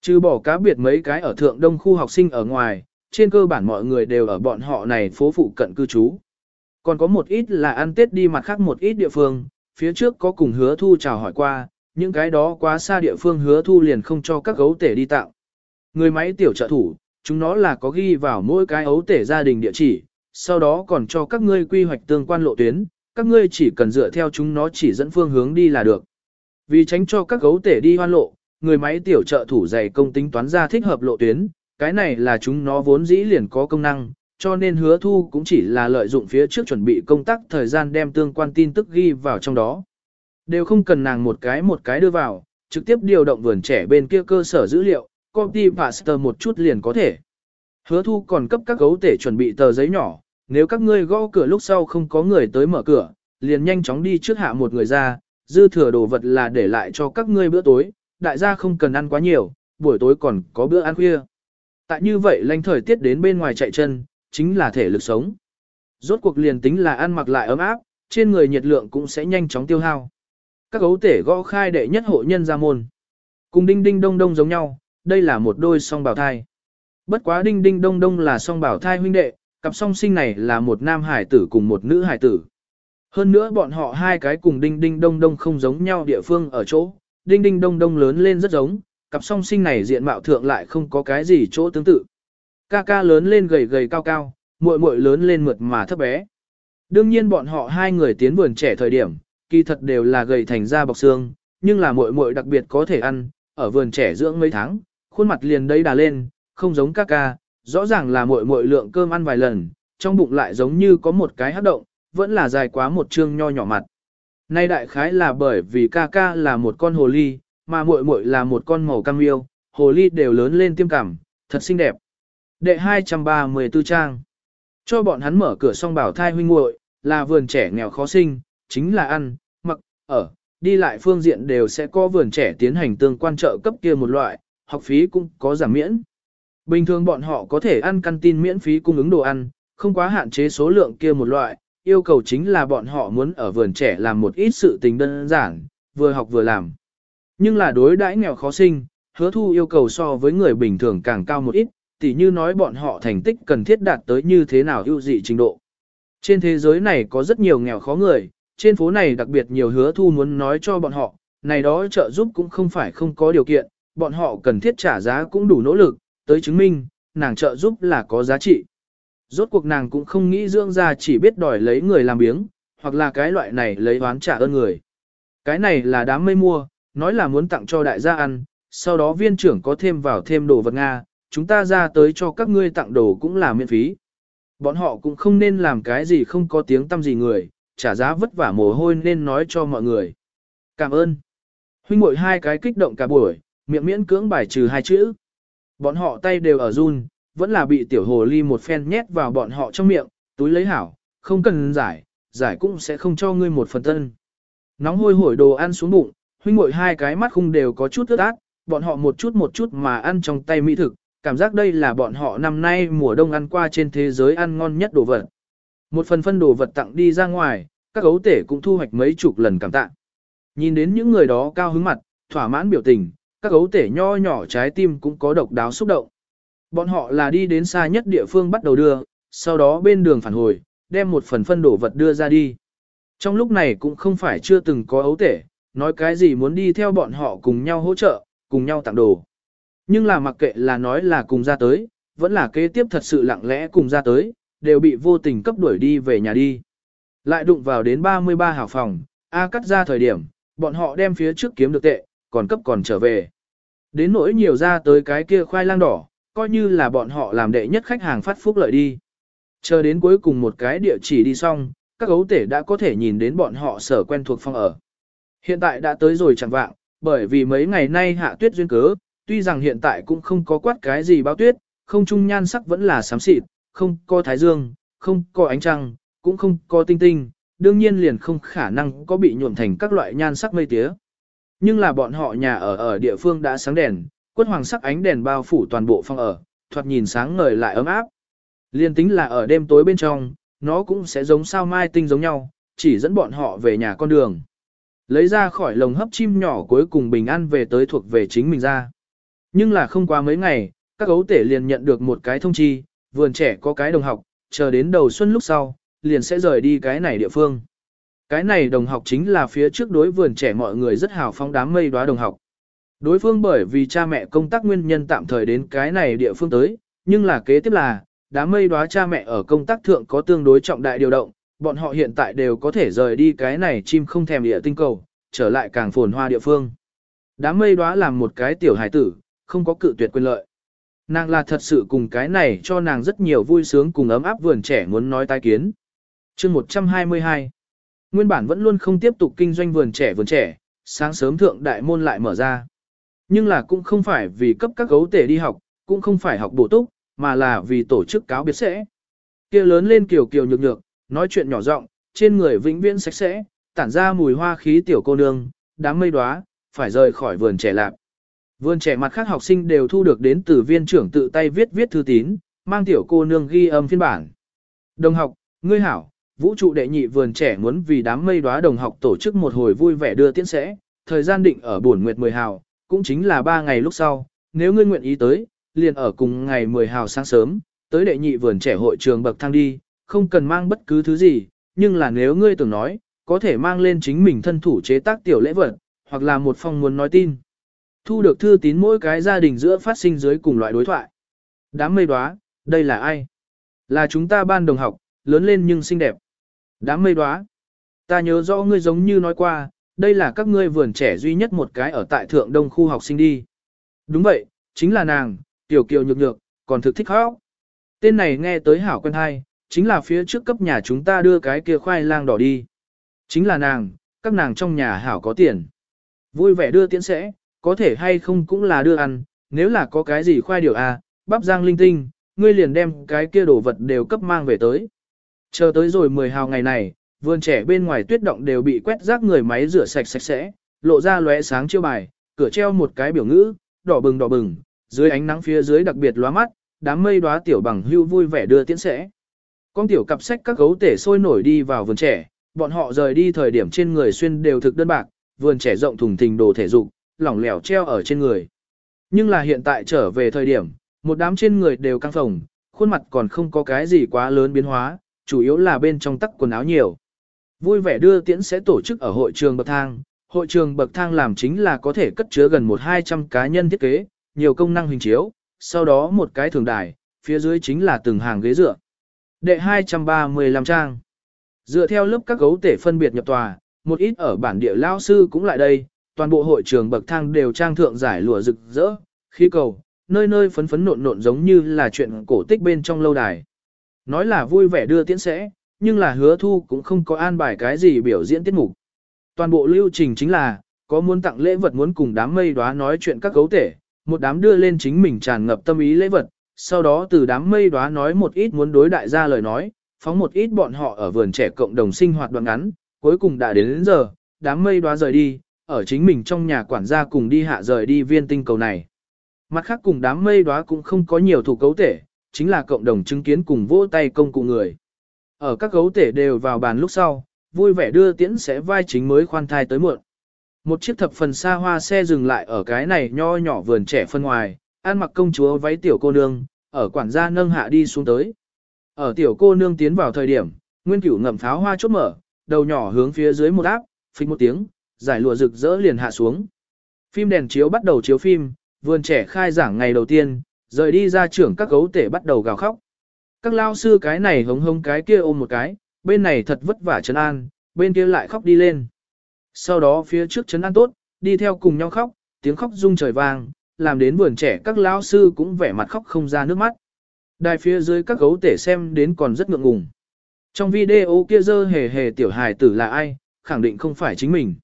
Trừ bỏ cá biệt mấy cái ở thượng đông khu học sinh ở ngoài, trên cơ bản mọi người đều ở bọn họ này phố phụ cận cư trú. Còn có một ít là ăn tết đi mặt khác một ít địa phương, phía trước có cùng hứa thu chào hỏi qua, những cái đó quá xa địa phương hứa thu liền không cho các gấu tể đi tạo. Người máy tiểu trợ thủ, chúng nó là có ghi vào mỗi cái ấu tể gia đình địa chỉ, sau đó còn cho các ngươi quy hoạch tương quan lộ tuyến, các ngươi chỉ cần dựa theo chúng nó chỉ dẫn phương hướng đi là được. Vì tránh cho các gấu tể đi hoan lộ, người máy tiểu trợ thủ dày công tính toán ra thích hợp lộ tuyến, cái này là chúng nó vốn dĩ liền có công năng, cho nên hứa thu cũng chỉ là lợi dụng phía trước chuẩn bị công tác thời gian đem tương quan tin tức ghi vào trong đó. Đều không cần nàng một cái một cái đưa vào, trực tiếp điều động vườn trẻ bên kia cơ sở dữ liệu, copy paste một chút liền có thể. Hứa thu còn cấp các gấu tể chuẩn bị tờ giấy nhỏ, nếu các ngươi gõ cửa lúc sau không có người tới mở cửa, liền nhanh chóng đi trước hạ một người ra, dư thừa đồ vật là để lại cho các ngươi bữa tối, đại gia không cần ăn quá nhiều, buổi tối còn có bữa ăn khuya. Tại như vậy lanh thời tiết đến bên ngoài chạy chân, chính là thể lực sống. Rốt cuộc liền tính là ăn mặc lại ấm áp, trên người nhiệt lượng cũng sẽ nhanh chóng tiêu hao. Các gấu tể gõ khai đệ nhất hộ nhân ra môn. Cùng đinh đinh đông đông giống nhau, đây là một đôi song bảo thai. Bất quá đinh đinh đông đông là song bảo thai huynh đệ, cặp song sinh này là một nam hải tử cùng một nữ hải tử. Hơn nữa bọn họ hai cái cùng đinh đinh đông đông không giống nhau địa phương ở chỗ, đinh đinh đông đông lớn lên rất giống, cặp song sinh này diện mạo thượng lại không có cái gì chỗ tương tự. Ca ca lớn lên gầy gầy cao cao, muội muội lớn lên mượt mà thấp bé. Đương nhiên bọn họ hai người tiến vườn trẻ thời điểm, kỳ thật đều là gầy thành da bọc xương, nhưng là muội muội đặc biệt có thể ăn, ở vườn trẻ dưỡng mấy tháng, khuôn mặt liền đầy đà lên, không giống ca ca, rõ ràng là muội muội lượng cơm ăn vài lần, trong bụng lại giống như có một cái hấp động, vẫn là dài quá một chương nho nhỏ mặt. Nay đại khái là bởi vì ca ca là một con hồ ly, mà muội muội là một con màu cam yêu, hồ ly đều lớn lên tiêm cảm, thật xinh đẹp. Đệ 234 trang. Cho bọn hắn mở cửa xong bảo thai huynh muội là vườn trẻ nghèo khó sinh, chính là ăn, mặc, ở, đi lại phương diện đều sẽ có vườn trẻ tiến hành tương quan trợ cấp kia một loại, học phí cũng có giảm miễn. Bình thường bọn họ có thể ăn căn tin miễn phí cung ứng đồ ăn, không quá hạn chế số lượng kia một loại, yêu cầu chính là bọn họ muốn ở vườn trẻ làm một ít sự tình đơn giản, vừa học vừa làm. Nhưng là đối đãi nghèo khó sinh, hứa thu yêu cầu so với người bình thường càng cao một ít, tỉ như nói bọn họ thành tích cần thiết đạt tới như thế nào ưu dị trình độ. Trên thế giới này có rất nhiều nghèo khó người, trên phố này đặc biệt nhiều hứa thu muốn nói cho bọn họ, này đó trợ giúp cũng không phải không có điều kiện, bọn họ cần thiết trả giá cũng đủ nỗ lực, tới chứng minh, nàng trợ giúp là có giá trị. Rốt cuộc nàng cũng không nghĩ dưỡng ra chỉ biết đòi lấy người làm biếng, hoặc là cái loại này lấy oán trả ơn người. Cái này là đám mây mua, nói là muốn tặng cho đại gia ăn, sau đó viên trưởng có thêm vào thêm đồ vật Nga, chúng ta ra tới cho các ngươi tặng đồ cũng là miễn phí. Bọn họ cũng không nên làm cái gì không có tiếng tâm gì người, trả giá vất vả mồ hôi nên nói cho mọi người. Cảm ơn. Huynh muội hai cái kích động cả buổi, miệng miễn cưỡng bài trừ hai chữ. Bọn họ tay đều ở run, vẫn là bị tiểu hồ ly một phen nhét vào bọn họ trong miệng, túi lấy hảo, không cần giải, giải cũng sẽ không cho ngươi một phần tân. Nóng hôi hổi đồ ăn xuống bụng, huynh muội hai cái mắt khung đều có chút ướt át, bọn họ một chút một chút mà ăn trong tay mỹ thực, cảm giác đây là bọn họ năm nay mùa đông ăn qua trên thế giới ăn ngon nhất đồ vật. Một phần phân đồ vật tặng đi ra ngoài, các gấu tể cũng thu hoạch mấy chục lần cảm tạ. Nhìn đến những người đó cao hứng mặt, thỏa mãn biểu tình, các gấu tể nho nhỏ trái tim cũng có độc đáo xúc động. Bọn họ là đi đến xa nhất địa phương bắt đầu đưa, sau đó bên đường phản hồi, đem một phần phân đổ vật đưa ra đi. Trong lúc này cũng không phải chưa từng có ấu tể, nói cái gì muốn đi theo bọn họ cùng nhau hỗ trợ, cùng nhau tặng đồ. Nhưng là mặc kệ là nói là cùng ra tới, vẫn là kế tiếp thật sự lặng lẽ cùng ra tới, đều bị vô tình cấp đuổi đi về nhà đi. Lại đụng vào đến 33 hào phòng, A cắt ra thời điểm, bọn họ đem phía trước kiếm được tệ, còn cấp còn trở về. Đến nỗi nhiều ra tới cái kia khoai lang đỏ, coi như là bọn họ làm đệ nhất khách hàng phát phúc lợi đi. Chờ đến cuối cùng một cái địa chỉ đi xong, các gấu tể đã có thể nhìn đến bọn họ sở quen thuộc phòng ở. Hiện tại đã tới rồi chẳng vạng, bởi vì mấy ngày nay hạ tuyết duyên cớ, tuy rằng hiện tại cũng không có quát cái gì bao tuyết, không trung nhan sắc vẫn là xám xịt, không có thái dương, không có ánh trăng, cũng không có tinh tinh, đương nhiên liền không khả năng có bị nhuộm thành các loại nhan sắc mây tía. Nhưng là bọn họ nhà ở ở địa phương đã sáng đèn, quất hoàng sắc ánh đèn bao phủ toàn bộ phòng ở, thoạt nhìn sáng ngời lại ấm áp. Liên tính là ở đêm tối bên trong, nó cũng sẽ giống sao mai tinh giống nhau, chỉ dẫn bọn họ về nhà con đường. Lấy ra khỏi lồng hấp chim nhỏ cuối cùng bình an về tới thuộc về chính mình ra. Nhưng là không qua mấy ngày, các gấu tể liền nhận được một cái thông chi, vườn trẻ có cái đồng học, chờ đến đầu xuân lúc sau, liền sẽ rời đi cái này địa phương. Cái này đồng học chính là phía trước đối vườn trẻ mọi người rất hào phóng đám mây đoá đồng học. Đối phương bởi vì cha mẹ công tác nguyên nhân tạm thời đến cái này địa phương tới, nhưng là kế tiếp là, đám mây đoá cha mẹ ở công tác thượng có tương đối trọng đại điều động, bọn họ hiện tại đều có thể rời đi cái này chim không thèm địa tinh cầu, trở lại càng phồn hoa địa phương. Đám mây đoá làm một cái tiểu hải tử, không có cự tuyệt quyền lợi. Nàng là thật sự cùng cái này cho nàng rất nhiều vui sướng cùng ấm áp vườn trẻ muốn nói tai kiến. chương 122 Nguyên bản vẫn luôn không tiếp tục kinh doanh vườn trẻ vườn trẻ, sáng sớm thượng đại môn lại mở ra. Nhưng là cũng không phải vì cấp các gấu tể đi học, cũng không phải học bổ túc, mà là vì tổ chức cáo biệt sẽ. kia lớn lên kiều kiều nhược nhược, nói chuyện nhỏ giọng, trên người vĩnh viễn sạch sẽ, tản ra mùi hoa khí tiểu cô nương, đám mây đóa, phải rời khỏi vườn trẻ lạc. Vườn trẻ mặt khác học sinh đều thu được đến từ viên trưởng tự tay viết viết thư tín, mang tiểu cô nương ghi âm phiên bản. Đồng học, ngươi hảo, vũ trụ đệ nhị vườn trẻ muốn vì đám mây đóa đồng học tổ chức một hồi vui vẻ đưa tiễn sẽ, thời gian định ở buổi nguyệt 10 hào, cũng chính là 3 ngày lúc sau, nếu ngươi nguyện ý tới, liền ở cùng ngày 10 hào sáng sớm, tới đệ nhị vườn trẻ hội trường bậc thang đi, không cần mang bất cứ thứ gì, nhưng là nếu ngươi tưởng nói, có thể mang lên chính mình thân thủ chế tác tiểu lễ vật, hoặc là một phong muốn nói tin. Thu được thư tín mỗi cái gia đình giữa phát sinh dưới cùng loại đối thoại. Đám mây đoá, đây là ai? Là chúng ta ban đồng học, lớn lên nhưng xinh đẹp. Đám mây đoá. Ta nhớ rõ ngươi giống như nói qua, đây là các ngươi vườn trẻ duy nhất một cái ở tại thượng đông khu học sinh đi. Đúng vậy, chính là nàng, tiểu kiều nhược nhược, còn thực thích khóc. Tên này nghe tới hảo quen hay, chính là phía trước cấp nhà chúng ta đưa cái kia khoai lang đỏ đi. Chính là nàng, các nàng trong nhà hảo có tiền. Vui vẻ đưa tiễn sẽ, có thể hay không cũng là đưa ăn, nếu là có cái gì khoai điều à, bắp giang linh tinh, ngươi liền đem cái kia đồ vật đều cấp mang về tới. Chờ tới rồi 10 hào ngày này, vườn trẻ bên ngoài tuyết động đều bị quét rác người máy rửa sạch sạch sẽ, lộ ra lóe sáng chiêu bài, cửa treo một cái biểu ngữ, đỏ bừng đỏ bừng, dưới ánh nắng phía dưới đặc biệt lóa mắt, đám mây đóa tiểu bằng hưu vui vẻ đưa tiễn sẽ. Con tiểu cặp sách các gấu tể sôi nổi đi vào vườn trẻ, bọn họ rời đi thời điểm trên người xuyên đều thực đơn bạc, vườn trẻ rộng thùng thình đồ thể dục, lỏng lẻo treo ở trên người. Nhưng là hiện tại trở về thời điểm, một đám trên người đều căng phồng, khuôn mặt còn không có cái gì quá lớn biến hóa, chủ yếu là bên trong tắc quần áo nhiều. Vui vẻ đưa tiễn sẽ tổ chức ở hội trường bậc thang, hội trường bậc thang làm chính là có thể cất chứa gần 1-200 cá nhân thiết kế, nhiều công năng hình chiếu, sau đó một cái thường đài, phía dưới chính là từng hàng ghế dựa. Đệ 235 trang. Dựa theo lớp các gấu tể phân biệt nhập tòa, một ít ở bản địa lao sư cũng lại đây, toàn bộ hội trường bậc thang đều trang thượng giải lụa rực rỡ, khí cầu, nơi nơi phấn phấn nộn nộn giống như là chuyện cổ tích bên trong lâu đài. Nói là vui vẻ đưa tiễn sẽ, nhưng là hứa thu cũng không có an bài cái gì biểu diễn tiết mục. Toàn bộ lưu trình chính là, có muốn tặng lễ vật muốn cùng đám mây đóa nói chuyện các gấu tể, một đám đưa lên chính mình tràn ngập tâm ý lễ vật, sau đó từ đám mây đóa nói một ít muốn đối đại gia lời nói, phóng một ít bọn họ ở vườn trẻ cộng đồng sinh hoạt đoạn ngắn, cuối cùng đã đến, đến giờ, đám mây đóa rời đi, ở chính mình trong nhà quản gia cùng đi hạ rời đi viên tinh cầu này. Mặt khác cùng đám mây đóa cũng không có nhiều thủ cấu tể, chính là cộng đồng chứng kiến cùng vỗ tay công cụ người. Ở các gấu tể đều vào bàn lúc sau, vui vẻ đưa tiễn sẽ vai chính mới khoan thai tới muộn. Một chiếc thập phần xa hoa xe dừng lại ở cái này nho nhỏ vườn trẻ phân ngoài, ăn mặc công chúa váy tiểu cô nương, ở quản gia nâng hạ đi xuống tới. Ở tiểu cô nương tiến vào thời điểm, nguyên cửu ngậm pháo hoa chốt mở, đầu nhỏ hướng phía dưới một áp, phịch một tiếng, giải lụa rực rỡ liền hạ xuống. Phim đèn chiếu bắt đầu chiếu phim, vườn trẻ khai giảng ngày đầu tiên, rời đi ra trưởng các gấu tể bắt đầu gào khóc. Các lao sư cái này hống hống cái kia ôm một cái, bên này thật vất vả trấn an, bên kia lại khóc đi lên. Sau đó phía trước trấn an tốt, đi theo cùng nhau khóc, tiếng khóc rung trời vang, làm đến vườn trẻ các lao sư cũng vẻ mặt khóc không ra nước mắt. Đài phía dưới các gấu tể xem đến còn rất ngượng ngùng. Trong video kia dơ hề hề tiểu hài tử là ai, khẳng định không phải chính mình.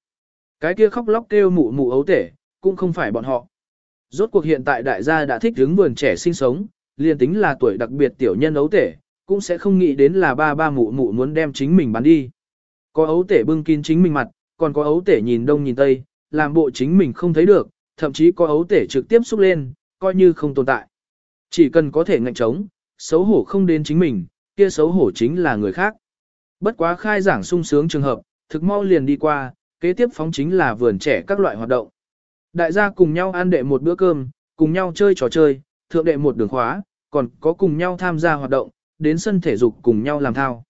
Cái kia khóc lóc kêu mụ mụ ấu tể, cũng không phải bọn họ. Rốt cuộc hiện tại đại gia đã thích hướng vườn trẻ sinh sống, liền tính là tuổi đặc biệt tiểu nhân ấu tể, cũng sẽ không nghĩ đến là ba ba mụ mụ muốn đem chính mình bán đi. Có ấu tể bưng kín chính mình mặt, còn có ấu tể nhìn đông nhìn tây, làm bộ chính mình không thấy được, thậm chí có ấu tể trực tiếp xúc lên, coi như không tồn tại. Chỉ cần có thể ngạnh trống, xấu hổ không đến chính mình, kia xấu hổ chính là người khác. Bất quá khai giảng sung sướng trường hợp, thực mau liền đi qua, kế tiếp phóng chính là vườn trẻ các loại hoạt động. Đại gia cùng nhau ăn đệ một bữa cơm, cùng nhau chơi trò chơi, thượng đệ một đường khóa, còn có cùng nhau tham gia hoạt động, đến sân thể dục cùng nhau làm thao.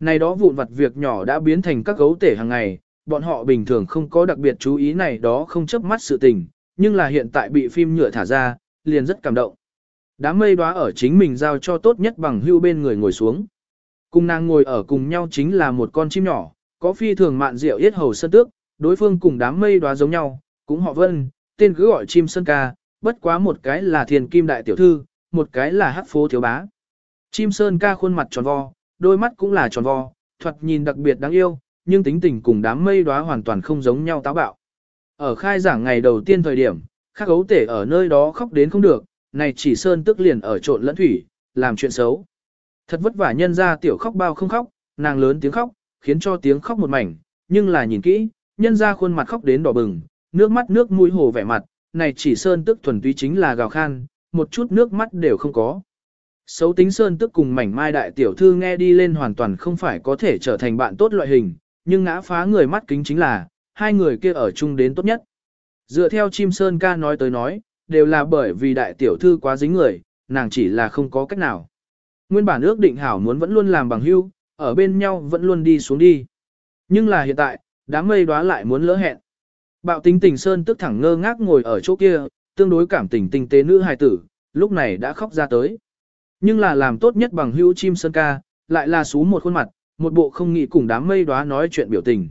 Này đó vụn vặt việc nhỏ đã biến thành các gấu tể hàng ngày, bọn họ bình thường không có đặc biệt chú ý này đó không chấp mắt sự tình, nhưng là hiện tại bị phim nhựa thả ra, liền rất cảm động. Đám mây đóa ở chính mình giao cho tốt nhất bằng hưu bên người ngồi xuống. Cùng nàng ngồi ở cùng nhau chính là một con chim nhỏ, có phi thường mạn rượu yết hầu sân tước, đối phương cùng đám mây đóa giống nhau, cũng họ vân, tên cứ gọi chim sơn ca, bất quá một cái là thiền kim đại tiểu thư, một cái là hắc phố thiếu bá. Chim sơn ca khuôn mặt tròn vo, đôi mắt cũng là tròn vo, thoạt nhìn đặc biệt đáng yêu, nhưng tính tình cùng đám mây đóa hoàn toàn không giống nhau táo bạo. Ở khai giảng ngày đầu tiên thời điểm, khắc ấu tể ở nơi đó khóc đến không được, này chỉ sơn tức liền ở trộn lẫn thủy, làm chuyện xấu. Thật vất vả nhân ra tiểu khóc bao không khóc, nàng lớn tiếng khóc, khiến cho tiếng khóc một mảnh, nhưng là nhìn kỹ, nhân ra khuôn mặt khóc đến đỏ bừng, nước mắt nước mũi hồ vẻ mặt, này chỉ sơn tức thuần túy chính là gào khan, một chút nước mắt đều không có. Xấu tính sơn tức cùng mảnh mai đại tiểu thư nghe đi lên hoàn toàn không phải có thể trở thành bạn tốt loại hình, nhưng ngã phá người mắt kính chính là, hai người kia ở chung đến tốt nhất. Dựa theo chim sơn ca nói tới nói, đều là bởi vì đại tiểu thư quá dính người, nàng chỉ là không có cách nào. Nguyên bản ước định hảo muốn vẫn luôn làm bằng hưu, ở bên nhau vẫn luôn đi xuống đi. Nhưng là hiện tại, đám mây đóa lại muốn lỡ hẹn. Bạo tính tình sơn tức thẳng ngơ ngác ngồi ở chỗ kia, tương đối cảm tình tinh tế nữ hài tử, lúc này đã khóc ra tới. Nhưng là làm tốt nhất bằng hữu chim sơn ca, lại là xú một khuôn mặt, một bộ không nghĩ cùng đám mây đóa nói chuyện biểu tình.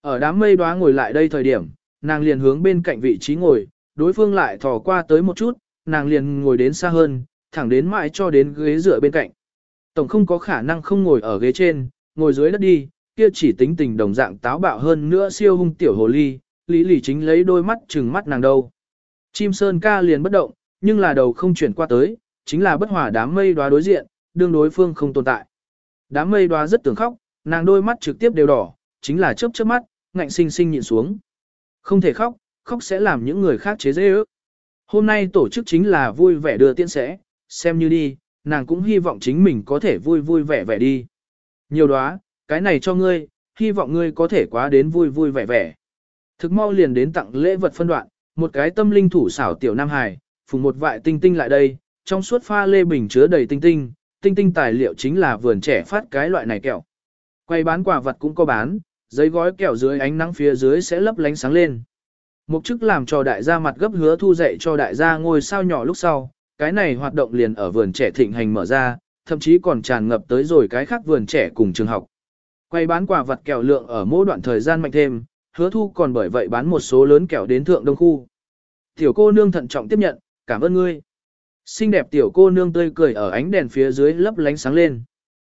Ở đám mây đóa ngồi lại đây thời điểm, nàng liền hướng bên cạnh vị trí ngồi, đối phương lại thò qua tới một chút, nàng liền ngồi đến xa hơn, thẳng đến mãi cho đến ghế dựa bên cạnh. Tổng không có khả năng không ngồi ở ghế trên, ngồi dưới đất đi, kia chỉ tính tình đồng dạng táo bạo hơn nữa siêu hung tiểu hồ ly, lý lì chính lấy đôi mắt chừng mắt nàng đâu. Chim sơn ca liền bất động, nhưng là đầu không chuyển qua tới, chính là bất hòa đám mây đoá đối diện, đương đối phương không tồn tại. Đám mây đoá rất tưởng khóc, nàng đôi mắt trực tiếp đều đỏ, chính là chớp chớp mắt, ngạnh sinh sinh nhịn xuống. Không thể khóc, khóc sẽ làm những người khác chế dễ ước. Hôm nay tổ chức chính là vui vẻ đưa tiễn sẽ, xem như đi, nàng cũng hy vọng chính mình có thể vui vui vẻ vẻ đi. Nhiều đoá, cái này cho ngươi, hy vọng ngươi có thể quá đến vui vui vẻ vẻ. Thực mau liền đến tặng lễ vật phân đoạn, một cái tâm linh thủ xảo tiểu nam hài, phùng một vại tinh tinh lại đây, trong suốt pha lê bình chứa đầy tinh tinh, tinh tinh tài liệu chính là vườn trẻ phát cái loại này kẹo. Quay bán quả vật cũng có bán, giấy gói kẹo dưới ánh nắng phía dưới sẽ lấp lánh sáng lên. Mục chức làm cho đại gia mặt gấp hứa thu dạy cho đại gia ngôi sao nhỏ lúc sau, cái này hoạt động liền ở vườn trẻ thịnh hành mở ra, thậm chí còn tràn ngập tới rồi cái khác vườn trẻ cùng trường học. Quay bán quả vật kẹo lượng ở mỗi đoạn thời gian mạnh thêm, hứa thu còn bởi vậy bán một số lớn kẹo đến thượng đông khu. Tiểu cô nương thận trọng tiếp nhận, cảm ơn ngươi. Xinh đẹp tiểu cô nương tươi cười ở ánh đèn phía dưới lấp lánh sáng lên.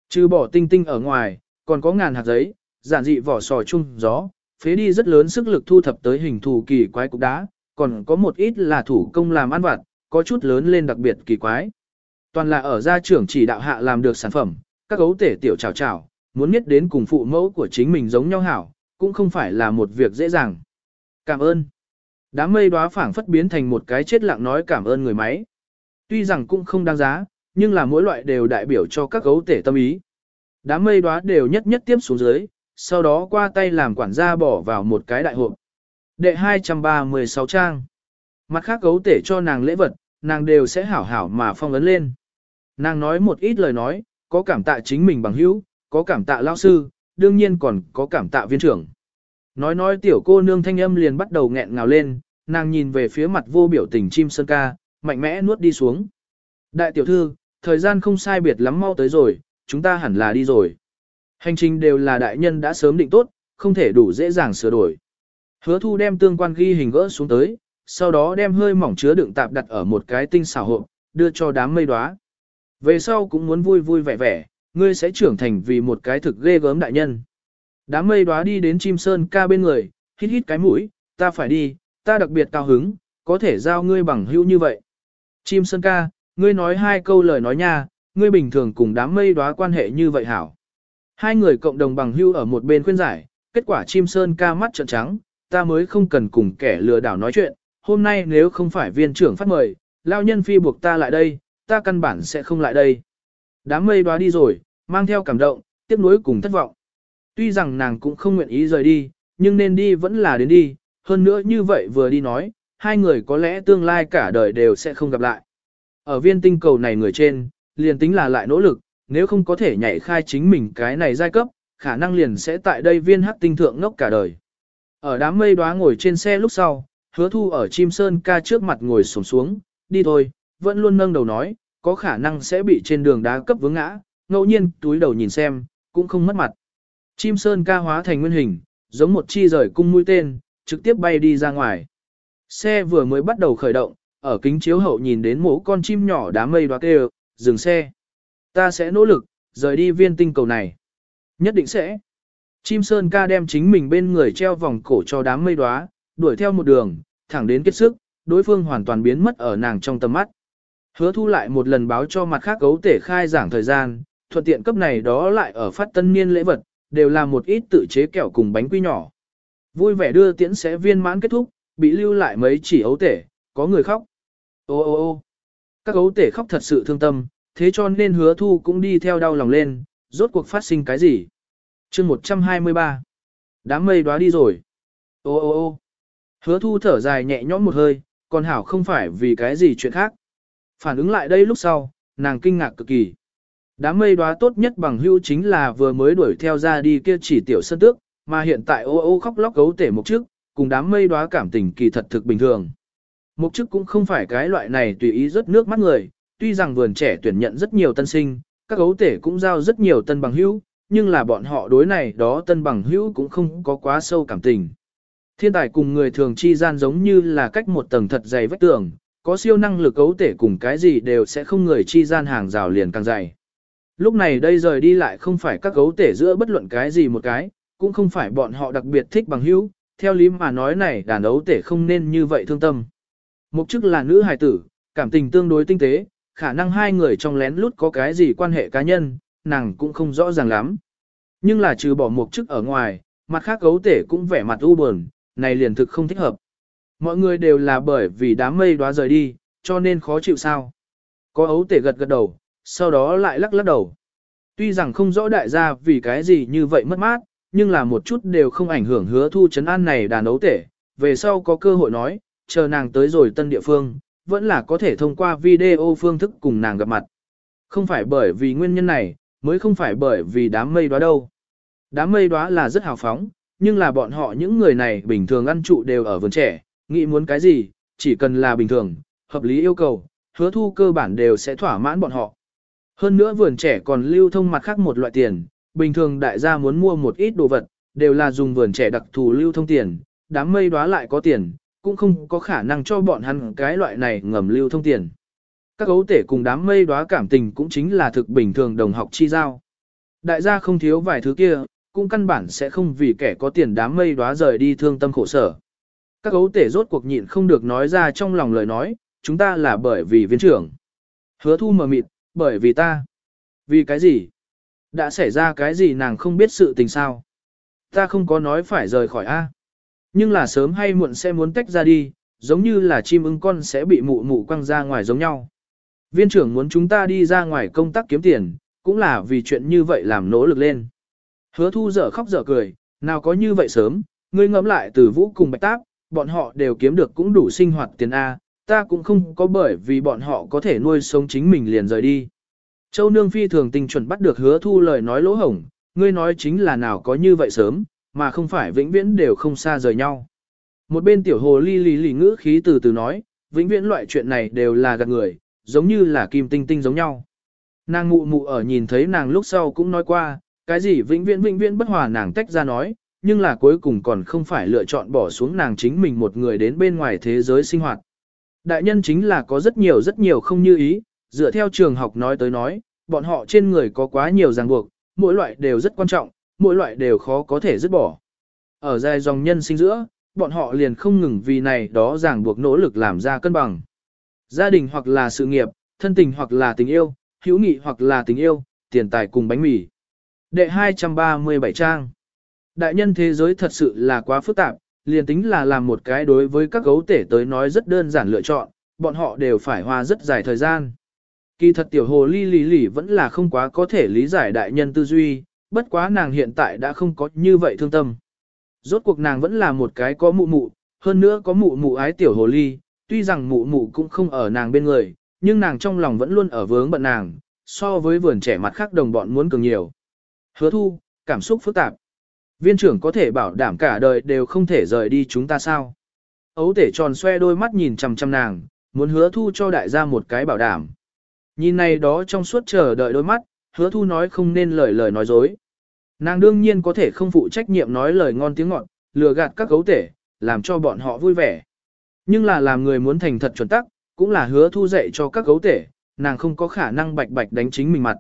Trừ bỏ tinh tinh ở ngoài, còn có ngàn hạt giấy, giản dị vỏ sò chung gió, phế đi rất lớn sức lực thu thập tới hình thù kỳ quái cục đá, còn có một ít là thủ công làm ăn vặt, có chút lớn lên đặc biệt kỳ quái. Toàn là ở gia trưởng chỉ đạo hạ làm được sản phẩm, các gấu tể tiểu chào chào, muốn biết đến cùng phụ mẫu của chính mình giống nhau hảo, cũng không phải là một việc dễ dàng. Cảm ơn. Đám mây đóa phảng phất biến thành một cái chết lặng nói cảm ơn người máy. Tuy rằng cũng không đáng giá, nhưng là mỗi loại đều đại biểu cho các gấu tể tâm ý. Đám mây đóa đều nhất nhất tiếp xuống dưới, sau đó qua tay làm quản gia bỏ vào một cái đại hộp. Đệ 236 trang. Mặt khác gấu tể cho nàng lễ vật, nàng đều sẽ hảo hảo mà phong ấn lên. Nàng nói một ít lời nói, có cảm tạ chính mình bằng hữu, có cảm tạ lao sư, đương nhiên còn có cảm tạ viên trưởng. Nói nói tiểu cô nương thanh âm liền bắt đầu nghẹn ngào lên, nàng nhìn về phía mặt vô biểu tình chim sơn ca, mạnh mẽ nuốt đi xuống. Đại tiểu thư, thời gian không sai biệt lắm mau tới rồi, chúng ta hẳn là đi rồi. Hành trình đều là đại nhân đã sớm định tốt, không thể đủ dễ dàng sửa đổi. Hứa thu đem tương quan ghi hình gỡ xuống tới, sau đó đem hơi mỏng chứa đựng tạp đặt ở một cái tinh xảo hộp, đưa cho đám mây đóa. Về sau cũng muốn vui vui vẻ vẻ, ngươi sẽ trưởng thành vì một cái thực ghê gớm đại nhân. Đám mây đóa đi đến chim sơn ca bên người, hít hít cái mũi, ta phải đi, ta đặc biệt cao hứng, có thể giao ngươi bằng hữu như vậy. Chim sơn ca, ngươi nói hai câu lời nói nha, ngươi bình thường cùng đám mây đóa quan hệ như vậy hảo. Hai người cộng đồng bằng hữu ở một bên khuyên giải, kết quả chim sơn ca mắt trợn trắng, ta mới không cần cùng kẻ lừa đảo nói chuyện, hôm nay nếu không phải viên trưởng phát mời, lao nhân phi buộc ta lại đây, ta căn bản sẽ không lại đây. Đám mây đoá đi rồi, mang theo cảm động, tiếc nuối cùng thất vọng. Tuy rằng nàng cũng không nguyện ý rời đi, nhưng nên đi vẫn là đến đi, hơn nữa như vậy vừa đi nói, hai người có lẽ tương lai cả đời đều sẽ không gặp lại. Ở viên tinh cầu này người trên, liền tính là lại nỗ lực, nếu không có thể nhảy khai chính mình cái này giai cấp, khả năng liền sẽ tại đây viên hắc tinh thượng ngốc cả đời. Ở đám mây đoá ngồi trên xe lúc sau, hứa thu ở chim sơn ca trước mặt ngồi sổng xuống, đi thôi, vẫn luôn nâng đầu nói, có khả năng sẽ bị trên đường đá cấp vướng ngã, ngẫu nhiên túi đầu nhìn xem, cũng không mất mặt. Chim sơn ca hóa thành nguyên hình, giống một chi rời cung mũi tên, trực tiếp bay đi ra ngoài. Xe vừa mới bắt đầu khởi động, ở kính chiếu hậu nhìn đến mũ con chim nhỏ đám mây đoá kêu, dừng xe. Ta sẽ nỗ lực, rời đi viên tinh cầu này. Nhất định sẽ. Chim sơn ca đem chính mình bên người treo vòng cổ cho đám mây đoá, đuổi theo một đường, thẳng đến kết sức, đối phương hoàn toàn biến mất ở nàng trong tầm mắt. Hứa thu lại một lần báo cho mặt khác gấu tể khai giảng thời gian, thuận tiện cấp này đó lại ở phát tân niên lễ vật, đều là một ít tự chế kẹo cùng bánh quy nhỏ. Vui vẻ đưa tiễn sẽ viên mãn kết thúc, bị lưu lại mấy chỉ ấu tể, có người khóc. Ô ô ô các ấu tể khóc thật sự thương tâm, thế cho nên hứa thu cũng đi theo đau lòng lên, rốt cuộc phát sinh cái gì. chương 123. Đám mây đoá đi rồi. Ô ô ô hứa thu thở dài nhẹ nhõm một hơi, còn hảo không phải vì cái gì chuyện khác. Phản ứng lại đây lúc sau, nàng kinh ngạc cực kỳ. Đám mây đoá tốt nhất bằng hữu chính là vừa mới đuổi theo ra đi kia chỉ tiểu sân tước, mà hiện tại ô ô khóc lóc gấu tể một trước, cùng đám mây đoá cảm tình kỳ thật thực bình thường. Mục chức cũng không phải cái loại này tùy ý rất nước mắt người, tuy rằng vườn trẻ tuyển nhận rất nhiều tân sinh, các gấu tể cũng giao rất nhiều tân bằng hữu, nhưng là bọn họ đối này đó tân bằng hữu cũng không có quá sâu cảm tình. Thiên tài cùng người thường chi gian giống như là cách một tầng thật dày vách tường, có siêu năng lực cấu tể cùng cái gì đều sẽ không người chi gian hàng rào liền càng dày. Lúc này đây rời đi lại không phải các cấu tể giữa bất luận cái gì một cái, cũng không phải bọn họ đặc biệt thích bằng hữu, theo lý mà nói này đàn ấu tể không nên như vậy thương tâm. Mục chức là nữ hài tử, cảm tình tương đối tinh tế, khả năng hai người trong lén lút có cái gì quan hệ cá nhân, nàng cũng không rõ ràng lắm. Nhưng là trừ bỏ một chức ở ngoài, mặt khác gấu tể cũng vẻ mặt u buồn, này liền thực không thích hợp. Mọi người đều là bởi vì đám mây đóa rời đi, cho nên khó chịu sao. Có ấu tể gật gật đầu, sau đó lại lắc lắc đầu. Tuy rằng không rõ đại gia vì cái gì như vậy mất mát, nhưng là một chút đều không ảnh hưởng hứa thu chấn an này đàn ấu tể. Về sau có cơ hội nói, chờ nàng tới rồi tân địa phương, vẫn là có thể thông qua video phương thức cùng nàng gặp mặt. Không phải bởi vì nguyên nhân này, mới không phải bởi vì đám mây đóa đâu. Đám mây đóa là rất hào phóng, nhưng là bọn họ những người này bình thường ăn trụ đều ở vườn trẻ, nghĩ muốn cái gì, chỉ cần là bình thường, hợp lý yêu cầu, hứa thu cơ bản đều sẽ thỏa mãn bọn họ. Hơn nữa vườn trẻ còn lưu thông mặt khác một loại tiền, bình thường đại gia muốn mua một ít đồ vật, đều là dùng vườn trẻ đặc thù lưu thông tiền, đám mây đóa lại có tiền, cũng không có khả năng cho bọn hắn cái loại này ngầm lưu thông tiền. Các gấu tể cùng đám mây đóa cảm tình cũng chính là thực bình thường đồng học chi giao. Đại gia không thiếu vài thứ kia, cũng căn bản sẽ không vì kẻ có tiền đám mây đóa rời đi thương tâm khổ sở. Các gấu tể rốt cuộc nhịn không được nói ra trong lòng lời nói, chúng ta là bởi vì viên trưởng. Hứa thu mờ mịt, bởi vì ta. Vì cái gì? Đã xảy ra cái gì nàng không biết sự tình sao? Ta không có nói phải rời khỏi A. Nhưng là sớm hay muộn sẽ muốn tách ra đi, giống như là chim ưng con sẽ bị mụ mụ quăng ra ngoài giống nhau. Viên trưởng muốn chúng ta đi ra ngoài công tác kiếm tiền, cũng là vì chuyện như vậy làm nỗ lực lên. Hứa thu dở khóc dở cười, nào có như vậy sớm, ngươi ngẫm lại từ vũ cùng bạch táp, bọn họ đều kiếm được cũng đủ sinh hoạt tiền A, ta cũng không có bởi vì bọn họ có thể nuôi sống chính mình liền rời đi. Châu Nương Phi thường tình chuẩn bắt được hứa thu lời nói lỗ hổng, ngươi nói chính là nào có như vậy sớm, mà không phải vĩnh viễn đều không xa rời nhau. Một bên tiểu hồ ly lì lì ngữ khí từ từ nói, vĩnh viễn loại chuyện này đều là gạt người, giống như là kim tinh tinh giống nhau. Nàng mụ mụ ở nhìn thấy nàng lúc sau cũng nói qua, cái gì vĩnh viễn vĩnh viễn bất hòa nàng tách ra nói, nhưng là cuối cùng còn không phải lựa chọn bỏ xuống nàng chính mình một người đến bên ngoài thế giới sinh hoạt. Đại nhân chính là có rất nhiều rất nhiều không như ý, dựa theo trường học nói tới nói, bọn họ trên người có quá nhiều ràng buộc, mỗi loại đều rất quan trọng, mỗi loại đều khó có thể dứt bỏ. Ở dài dòng nhân sinh giữa, bọn họ liền không ngừng vì này đó ràng buộc nỗ lực làm ra cân bằng. Gia đình hoặc là sự nghiệp, thân tình hoặc là tình yêu, hữu nghị hoặc là tình yêu, tiền tài cùng bánh mì. Đệ 237 trang Đại nhân thế giới thật sự là quá phức tạp, liền tính là làm một cái đối với các gấu tể tới nói rất đơn giản lựa chọn, bọn họ đều phải hoa rất dài thời gian. Kỳ thật tiểu hồ ly lì lì vẫn là không quá có thể lý giải đại nhân tư duy, bất quá nàng hiện tại đã không có như vậy thương tâm. Rốt cuộc nàng vẫn là một cái có mụ mụ, hơn nữa có mụ mụ ái tiểu hồ ly, tuy rằng mụ mụ cũng không ở nàng bên người, nhưng nàng trong lòng vẫn luôn ở vướng bận nàng, so với vườn trẻ mặt khác đồng bọn muốn cường nhiều. Hứa thu, cảm xúc phức tạp. Viên trưởng có thể bảo đảm cả đời đều không thể rời đi chúng ta sao? Ấu tể tròn xoe đôi mắt nhìn chằm chằm nàng, muốn hứa thu cho đại gia một cái bảo đảm. Nhìn này đó trong suốt chờ đợi đôi mắt, hứa thu nói không nên lời lời nói dối. Nàng đương nhiên có thể không phụ trách nhiệm nói lời ngon tiếng ngọt, lừa gạt các gấu tể, làm cho bọn họ vui vẻ. Nhưng là làm người muốn thành thật chuẩn tắc, cũng là hứa thu dạy cho các gấu tể, nàng không có khả năng bạch bạch đánh chính mình mặt.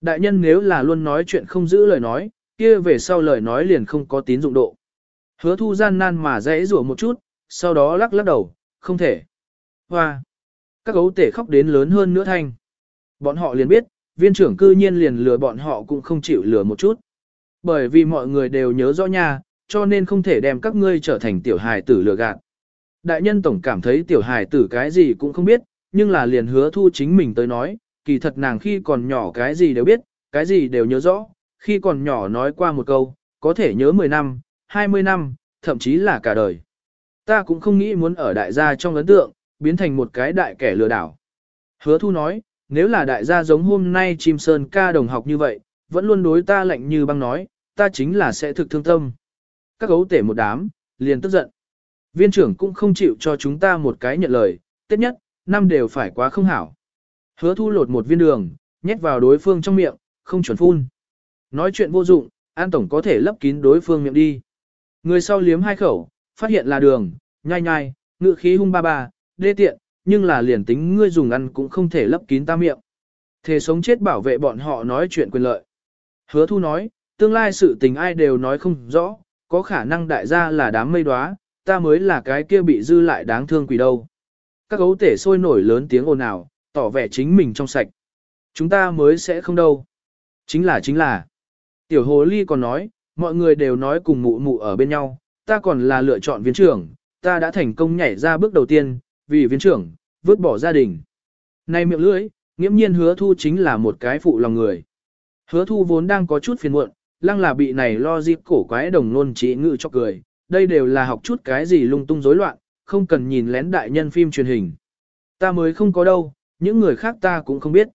Đại nhân nếu là luôn nói chuyện không giữ lời nói, kia về sau lời nói liền không có tín dụng độ. Hứa thu gian nan mà dễ rủa một chút, sau đó lắc lắc đầu, không thể. Hoa! Các gấu tể khóc đến lớn hơn nữa thanh. Bọn họ liền biết, viên trưởng cư nhiên liền lừa bọn họ cũng không chịu lừa một chút. Bởi vì mọi người đều nhớ rõ nha, cho nên không thể đem các ngươi trở thành tiểu hài tử lừa gạt. Đại nhân tổng cảm thấy tiểu hài tử cái gì cũng không biết, nhưng là liền hứa thu chính mình tới nói, kỳ thật nàng khi còn nhỏ cái gì đều biết, cái gì đều nhớ rõ, khi còn nhỏ nói qua một câu, có thể nhớ 10 năm, 20 năm, thậm chí là cả đời. Ta cũng không nghĩ muốn ở đại gia trong ấn tượng, biến thành một cái đại kẻ lừa đảo. Hứa thu nói, nếu là đại gia giống hôm nay chim sơn ca đồng học như vậy, vẫn luôn đối ta lạnh như băng nói, ta chính là sẽ thực thương tâm. Các gấu tể một đám, liền tức giận. Viên trưởng cũng không chịu cho chúng ta một cái nhận lời, tết nhất, năm đều phải quá không hảo. Hứa thu lột một viên đường, nhét vào đối phương trong miệng, không chuẩn phun. Nói chuyện vô dụng, An Tổng có thể lấp kín đối phương miệng đi. Người sau liếm hai khẩu, phát hiện là đường, nhai nhai, ngự khí hung ba ba, đê tiện, nhưng là liền tính ngươi dùng ăn cũng không thể lấp kín ta miệng. Thề sống chết bảo vệ bọn họ nói chuyện quyền lợi. Hứa thu nói, tương lai sự tình ai đều nói không rõ, có khả năng đại gia là đám mây đoá, ta mới là cái kia bị dư lại đáng thương quỷ đâu. các gấu tể sôi nổi lớn tiếng ồn ào, tỏ vẻ chính mình trong sạch. Chúng ta mới sẽ không đâu. Chính là chính là. Tiểu hồ ly còn nói, mọi người đều nói cùng mụ mụ ở bên nhau, ta còn là lựa chọn viên trưởng, ta đã thành công nhảy ra bước đầu tiên, vì viên trưởng, vứt bỏ gia đình. Này miệng lưỡi, nghiễm nhiên hứa thu chính là một cái phụ lòng người. Hứa thu vốn đang có chút phiền muộn, lăng là bị này lo dịp cổ quái đồng nôn chỉ ngự cho cười, đây đều là học chút cái gì lung tung rối loạn, không cần nhìn lén đại nhân phim truyền hình. Ta mới không có đâu, những người khác ta cũng không biết.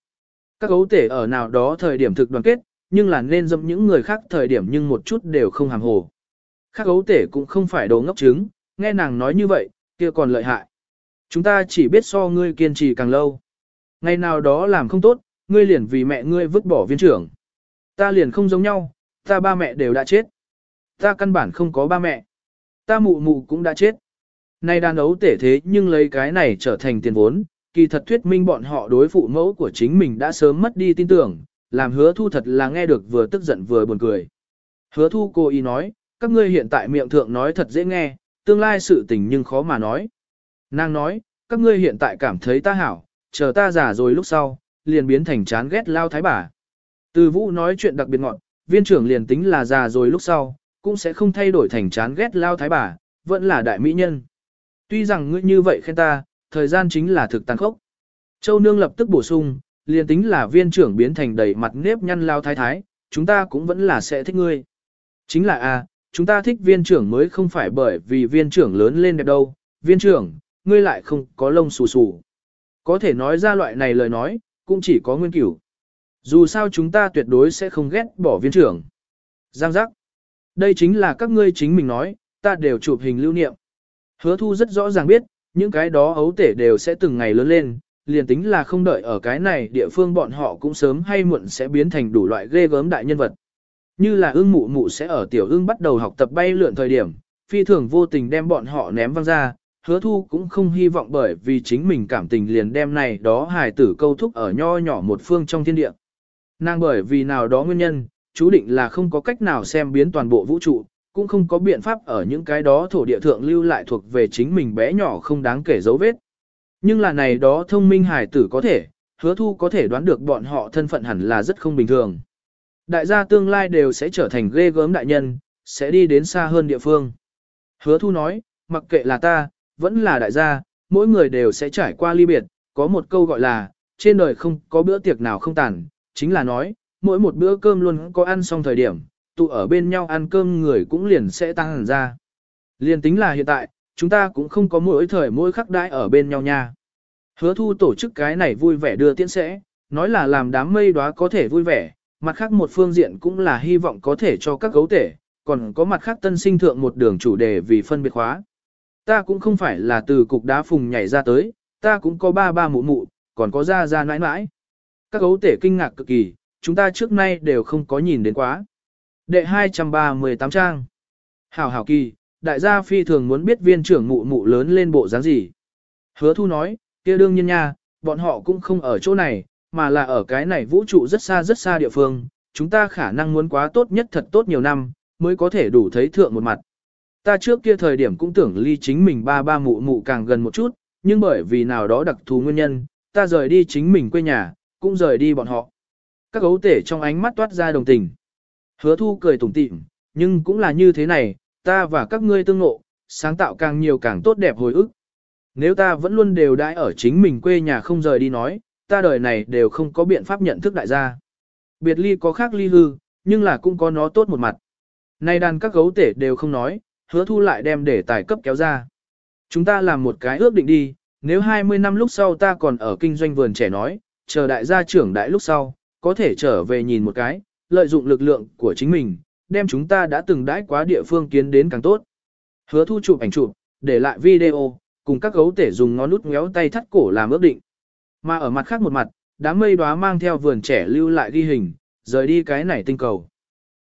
Các gấu tể ở nào đó thời điểm thực đoàn kết, nhưng là nên dâm những người khác thời điểm nhưng một chút đều không hàm hồ. Khác gấu tể cũng không phải đồ ngốc trứng, nghe nàng nói như vậy, kia còn lợi hại. Chúng ta chỉ biết so ngươi kiên trì càng lâu. Ngày nào đó làm không tốt, ngươi liền vì mẹ ngươi vứt bỏ viên trưởng. Ta liền không giống nhau, ta ba mẹ đều đã chết. Ta căn bản không có ba mẹ. Ta mụ mụ cũng đã chết. Nay đàn ấu tể thế nhưng lấy cái này trở thành tiền vốn, kỳ thật thuyết minh bọn họ đối phụ mẫu của chính mình đã sớm mất đi tin tưởng, làm hứa thu thật là nghe được vừa tức giận vừa buồn cười. Hứa thu cô ý nói, các ngươi hiện tại miệng thượng nói thật dễ nghe, tương lai sự tình nhưng khó mà nói. Nàng nói, các ngươi hiện tại cảm thấy ta hảo, chờ ta già rồi lúc sau, liền biến thành chán ghét lao thái bà. Từ vũ nói chuyện đặc biệt ngọn, viên trưởng liền tính là già rồi lúc sau, cũng sẽ không thay đổi thành chán ghét lao thái bà, vẫn là đại mỹ nhân. Tuy rằng ngươi như vậy khen ta, thời gian chính là thực tàn khốc. Châu Nương lập tức bổ sung, liền tính là viên trưởng biến thành đầy mặt nếp nhăn lao thái thái, chúng ta cũng vẫn là sẽ thích ngươi. Chính là a, chúng ta thích viên trưởng mới không phải bởi vì viên trưởng lớn lên đẹp đâu, viên trưởng, ngươi lại không có lông xù xù. Có thể nói ra loại này lời nói, cũng chỉ có nguyên cửu. Dù sao chúng ta tuyệt đối sẽ không ghét bỏ viên trưởng. Giang giác. Đây chính là các ngươi chính mình nói, ta đều chụp hình lưu niệm. Hứa thu rất rõ ràng biết, những cái đó ấu tể đều sẽ từng ngày lớn lên, liền tính là không đợi ở cái này địa phương bọn họ cũng sớm hay muộn sẽ biến thành đủ loại ghê gớm đại nhân vật. Như là ưng mụ mụ sẽ ở tiểu ưng bắt đầu học tập bay lượn thời điểm, phi thường vô tình đem bọn họ ném văng ra, hứa thu cũng không hy vọng bởi vì chính mình cảm tình liền đem này đó hài tử câu thúc ở nho nhỏ một phương trong thiên địa. Nàng bởi vì nào đó nguyên nhân, chú định là không có cách nào xem biến toàn bộ vũ trụ, cũng không có biện pháp ở những cái đó thổ địa thượng lưu lại thuộc về chính mình bé nhỏ không đáng kể dấu vết. Nhưng là này đó thông minh hải tử có thể, hứa thu có thể đoán được bọn họ thân phận hẳn là rất không bình thường. Đại gia tương lai đều sẽ trở thành ghê gớm đại nhân, sẽ đi đến xa hơn địa phương. Hứa thu nói, mặc kệ là ta, vẫn là đại gia, mỗi người đều sẽ trải qua ly biệt, có một câu gọi là, trên đời không có bữa tiệc nào không tàn, chính là nói, mỗi một bữa cơm luôn có ăn xong thời điểm, tụ ở bên nhau ăn cơm người cũng liền sẽ tăng hẳn ra. Liền tính là hiện tại, chúng ta cũng không có mỗi thời mỗi khắc đãi ở bên nhau nha. Hứa thu tổ chức cái này vui vẻ đưa tiễn sẽ, nói là làm đám mây đóa có thể vui vẻ, mặt khác một phương diện cũng là hy vọng có thể cho các gấu tể, còn có mặt khác tân sinh thượng một đường chủ đề vì phân biệt khóa. Ta cũng không phải là từ cục đá phùng nhảy ra tới, ta cũng có ba ba mụ mụ, còn có ra ra nãi nãi. Các gấu tể kinh ngạc cực kỳ, chúng ta trước nay đều không có nhìn đến quá. Đệ 238 trang. Hảo hảo kỳ, đại gia phi thường muốn biết viên trưởng mụ mụ lớn lên bộ dáng gì. Hứa thu nói, kia đương nhiên nha, bọn họ cũng không ở chỗ này, mà là ở cái này vũ trụ rất xa rất xa địa phương, chúng ta khả năng muốn quá tốt nhất thật tốt nhiều năm, mới có thể đủ thấy thượng một mặt. Ta trước kia thời điểm cũng tưởng ly chính mình ba ba mụ mụ càng gần một chút, nhưng bởi vì nào đó đặc thù nguyên nhân, ta rời đi chính mình quê nhà, cũng rời đi bọn họ. Các gấu tể trong ánh mắt toát ra đồng tình. Hứa thu cười tủm tỉm, nhưng cũng là như thế này, ta và các ngươi tương ngộ, sáng tạo càng nhiều càng tốt đẹp hồi ức. Nếu ta vẫn luôn đều đãi ở chính mình quê nhà không rời đi nói, ta đời này đều không có biện pháp nhận thức đại gia. Biệt ly có khác ly hư, nhưng là cũng có nó tốt một mặt. Nay đàn các gấu tể đều không nói, hứa thu lại đem để tài cấp kéo ra. Chúng ta làm một cái ước định đi, nếu 20 năm lúc sau ta còn ở kinh doanh vườn trẻ nói, chờ đại gia trưởng đại lúc sau, có thể trở về nhìn một cái, lợi dụng lực lượng của chính mình, đem chúng ta đã từng đãi quá địa phương kiến đến càng tốt. Hứa thu chụp ảnh chụp, để lại video, cùng các gấu tể dùng ngón nút ngéo tay thắt cổ làm ước định. Mà ở mặt khác một mặt, đám mây đóa mang theo vườn trẻ lưu lại ghi hình, rời đi cái này tinh cầu.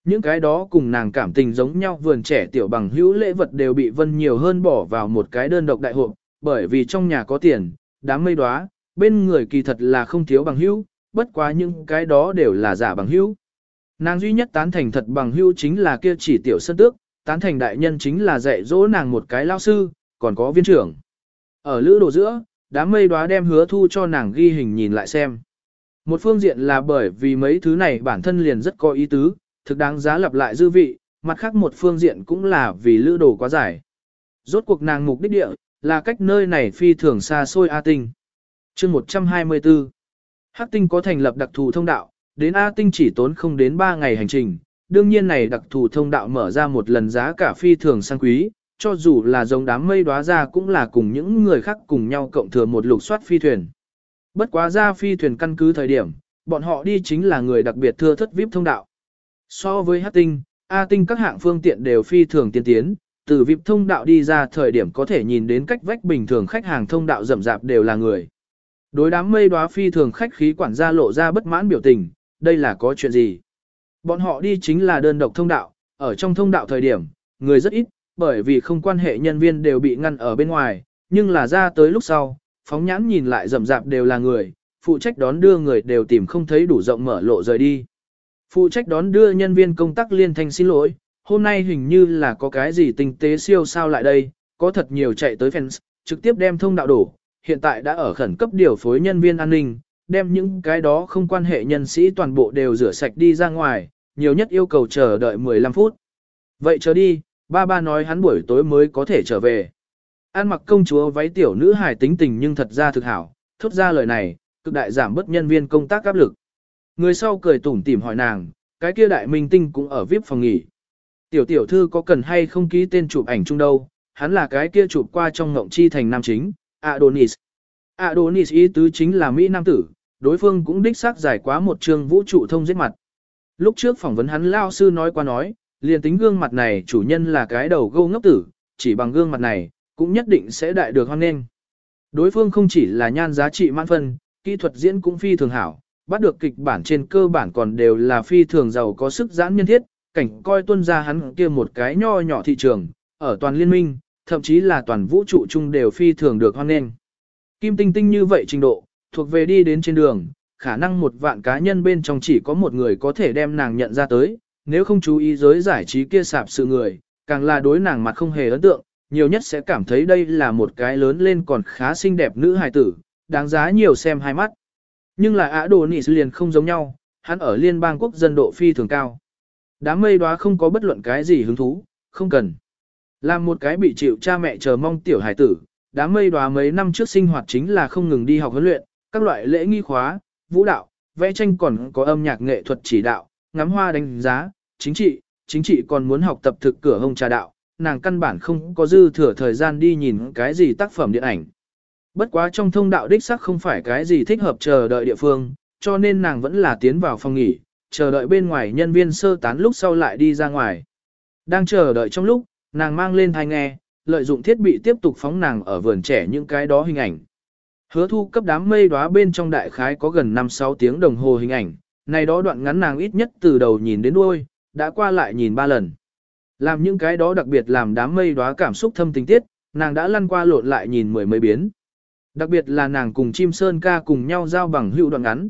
Những cái đó cùng nàng cảm tình giống nhau vườn trẻ tiểu bằng hữu lễ vật đều bị vân nhiều hơn bỏ vào một cái đơn độc đại hộp, bởi vì trong nhà có tiền, đám mây đóa, bên người kỳ thật là không thiếu bằng hữu, bất quá những cái đó đều là giả bằng hữu. Nàng duy nhất tán thành thật bằng hữu chính là kia chỉ tiểu sân tước, tán thành đại nhân chính là dạy dỗ nàng một cái lao sư, còn có viên trưởng. Ở lữ đồ giữa, đám mây đóa đem hứa thu cho nàng ghi hình nhìn lại xem. Một phương diện là bởi vì mấy thứ này bản thân liền rất có ý tứ, thực đáng giá lặp lại dư vị, mặt khác một phương diện cũng là vì lữ đồ quá dài. Rốt cuộc nàng mục đích địa, là cách nơi này phi thường xa xôi A Tinh. chương 124 Hắc Tinh có thành lập đặc thù thông đạo, đến A Tinh chỉ tốn không đến 3 ngày hành trình, đương nhiên này đặc thù thông đạo mở ra một lần giá cả phi thường sang quý, cho dù là giống đám mây đóa ra cũng là cùng những người khác cùng nhau cộng thừa một lục soát phi thuyền. Bất quá ra phi thuyền căn cứ thời điểm, bọn họ đi chính là người đặc biệt thưa thất VIP thông đạo. So với Hắc Tinh, A Tinh các hạng phương tiện đều phi thường tiên tiến, từ VIP thông đạo đi ra thời điểm có thể nhìn đến cách vách bình thường khách hàng thông đạo rậm rạp đều là người. Đối đám mây đóa phi thường khách khí quản gia lộ ra bất mãn biểu tình, đây là có chuyện gì? Bọn họ đi chính là đơn độc thông đạo, ở trong thông đạo thời điểm, người rất ít, bởi vì không quan hệ nhân viên đều bị ngăn ở bên ngoài, nhưng là ra tới lúc sau, phóng nhãn nhìn lại rầm rạp đều là người, phụ trách đón đưa người đều tìm không thấy đủ rộng mở lộ rời đi. Phụ trách đón đưa nhân viên công tác liên thanh xin lỗi, hôm nay hình như là có cái gì tinh tế siêu sao lại đây, có thật nhiều chạy tới fans, trực tiếp đem thông đạo đổ, hiện tại đã ở khẩn cấp điều phối nhân viên an ninh, đem những cái đó không quan hệ nhân sĩ toàn bộ đều rửa sạch đi ra ngoài, nhiều nhất yêu cầu chờ đợi 15 phút. Vậy chờ đi, ba ba nói hắn buổi tối mới có thể trở về. An mặc công chúa váy tiểu nữ hài tính tình nhưng thật ra thực hảo, thốt ra lời này, cực đại giảm bớt nhân viên công tác áp lực. Người sau cười tủm tỉm hỏi nàng, cái kia đại minh tinh cũng ở VIP phòng nghỉ. Tiểu tiểu thư có cần hay không ký tên chụp ảnh chung đâu, hắn là cái kia chụp qua trong ngộng chi thành nam chính, Adonis. Adonis ý tứ chính là Mỹ Nam tử, đối phương cũng đích xác giải quá một trường vũ trụ thông giết mặt. Lúc trước phỏng vấn hắn lao sư nói qua nói, liền tính gương mặt này chủ nhân là cái đầu gâu ngốc tử, chỉ bằng gương mặt này, cũng nhất định sẽ đại được hoan nghênh. Đối phương không chỉ là nhan giá trị mãn phân, kỹ thuật diễn cũng phi thường hảo, bắt được kịch bản trên cơ bản còn đều là phi thường giàu có sức giãn nhân thiết, cảnh coi tuân ra hắn kia một cái nho nhỏ thị trường, ở toàn liên minh, thậm chí là toàn vũ trụ chung đều phi thường được hoan nghênh. Kim tinh tinh như vậy trình độ, thuộc về đi đến trên đường, khả năng một vạn cá nhân bên trong chỉ có một người có thể đem nàng nhận ra tới, nếu không chú ý giới giải trí kia sạp sự người, càng là đối nàng mặt không hề ấn tượng, nhiều nhất sẽ cảm thấy đây là một cái lớn lên còn khá xinh đẹp nữ hài tử, đáng giá nhiều xem hai mắt. Nhưng là Ả Đồ Nị liền không giống nhau, hắn ở liên bang quốc dân độ phi thường cao. Đám mây đóa không có bất luận cái gì hứng thú, không cần. Làm một cái bị chịu cha mẹ chờ mong tiểu hài tử, đám mây đóa mấy năm trước sinh hoạt chính là không ngừng đi học huấn luyện, các loại lễ nghi khóa, vũ đạo, vẽ tranh còn có âm nhạc nghệ thuật chỉ đạo, ngắm hoa đánh giá, chính trị, chính trị còn muốn học tập thực cửa hông trà đạo, nàng căn bản không có dư thừa thời gian đi nhìn cái gì tác phẩm điện ảnh. Bất quá trong thông đạo đích sắc không phải cái gì thích hợp chờ đợi địa phương, cho nên nàng vẫn là tiến vào phòng nghỉ, chờ đợi bên ngoài nhân viên sơ tán lúc sau lại đi ra ngoài. Đang chờ đợi trong lúc, nàng mang lên thai nghe, lợi dụng thiết bị tiếp tục phóng nàng ở vườn trẻ những cái đó hình ảnh. Hứa thu cấp đám mây đóa bên trong đại khái có gần 5-6 tiếng đồng hồ hình ảnh, này đó đoạn ngắn nàng ít nhất từ đầu nhìn đến đuôi, đã qua lại nhìn ba lần. Làm những cái đó đặc biệt làm đám mây đóa cảm xúc thâm tình tiết, nàng đã lăn qua lộn lại nhìn mười mấy biến. Đặc biệt là nàng cùng chim sơn ca cùng nhau giao bằng hữu đoạn ngắn.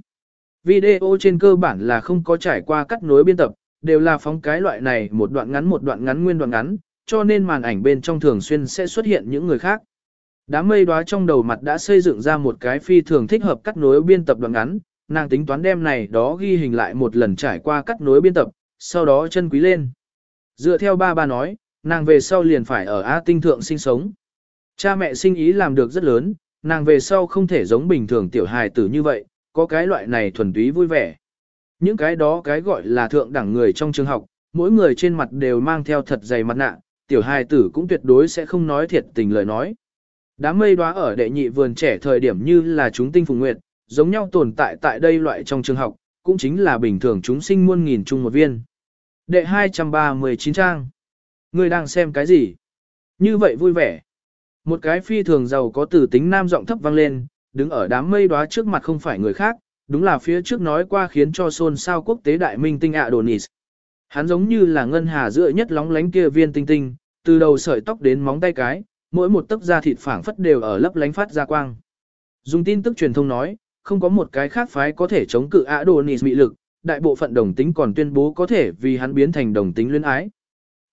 Video trên cơ bản là không có trải qua cắt nối biên tập, đều là phóng cái loại này một đoạn ngắn một đoạn ngắn nguyên đoạn ngắn, cho nên màn ảnh bên trong thường xuyên sẽ xuất hiện những người khác. Đám mây đóa trong đầu mặt đã xây dựng ra một cái phi thường thích hợp cắt nối biên tập đoạn ngắn, nàng tính toán đem này đó ghi hình lại một lần trải qua cắt nối biên tập, sau đó chân quý lên. Dựa theo ba ba nói, nàng về sau liền phải ở A tinh thượng sinh sống. Cha mẹ sinh ý làm được rất lớn, nàng về sau không thể giống bình thường tiểu hài tử như vậy, có cái loại này thuần túy vui vẻ. Những cái đó cái gọi là thượng đẳng người trong trường học, mỗi người trên mặt đều mang theo thật dày mặt nạ, tiểu hài tử cũng tuyệt đối sẽ không nói thiệt tình lời nói. Đám mây đóa ở đệ nhị vườn trẻ thời điểm như là chúng tinh phùng nguyệt, giống nhau tồn tại tại đây loại trong trường học, cũng chính là bình thường chúng sinh muôn nghìn chung một viên. Đệ 239 trang. Người đang xem cái gì? Như vậy vui vẻ. Một cái phi thường giàu có tử tính nam giọng thấp vang lên, đứng ở đám mây đóa trước mặt không phải người khác, đúng là phía trước nói qua khiến cho xôn xao quốc tế đại minh tinh Adonis. Hắn giống như là ngân hà giữa nhất lóng lánh kia viên tinh tinh, từ đầu sợi tóc đến móng tay cái, mỗi một tấc da thịt phảng phất đều ở lấp lánh phát ra quang. Dùng tin tức truyền thông nói, không có một cái khác phái có thể chống cự Adonis mị lực, đại bộ phận đồng tính còn tuyên bố có thể vì hắn biến thành đồng tính luyến ái.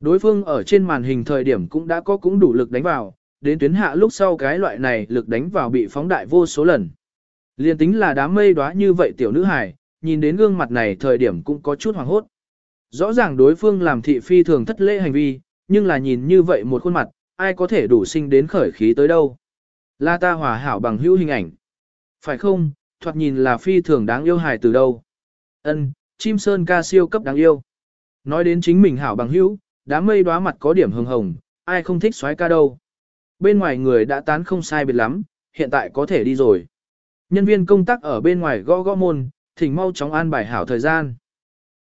Đối phương ở trên màn hình thời điểm cũng đã có cũng đủ lực đánh vào, đến tuyến hạ lúc sau cái loại này lực đánh vào bị phóng đại vô số lần. Liên tính là đám mây đóa như vậy tiểu nữ hài, nhìn đến gương mặt này thời điểm cũng có chút hoàng hốt. Rõ ràng đối phương làm thị phi thường thất lễ hành vi, nhưng là nhìn như vậy một khuôn mặt, ai có thể đủ sinh đến khởi khí tới đâu. La ta hòa hảo bằng hữu hình ảnh. Phải không, thoạt nhìn là phi thường đáng yêu hài từ đâu. Ân, chim sơn ca siêu cấp đáng yêu. Nói đến chính mình hảo bằng hữu, đám mây đóa mặt có điểm hồng hồng, ai không thích xoái ca đâu. Bên ngoài người đã tán không sai biệt lắm, hiện tại có thể đi rồi. Nhân viên công tác ở bên ngoài gõ gõ môn, thỉnh mau chóng an bài hảo thời gian.